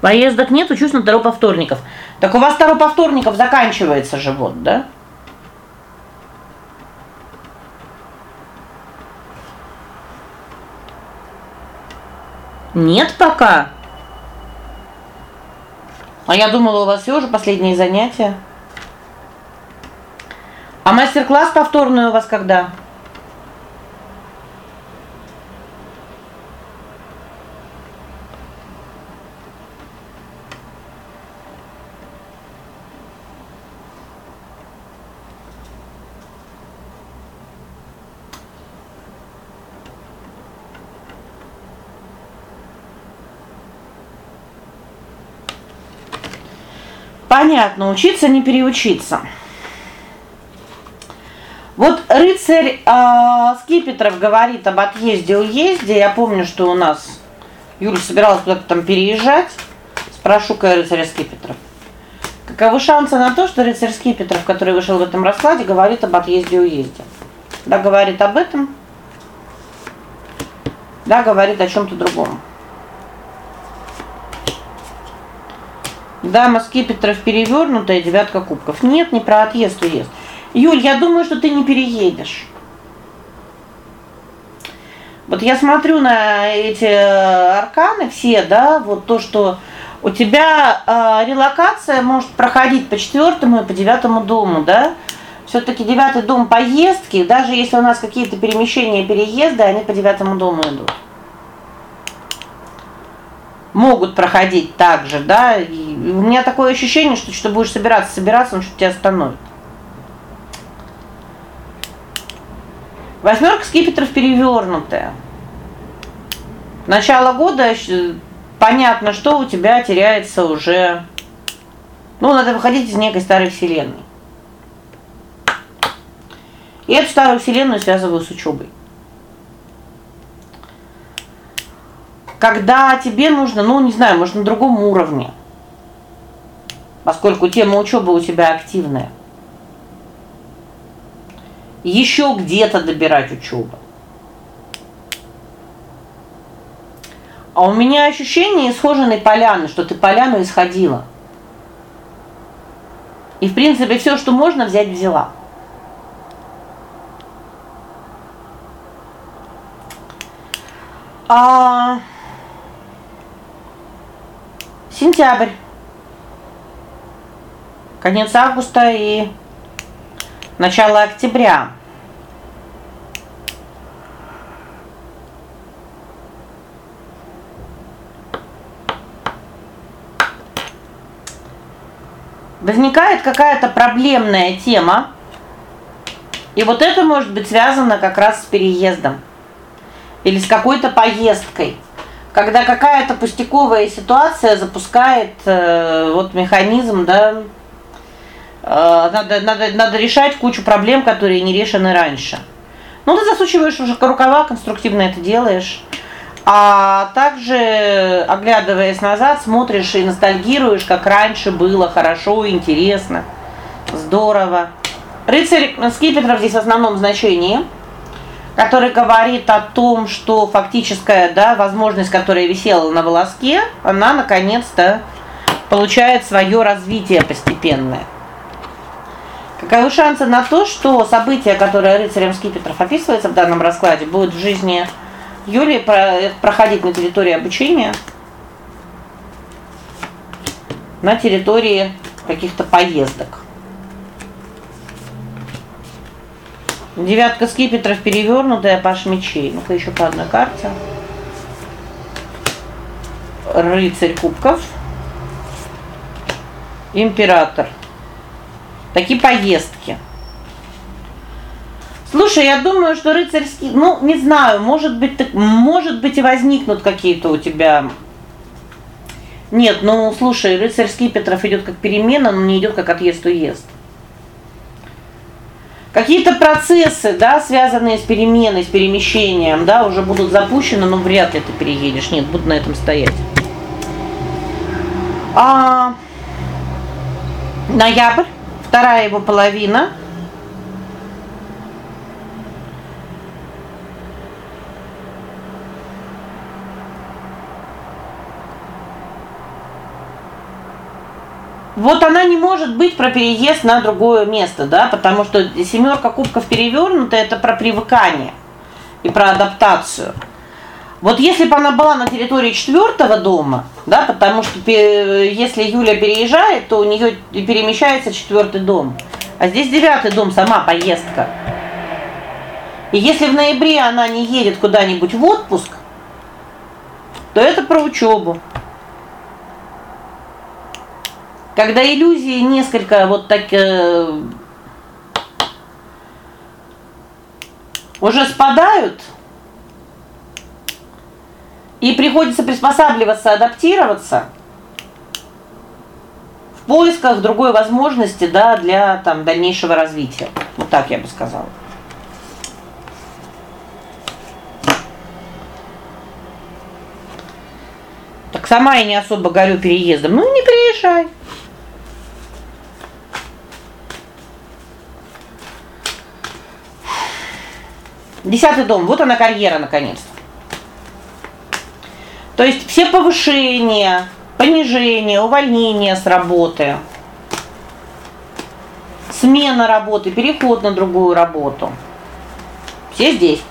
B: Поездок нет, учусь на Таро повторников. Так у вас Таро повторников заканчивается живот, да? Нет пока. А я думала, у вас все уже последние занятия. А мастер-класс повторный у вас когда? Понятно, учиться не переучиться. Вот рыцарь э, Скипетров говорит об отъезде уезде. Я помню, что у нас Юля собиралась куда-то там переезжать. Спрошу-ка рыцаря Скипетров. Каковы шансы на то, что рыцарь Скипетров, который вышел в этом раскладе, говорит об отъезде уезде? Да, говорит об этом. Да, говорит о чем то другом. Дама скипетров перевернутая, девятка кубков. Нет, не про отъезд уезд. Юль, я думаю, что ты не переедешь. Вот я смотрю на эти э, арканы все, да, вот то, что у тебя э, релокация может проходить по четвертому и по девятому дому, да? все таки девятый дом поездки, даже если у нас какие-то перемещения, переезды, они по девятому дому идут могут проходить так же, да? И у меня такое ощущение, что что будешь собираться, собираться, он что тебя остановит. Восьмерка скипетров перевернутая. Начало года понятно, что у тебя теряется уже ну, надо выходить из некой старой вселенной. И эту старую вселенную связываю с учебой. Когда тебе нужно, ну, не знаю, может, на другом уровне. Поскольку тема учебы у тебя активная. Еще где-то добирать учебу. А у меня ощущение исхоженной поляны, что ты поляну исходила. И в принципе все, что можно взять, взяла. А сентябрь. Конец августа и начало октября. возникает какая-то проблемная тема. И вот это может быть связано как раз с переездом или с какой-то поездкой. Когда какая-то пустяковая ситуация запускает э, вот механизм, да, э, надо надо надо решать кучу проблем, которые не решены раньше. Ну ты засучиваешь уже рукава, конструктивно это делаешь. А также, оглядываясь назад, смотришь и ностальгируешь, как раньше было хорошо, интересно, здорово. Рыцарь скипетров здесь в основном значении, который говорит о том, что фактическая, да, возможность, которая висела на волоске, она наконец-то получает свое развитие постепенное. Каковы шансы на то, что событие, которое рыцарем скипетров описывается в данном раскладе, будет в жизни Юлии проходить на территории обучения, на территории каких-то поездок. Девятка скипетров перевернутая, паш мечей. Ну-ка еще по одной карте. Рыцарь кубков. Император. Такие поездки. Слушай, я думаю, что рыцарский, ну, не знаю, может быть, так, может быть и возникнут какие-то у тебя Нет, ну, слушай, рыцарский Петров идет как перемена, но не идет как отъезд-уезд. Какие-то процессы, да, связанные с переменой, с перемещением, да, уже будут запущены, но вряд ли ты переедешь. Нет, буду на этом стоять. А ноябрь, вторая его половина Вот она не может быть про переезд на другое место, да, потому что семерка кубков перевернута это про привыкание и про адаптацию. Вот если бы она была на территории четвертого дома, да, потому что если Юля переезжает, то у нее перемещается четвертый дом. А здесь девятый дом сама поездка. И если в ноябре она не едет куда-нибудь в отпуск, то это про учебу. Когда иллюзии несколько вот так э, уже спадают, и приходится приспосабливаться, адаптироваться в поисках другой возможности, да, для там дальнейшего развития. Вот так я бы сказала. Так сама я не особо горю переездом. Ну не переезжай. Десятый дом. Вот она карьера наконец-то. То есть все повышения, понижения, увольнения с работы, смена работы, переход на другую работу. Все здесь.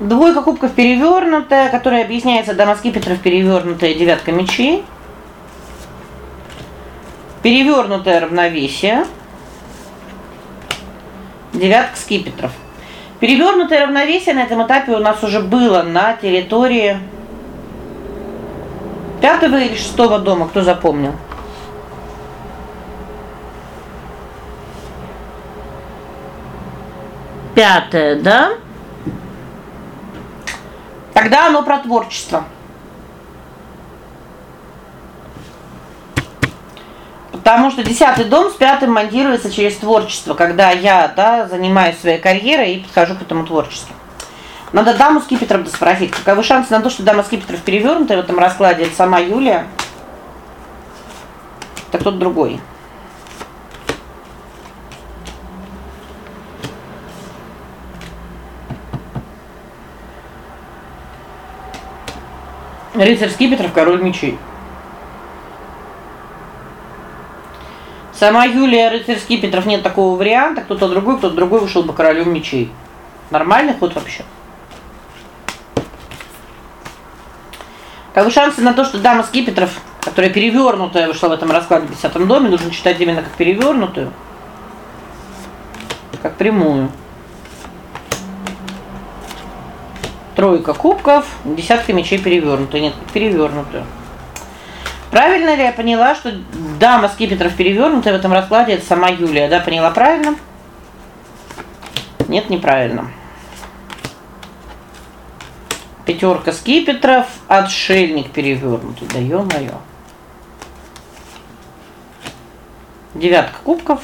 B: Двойка кубков перевернутая, которая объясняется дома скипетров перевернутая девятка мечей. Перевернутое равновесие. Девятка скипетров. Перевернутое равновесие на этом этапе у нас уже было на территории пятого или шестого дома, кто запомнил? Пятое, да? Тогда оно про творчество. Потому что десятый дом с пятым монтируется через творчество, когда я, да, занимаюсь своей карьерой и подхожу к этому творчеству. Надо даму с кипетром доспрофить. Каковы шансы на то, что дама с кипетров перевернутая в этом раскладе это сама Юлия? Так тот другой. Рыцарь скипетров, король мечей. Сама Юлия рыцарь скипетров нет такого варианта, кто-то другой, кто-то другой вышел бы королем мечей. Нормальный ход вообще. Как бы шансы на то, что дама скипетров, которая перевернутая вышла в этом раскладе в 10 доме, нужно читать именно как перевернутую. Как прямую. Тройка кубков, десятка мечей перевернутая, нет, перевернутую. Правильно ли я поняла, что дама скипетров перевернутая в этом раскладе это сама Юлия, да, поняла правильно? Нет, неправильно. Пятерка скипетров, отшельник перевернутый. Да ё-моё. Девятка кубков.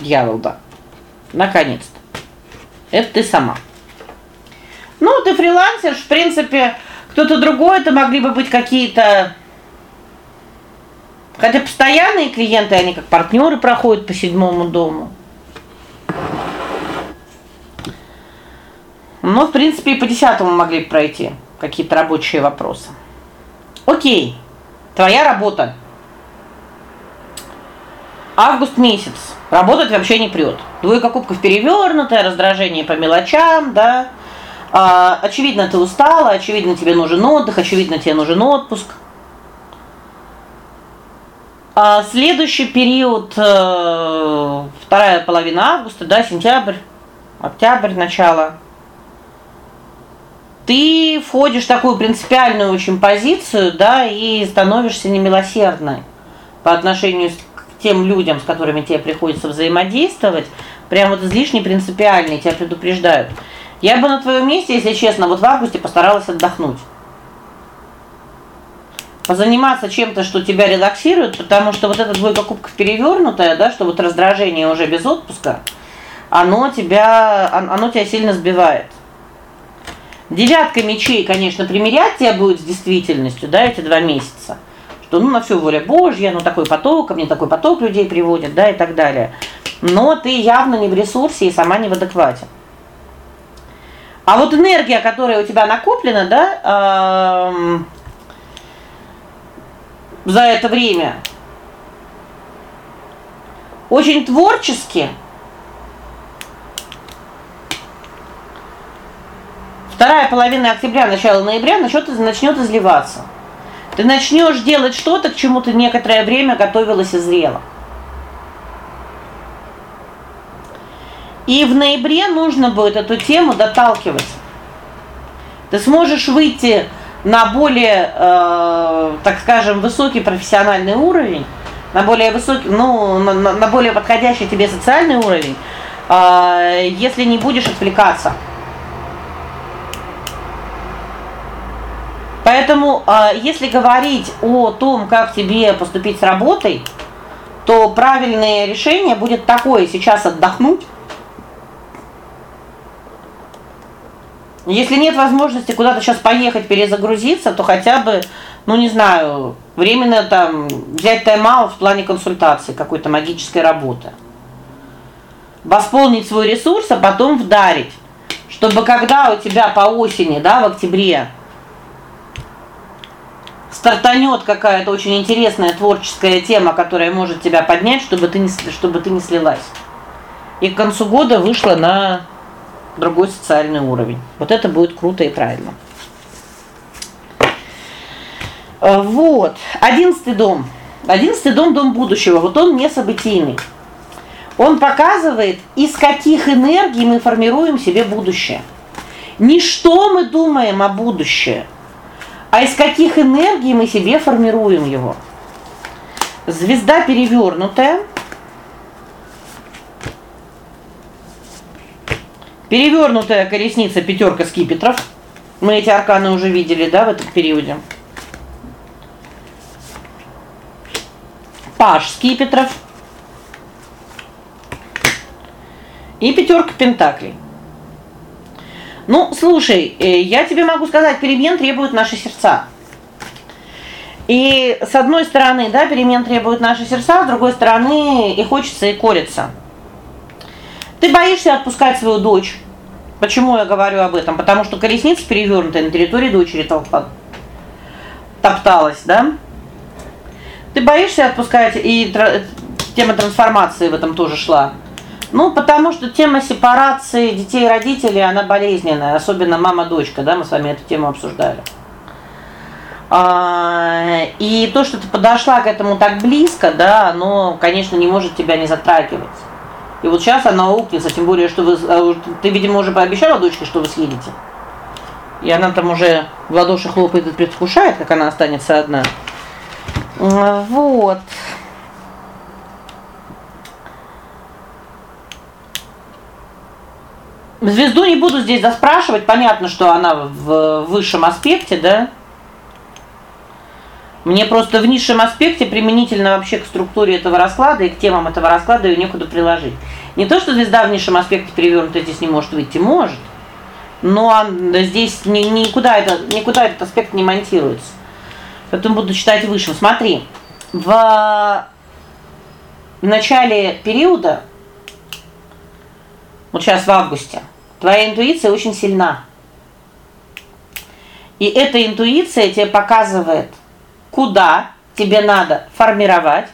B: Дьявол, да. Наконец-то. Это ты сама. Ну, ты фрилансер, в принципе, кто-то другой, это могли бы быть какие-то Хотя постоянные клиенты, они как партнеры проходят по седьмому дому. Но, в принципе, и по десятому могли бы пройти какие-то рабочие вопросы. О'кей. Твоя работа. Август месяц. Работать вообще не прет. Двойка кубков перевернутая, раздражение по мелочам, да? А, очевидно, ты устала, очевидно, тебе нужен отдых, очевидно, тебе нужен отпуск. А следующий период э, вторая половина августа, да, сентябрь, октябрь, начало. Ты входишь в такую принципиальную очень позицию, да, и становишься немилосердной по отношению к тем людям, с которыми тебе приходится взаимодействовать, прям вот излишне принципиальный, тебя предупреждают. Я бы на твоем месте, если честно, вот в августе постаралась отдохнуть. Позаниматься чем-то, что тебя релаксирует, потому что вот эта двойка кубков перевернутая, да, что вот раздражение уже без отпуска, оно тебя оно тебя сильно сбивает. Девятка мечей, конечно, примерять тебя будет с действительностью, да, эти два месяца. Что ну на всю воля Божья, ну такой поток, ко мне такой поток людей приводит, да, и так далее. Но ты явно не в ресурсе и сама не в адеквате. А вот энергия, которая у тебя накоплена, да, эм, за это время очень творчески. Вторая половина октября, начало ноября начнет начнет изливаться. Ты начнешь делать что-то, к чему ты некоторое время готовилась и зрела. И в ноябре нужно будет эту тему доталкивать. Ты сможешь выйти на более, э, так скажем, высокий профессиональный уровень, на более высокий, ну, на, на более подходящий тебе социальный уровень, э, если не будешь отвлекаться. Поэтому, э, если говорить о том, как тебе поступить с работой, то правильное решение будет такое: сейчас отдохнуть Если нет возможности куда-то сейчас поехать, перезагрузиться, то хотя бы, ну не знаю, временно там взять тайм-аут в плане консультации, какой-то магической работы. Восполнить свой ресурс, а потом вдарить, чтобы когда у тебя по осени, да, в октябре стартанет какая-то очень интересная творческая тема, которая может тебя поднять, чтобы ты не чтобы ты не слилась. И к концу года вышла на другой социальный уровень. Вот это будет круто и правильно. Э, вот. Одиннадцатый дом. Одиннадцатый дом дом будущего. Вот он не событийный. Он показывает, из каких энергий мы формируем себе будущее. Не что мы думаем о будущем, а из каких энергий мы себе формируем его. Звезда перевернутая Перевернутая колесница пятерка скипетров. Мы эти арканы уже видели, да, в этом периоде. Паш скипетров. И пятерка пентаклей. Ну, слушай, э, я тебе могу сказать, перемен требуют наши сердца. И с одной стороны, да, перемен требуют наши сердца, с другой стороны, и хочется, и корится. Ты боишься отпускать свою дочь Почему я говорю об этом? Потому что колесница перевернутая на территории дочери толпа топталась, да? Ты боишься отпускать и тема трансформации в этом тоже шла. Ну, потому что тема сепарации детей и родителей, она болезненная, особенно мама-дочка, да, мы с вами эту тему обсуждали. А, и то, что ты подошла к этому так близко, да, оно, конечно, не может тебя не затрагивать. И вот сейчас она укнется, тем более, что вы а, ты, видимо, уже пообещала дочке, что вы съедете. И она там уже в ладоши хлопает и предвкушает, как она останется одна. Вот. Звезду не буду здесь заспрашивать, понятно, что она в высшем аспекте, да? Мне просто в низшем аспекте применительно вообще к структуре этого расклада и к темам этого расклада ее некуда приложить. Не то, что звезда в низшем аспекте перевернута здесь не может выйти, может. Но здесь ни, никуда это никуда этот аспект не монтируется. Поэтому буду читать выше. Смотри. В начале периода вот сейчас в августе твоя интуиция очень сильна. И эта интуиция тебе показывает, куда тебе надо формировать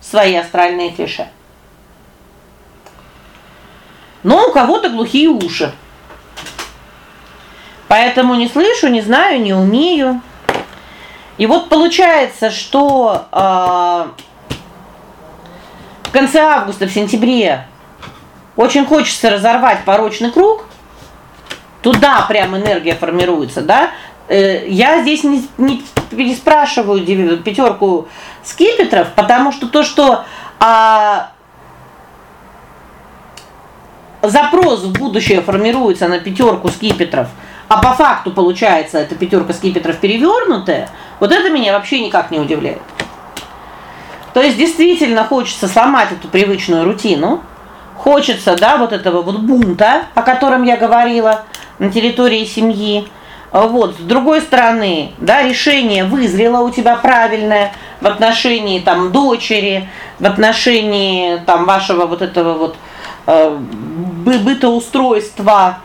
B: свои астральные клише. Но у кого-то глухие уши. Поэтому не слышу, не знаю, не умею. И вот получается, что э, в конце августа, в сентябре очень хочется разорвать порочный круг. Туда прям энергия формируется, да? Э, я здесь не не переспрашиваю пятерку скипетров, потому что то, что а запрос в будущее формируется на пятерку скипетров, а по факту получается эта пятерка скипетров перевернутая, вот это меня вообще никак не удивляет. То есть действительно хочется сломать эту привычную рутину. Хочется, да, вот этого вот бунта, о котором я говорила на территории семьи. Вот, с другой стороны, да, решение вызрело у тебя правильное в отношении там дочери, в отношении там вашего вот этого вот э бытоустройства.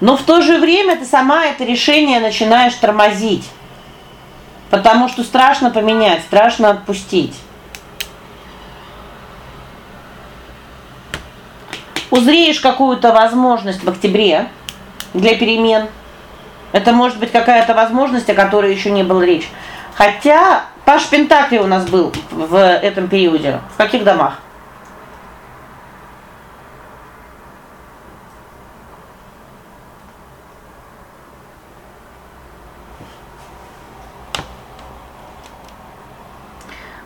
B: Но в то же время ты сама это решение начинаешь тормозить. Потому что страшно поменять, страшно отпустить. Узреешь какую-то возможность в октябре для перемен. Это может быть какая-то возможность, о которой еще не было речь. Хотя Паш Пентакли у нас был в этом периоде. В каких домах?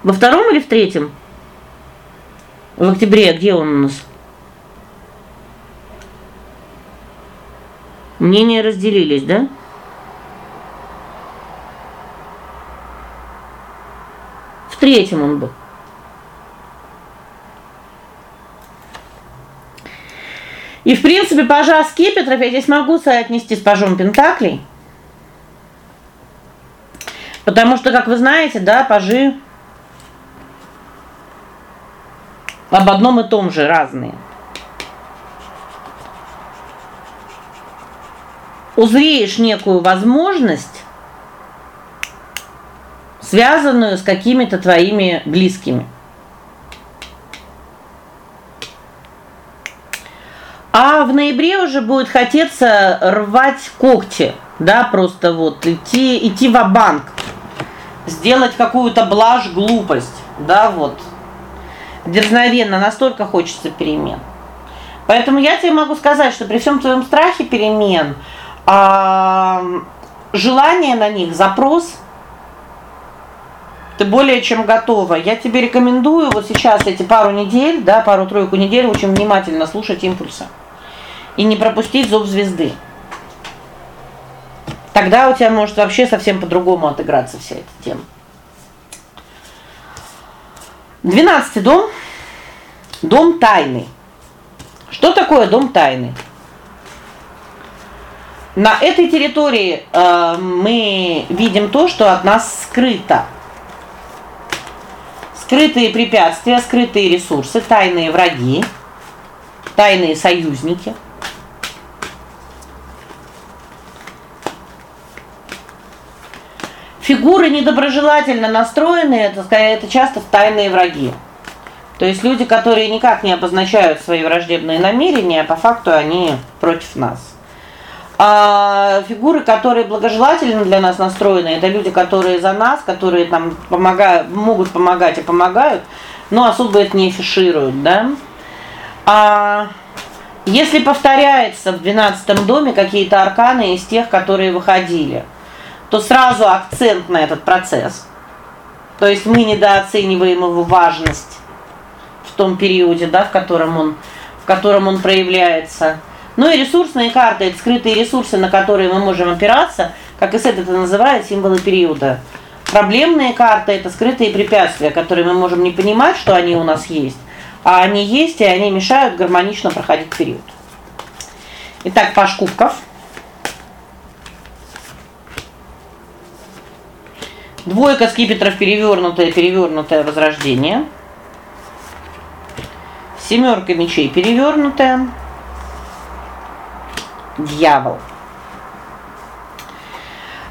B: Во втором или в третьем? В октябре, где он у нас? Мнения разделились, да? В третьем он был. И в принципе, пажа скипетров я здесь могу соотнести с пажом пентаклей. Потому что, как вы знаете, да, пажи об одном и том же разные. Узреешь некую возможность, связанную с какими-то твоими близкими. А в ноябре уже будет хотеться рвать когти, да, просто вот идти идти в банк сделать какую-то блажь, глупость, да, вот дерзновенно, настолько хочется перемен. Поэтому я тебе могу сказать, что при всем твоем страхе перемен, а желание на них, запрос ты более чем готова. Я тебе рекомендую вот сейчас эти пару недель, да, пару-тройку недель очень внимательно слушать импульсы. И не пропустить зов звезды. Тогда у тебя может вообще совсем по-другому отыграться вся эта тема. Двенадцатый дом дом тайны. Что такое дом тайны? На этой территории э, мы видим то, что от нас скрыто. Скрытые препятствия, скрытые ресурсы, тайные враги, тайные союзники. Фигуры недоброжелательно настроенные, это это часто тайные враги. То есть люди, которые никак не обозначают свои враждебные намерения, по факту они против нас. А фигуры, которые благожелательно для нас настроены, это люди, которые за нас, которые там помогают, могут помогать и помогают, но особо это не афишируют, да? А если повторяется в 12 доме какие-то арканы из тех, которые выходили, то сразу акцент на этот процесс. То есть мы недооцениваем его важность в том периоде, да, в котором он в котором он проявляется. Ну и ресурсные карты это скрытые ресурсы, на которые мы можем опираться, как и с это называют символы периода. Проблемные карты это скрытые препятствия, которые мы можем не понимать, что они у нас есть, а они есть, и они мешают гармонично проходить период. Итак, паш кубков. Двойка скипетров перевернутое, перевернутое возрождение. Семерка мечей перевернутая. Дьявол.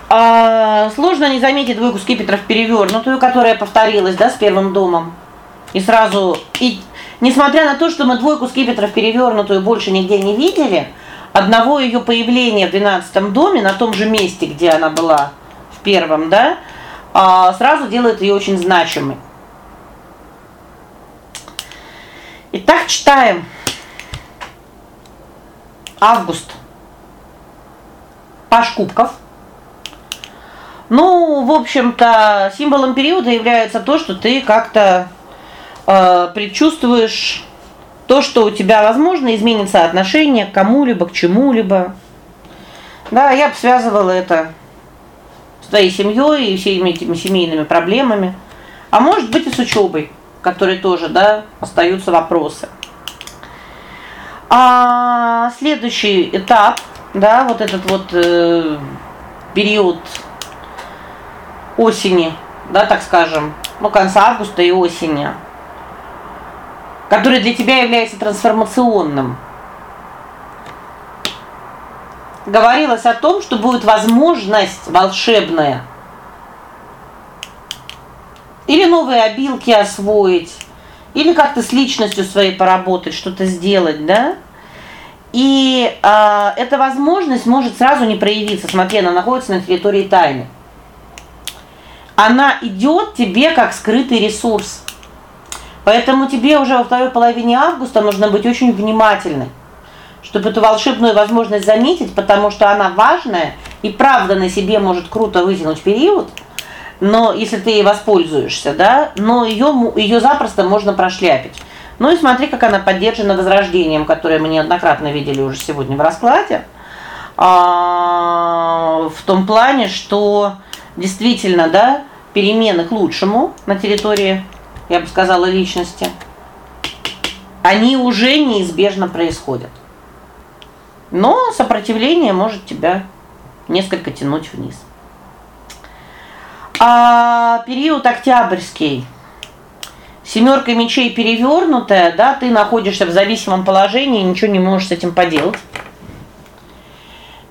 B: А, сложно не заметить двойку скипетров перевернутую, которая повторилась, да, с первым домом. И сразу и несмотря на то, что мы двойку скипетров перевернутую больше нигде не видели, одного ее появления в двенадцатом доме на том же месте, где она была в первом, да, а, сразу делает ее очень значимой. Итак, читаем. Август. Паш кубков. Ну, в общем-то, символом периода является то, что ты как-то э предчувствуешь то, что у тебя, возможно, изменится отношение к кому-либо, к чему-либо. Да, я бы связывала это своей семьей и всеми этими семейными проблемами, а может быть и с учебой, которой тоже, да, остаются вопросы. А следующий этап, да, вот этот вот э, период осени, да, так скажем, ну, конца августа и осени, который для тебя является трансформационным говорилось о том, что будет возможность волшебная или новые обилки освоить, или как-то с личностью своей поработать, что-то сделать, да? И а эта возможность может сразу не проявиться. Смотри, она находится на территории тайны. Она идет тебе как скрытый ресурс. Поэтому тебе уже во второй половине августа нужно быть очень внимательной чтобы эту волшебную возможность заметить, потому что она важная и правда на себе может круто вытянуть период. Но если ты ей воспользуешься, да, но ее ее запросто можно прошляпить. Ну и смотри, как она поддержана возрождением, которое мы неоднократно видели уже сегодня в раскладе. А, в том плане, что действительно, да, перемены к лучшему на территории, я бы сказала, личности, они уже неизбежно происходят. Но сопротивление может тебя несколько тянуть вниз. А период октябрьский. Семерка мечей перевернутая, да, ты находишься в зависимом положении, ничего не можешь с этим поделать.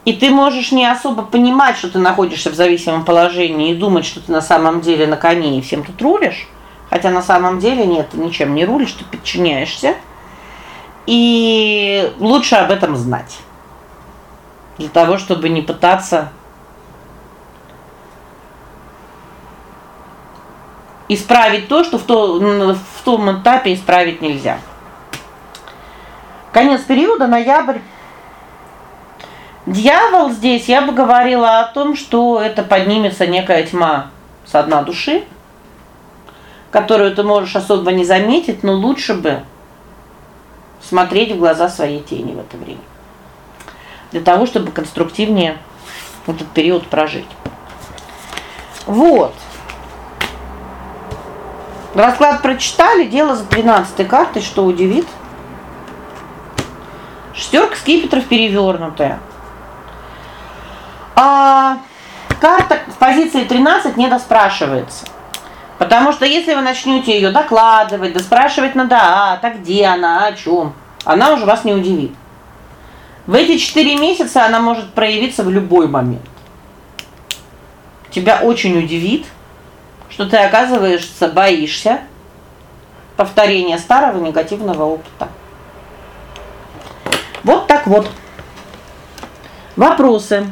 B: И ты можешь не особо понимать, что ты находишься в зависимом положении и думать, что ты на самом деле на коне и всем тут рулишь, хотя на самом деле нет, ты ничем не рулишь, ты подчиняешься. И лучше об этом знать для того, чтобы не пытаться исправить то, что в то в том этапе исправить нельзя. Конец периода ноябрь. Дьявол здесь, я бы говорила о том, что это поднимется некая тьма с дна души, которую ты можешь особо не заметить, но лучше бы смотреть в глаза своей тени в это время для того, чтобы конструктивнее этот период прожить. Вот. Расклад прочитали, дело за 13 картой, что удивит. Шестерка скипетров перевернутая. А карта в позиции 13 не доспрашивается. Потому что если вы начнете ее докладывать, доспрашивать надо, а, так где она, о чем, она уже вас не удивит. В эти четыре месяца она может проявиться в любой момент. тебя очень удивит, что ты оказываешься боишься повторения старого негативного опыта. Вот так вот. Вопросы.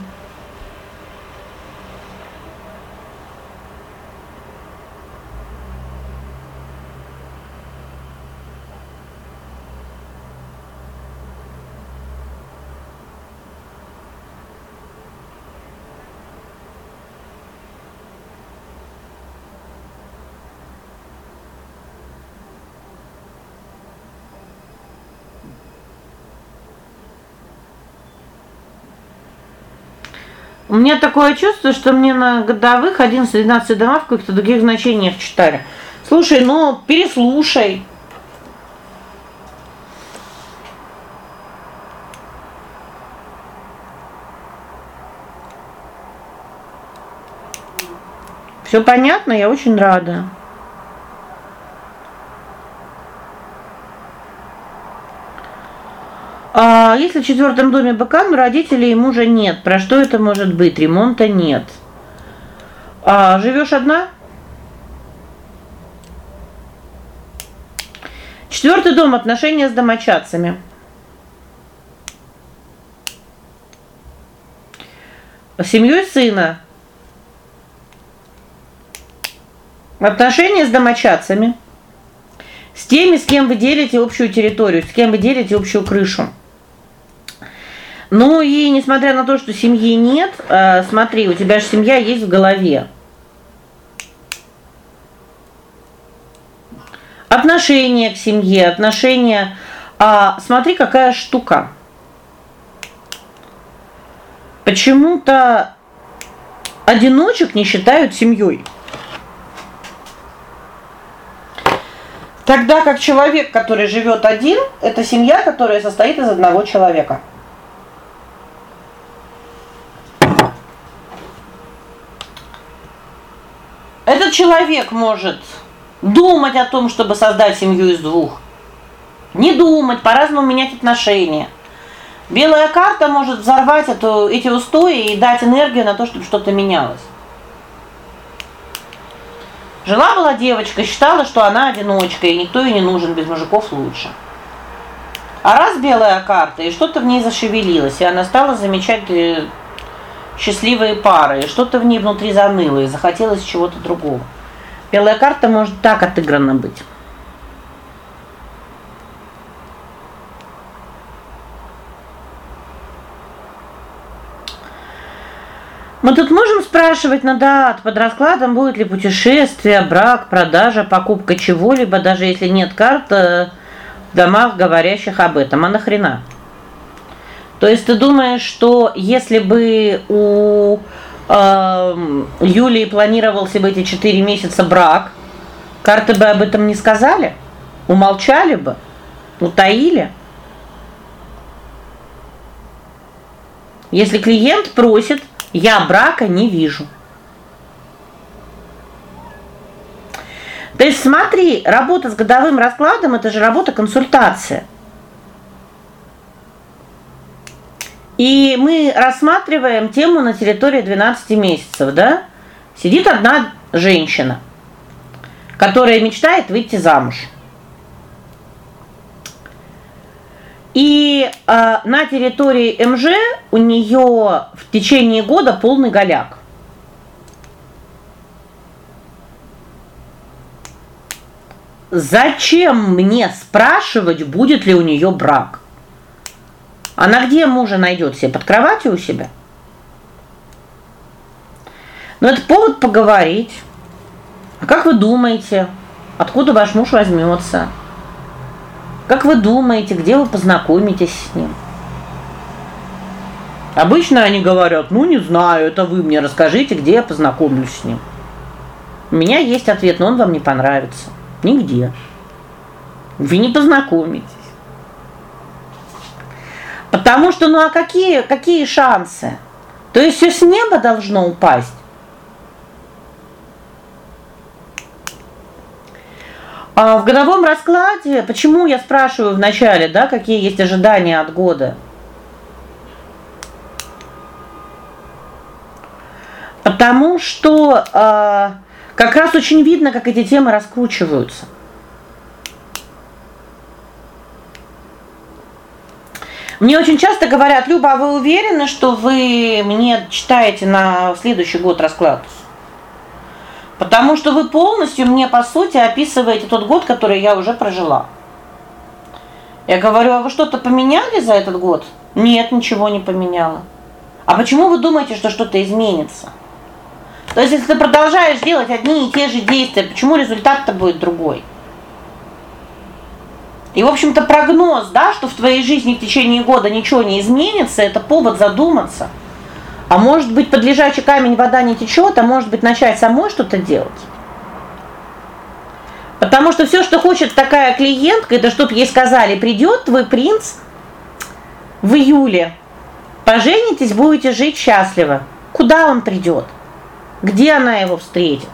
B: У меня такое чувство, что мне на годовых 11-12 домов в каких-то других значениях читали. Слушай, ну, переслушай. Все понятно, я очень рада. А если в четвертом доме быка, но родителей и мужа нет. Про что это может быть? Ремонта нет. А живешь одна? Четвертый дом отношения с домочадцами. Семьей сына. Отношения с домочадцами. С теми, с кем вы делите общую территорию, с кем вы делите общую крышу. Ну и несмотря на то, что семьи нет, э, смотри, у тебя же семья есть в голове. Отношение к семье, отношение, а смотри, какая штука. Почему-то одиночек не считают семьей. Тогда как человек, который живет один, это семья, которая состоит из одного человека. Этот человек может думать о том, чтобы создать семью из двух. Не думать, по-разному менять отношения. Белая карта может взорвать эту эти устои и дать энергию на то, чтобы что-то менялось. Жила была девочка, считала, что она одиночка, и никто ей не нужен, без мужиков лучше. А раз белая карта, и что-то в ней зашевелилось, и она стала замечать э, счастливые пары, и что-то в ней внутри заныло, и захотелось чего-то другого. Белая карта может так отыграна быть. Мы тут можем спрашивать на дат под раскладом, будет ли путешествие, брак, продажа, покупка чего-либо, даже если нет карт э, в домах, говорящих об этом. А нахрена? То есть ты думаешь, что если бы у э, Юлии планировался бы эти 4 месяца брак, карты бы об этом не сказали? Умолчали бы? Утаили? Если клиент просит, я брака не вижу. То есть смотри, работа с годовым раскладом это же работа консультация. И мы рассматриваем тему на территории 12 месяцев, да? Сидит одна женщина, которая мечтает выйти замуж. И э, на территории МЖ у нее в течение года полный голяк. Зачем мне спрашивать, будет ли у нее брак? Она где мужа найдет себе под кроватью у себя? Но ну, это повод поговорить. А как вы думаете, откуда ваш муж возьмется? Как вы думаете, где вы познакомитесь с ним? Обычно они говорят: "Ну, не знаю, это вы мне расскажите, где я познакомлюсь с ним". У меня есть ответ, но он вам не понравится. Нигде. Вы не познакомитесь. Потому что ну а какие какие шансы? То есть все с неба должно упасть. А в годовом раскладе, почему я спрашиваю в начале, да, какие есть ожидания от года? Потому что э, как раз очень видно, как эти темы раскручиваются. Мне очень часто говорят: "Люба, а вы уверены, что вы мне читаете на следующий год расклад?" Потому что вы полностью мне по сути описываете тот год, который я уже прожила. Я говорю: "А вы что-то поменяли за этот год?" Нет, ничего не поменяла. А почему вы думаете, что что-то изменится? То есть если ты продолжаешь делать одни и те же действия, почему результат-то будет другой? И, в общем-то, прогноз, да, что в твоей жизни в течение года ничего не изменится, это повод задуматься. А может быть, под лежачий камень вода не течет, а может быть, начать самой что-то делать. Потому что все, что хочет такая клиентка, это чтоб ей сказали: "Придет твой принц в июле. Поженитесь, будете жить счастливо". Куда он придет? Где она его встретит?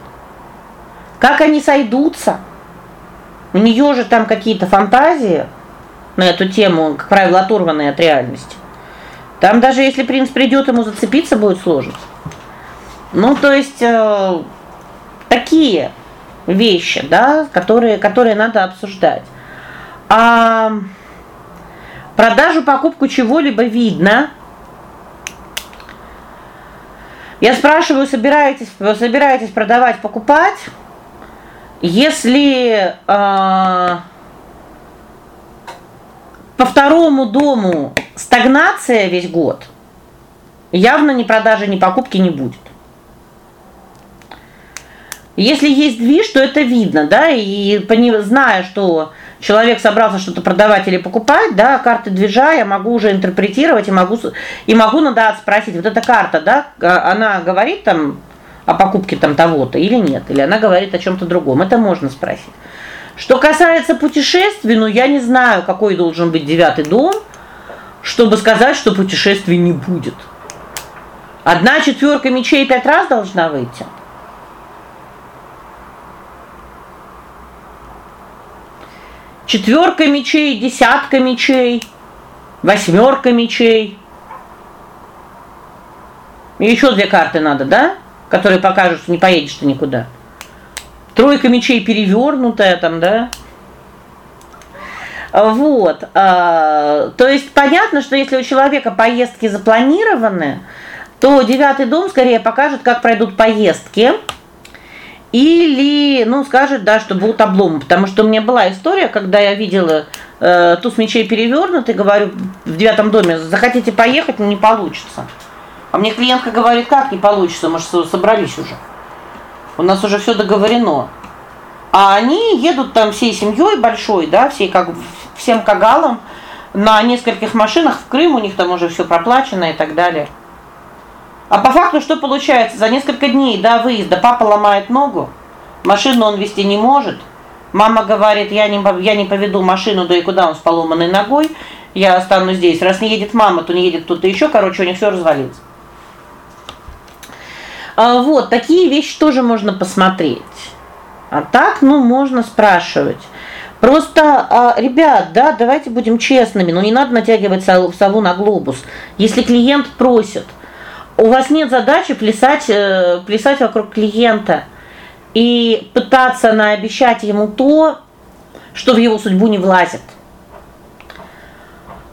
B: Как они сойдутся? У нее же там какие-то фантазии на эту тему, как правило, оторванные от реальности. Там даже если принц придет, ему зацепиться будет сложно. Ну, то есть э, такие вещи, да, которые, которые надо обсуждать. А продажу, покупку чего-либо видно. Я спрашиваю, собираетесь собираетесь продавать, покупать? Если э, по второму дому стагнация весь год, явно ни продажи, ни покупки не будет. Если есть движ, то это видно, да, и зная, что человек собрался что-то продавать или покупать, да, карты движа я могу уже интерпретировать и могу и могу надо спросить, вот эта карта, да, она говорит там о покупке там того-то или нет, или она говорит о чем то другом. Это можно спросить. Что касается путешествий, ну я не знаю, какой должен быть девятый дом, чтобы сказать, что путешествий не будет. Одна четверка мечей пять раз должна выйти. Четверка мечей, десятка мечей, восьмерка мечей. И еще две карты надо, да? Которые покажут, что не поедешь ты никуда. Тройка мечей перевернутая там, да? Вот. А, то есть понятно, что если у человека поездки запланированы, то девятый дом скорее покажет, как пройдут поездки. Или, ну, скажет, да, что будут обломы, потому что у меня была история, когда я видела э туз мечей перевернутый, говорю, в девятом доме захотите поехать, но не получится. А мне клиентка говорит: "Как не получится, мы же собрались уже. У нас уже все договорено". А они едут там всей семьей большой, да, всей как всем кагалом на нескольких машинах в Крым, у них там уже все проплачено и так далее. А по факту что получается? За несколько дней до выезда папа ломает ногу, машину он вести не может. Мама говорит: "Я не я не поведу машину, да и куда он с поломанной ногой? Я останусь здесь. Раз не едет мама, то не едет кто-то еще, короче, у них все развалится". А вот такие вещи тоже можно посмотреть. А так, ну, можно спрашивать. Просто, а, ребят, да, давайте будем честными, ну не надо натягивать сову на глобус. Если клиент просит, у вас нет задачи плясать э, плясать вокруг клиента и пытаться наобещать ему то, что в его судьбу не влазит.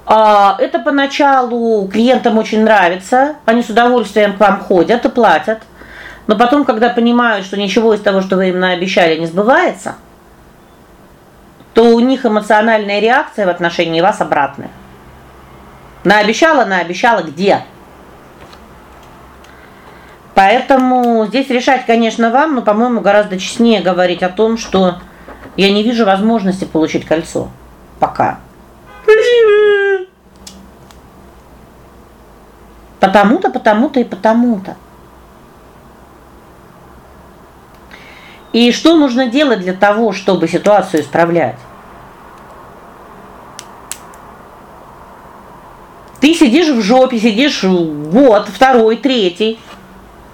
B: А это поначалу клиентам очень нравится, они с удовольствием к вам ходят и платят. Но потом, когда понимают, что ничего из того, что вы им наобещали, не сбывается, то у них эмоциональная реакция в отношении вас обратная. Наобещала, наобещала где? Поэтому здесь решать, конечно, вам, но, по-моему, гораздо честнее говорить о том, что я не вижу возможности получить кольцо пока. Потому-то, потому-то и потому-то. И что нужно делать для того, чтобы ситуацию исправлять? Ты сидишь в жопе, сидишь год, второй, третий,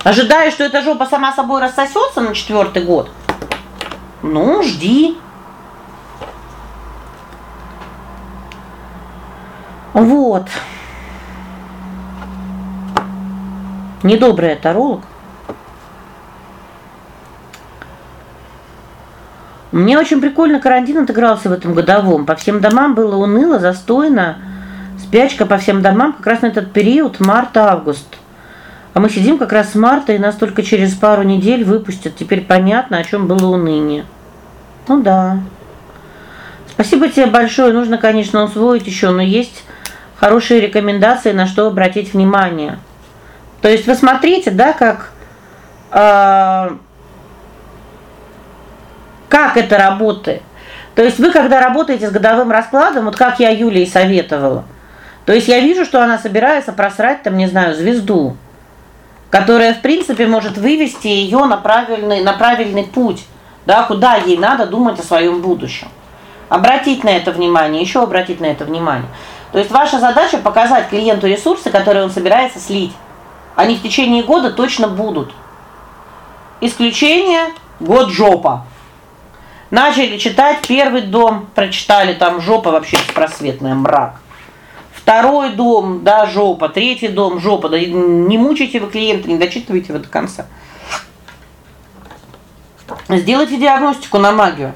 B: ожидаешь, что эта жопа сама собой рассосется на четвертый год. Ну, жди. Вот. Недобрый таролог. Мне очень прикольно карантин отыгрался в этом годовом. По всем домам было уныло, застойно. Спячка по всем домам как раз на этот период март-август. А мы сидим как раз с марта, и нас только через пару недель выпустят. Теперь понятно, о чем было уныние. Ну да. Спасибо тебе большое. Нужно, конечно, усвоить еще, но есть хорошие рекомендации, на что обратить внимание. То есть вы смотрите, да, как э, как это работает. То есть вы когда работаете с годовым раскладом, вот как я Юлии советовала. То есть я вижу, что она собирается просрать там, не знаю, звезду которая, в принципе, может вывести ее на правильный на правильный путь, да, куда ей надо думать о своем будущем. Обратить на это внимание, еще обратить на это внимание. То есть ваша задача показать клиенту ресурсы, которые он собирается слить. Они в течение года точно будут. Исключение год жопа. Начали читать первый дом, прочитали там жопа вообще беспросветная мрак. Второй дом, да, жопа, третий дом, жопа. Да не мучайте вы клиента, не дочитывайте его до конца. Сделайте диагностику на магию.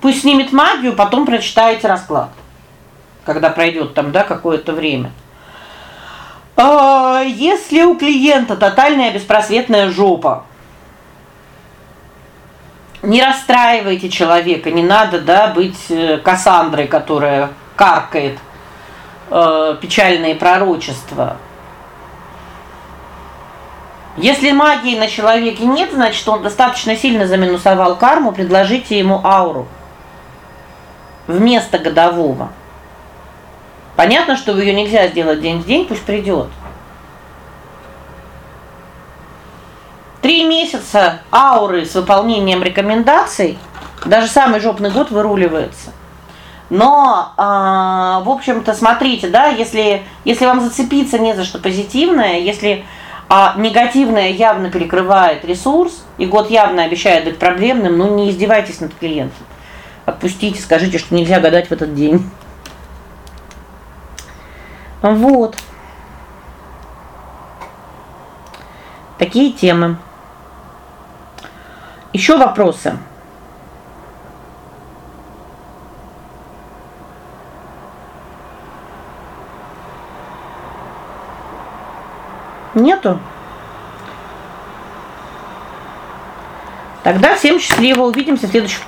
B: Пусть снимет магию, потом прочитаете расклад. Когда пройдет там, да, какое-то время. А, если у клиента тотальная беспросветная жопа, не расстраивайте человека, не надо, да, быть э, Кассандрой, которая каркает э печальные пророчества. Если магии на человеке нет, значит, он достаточно сильно заминусовал карму, предложите ему ауру вместо годового. Понятно, что ее нельзя сделать день в день, пусть придет. Три месяца ауры с выполнением рекомендаций, даже самый жопный год выруливается. Но, а, в общем-то, смотрите, да, если если вам зацепиться не за что позитивное, если а негативное явно перекрывает ресурс, и год явно обещает быть проблемным, ну не издевайтесь над клиентом. Отпустите, скажите, что нельзя гадать в этот день. Вот. Такие темы. Еще вопросы? Нету? Тогда всем счастливо, увидимся в следующий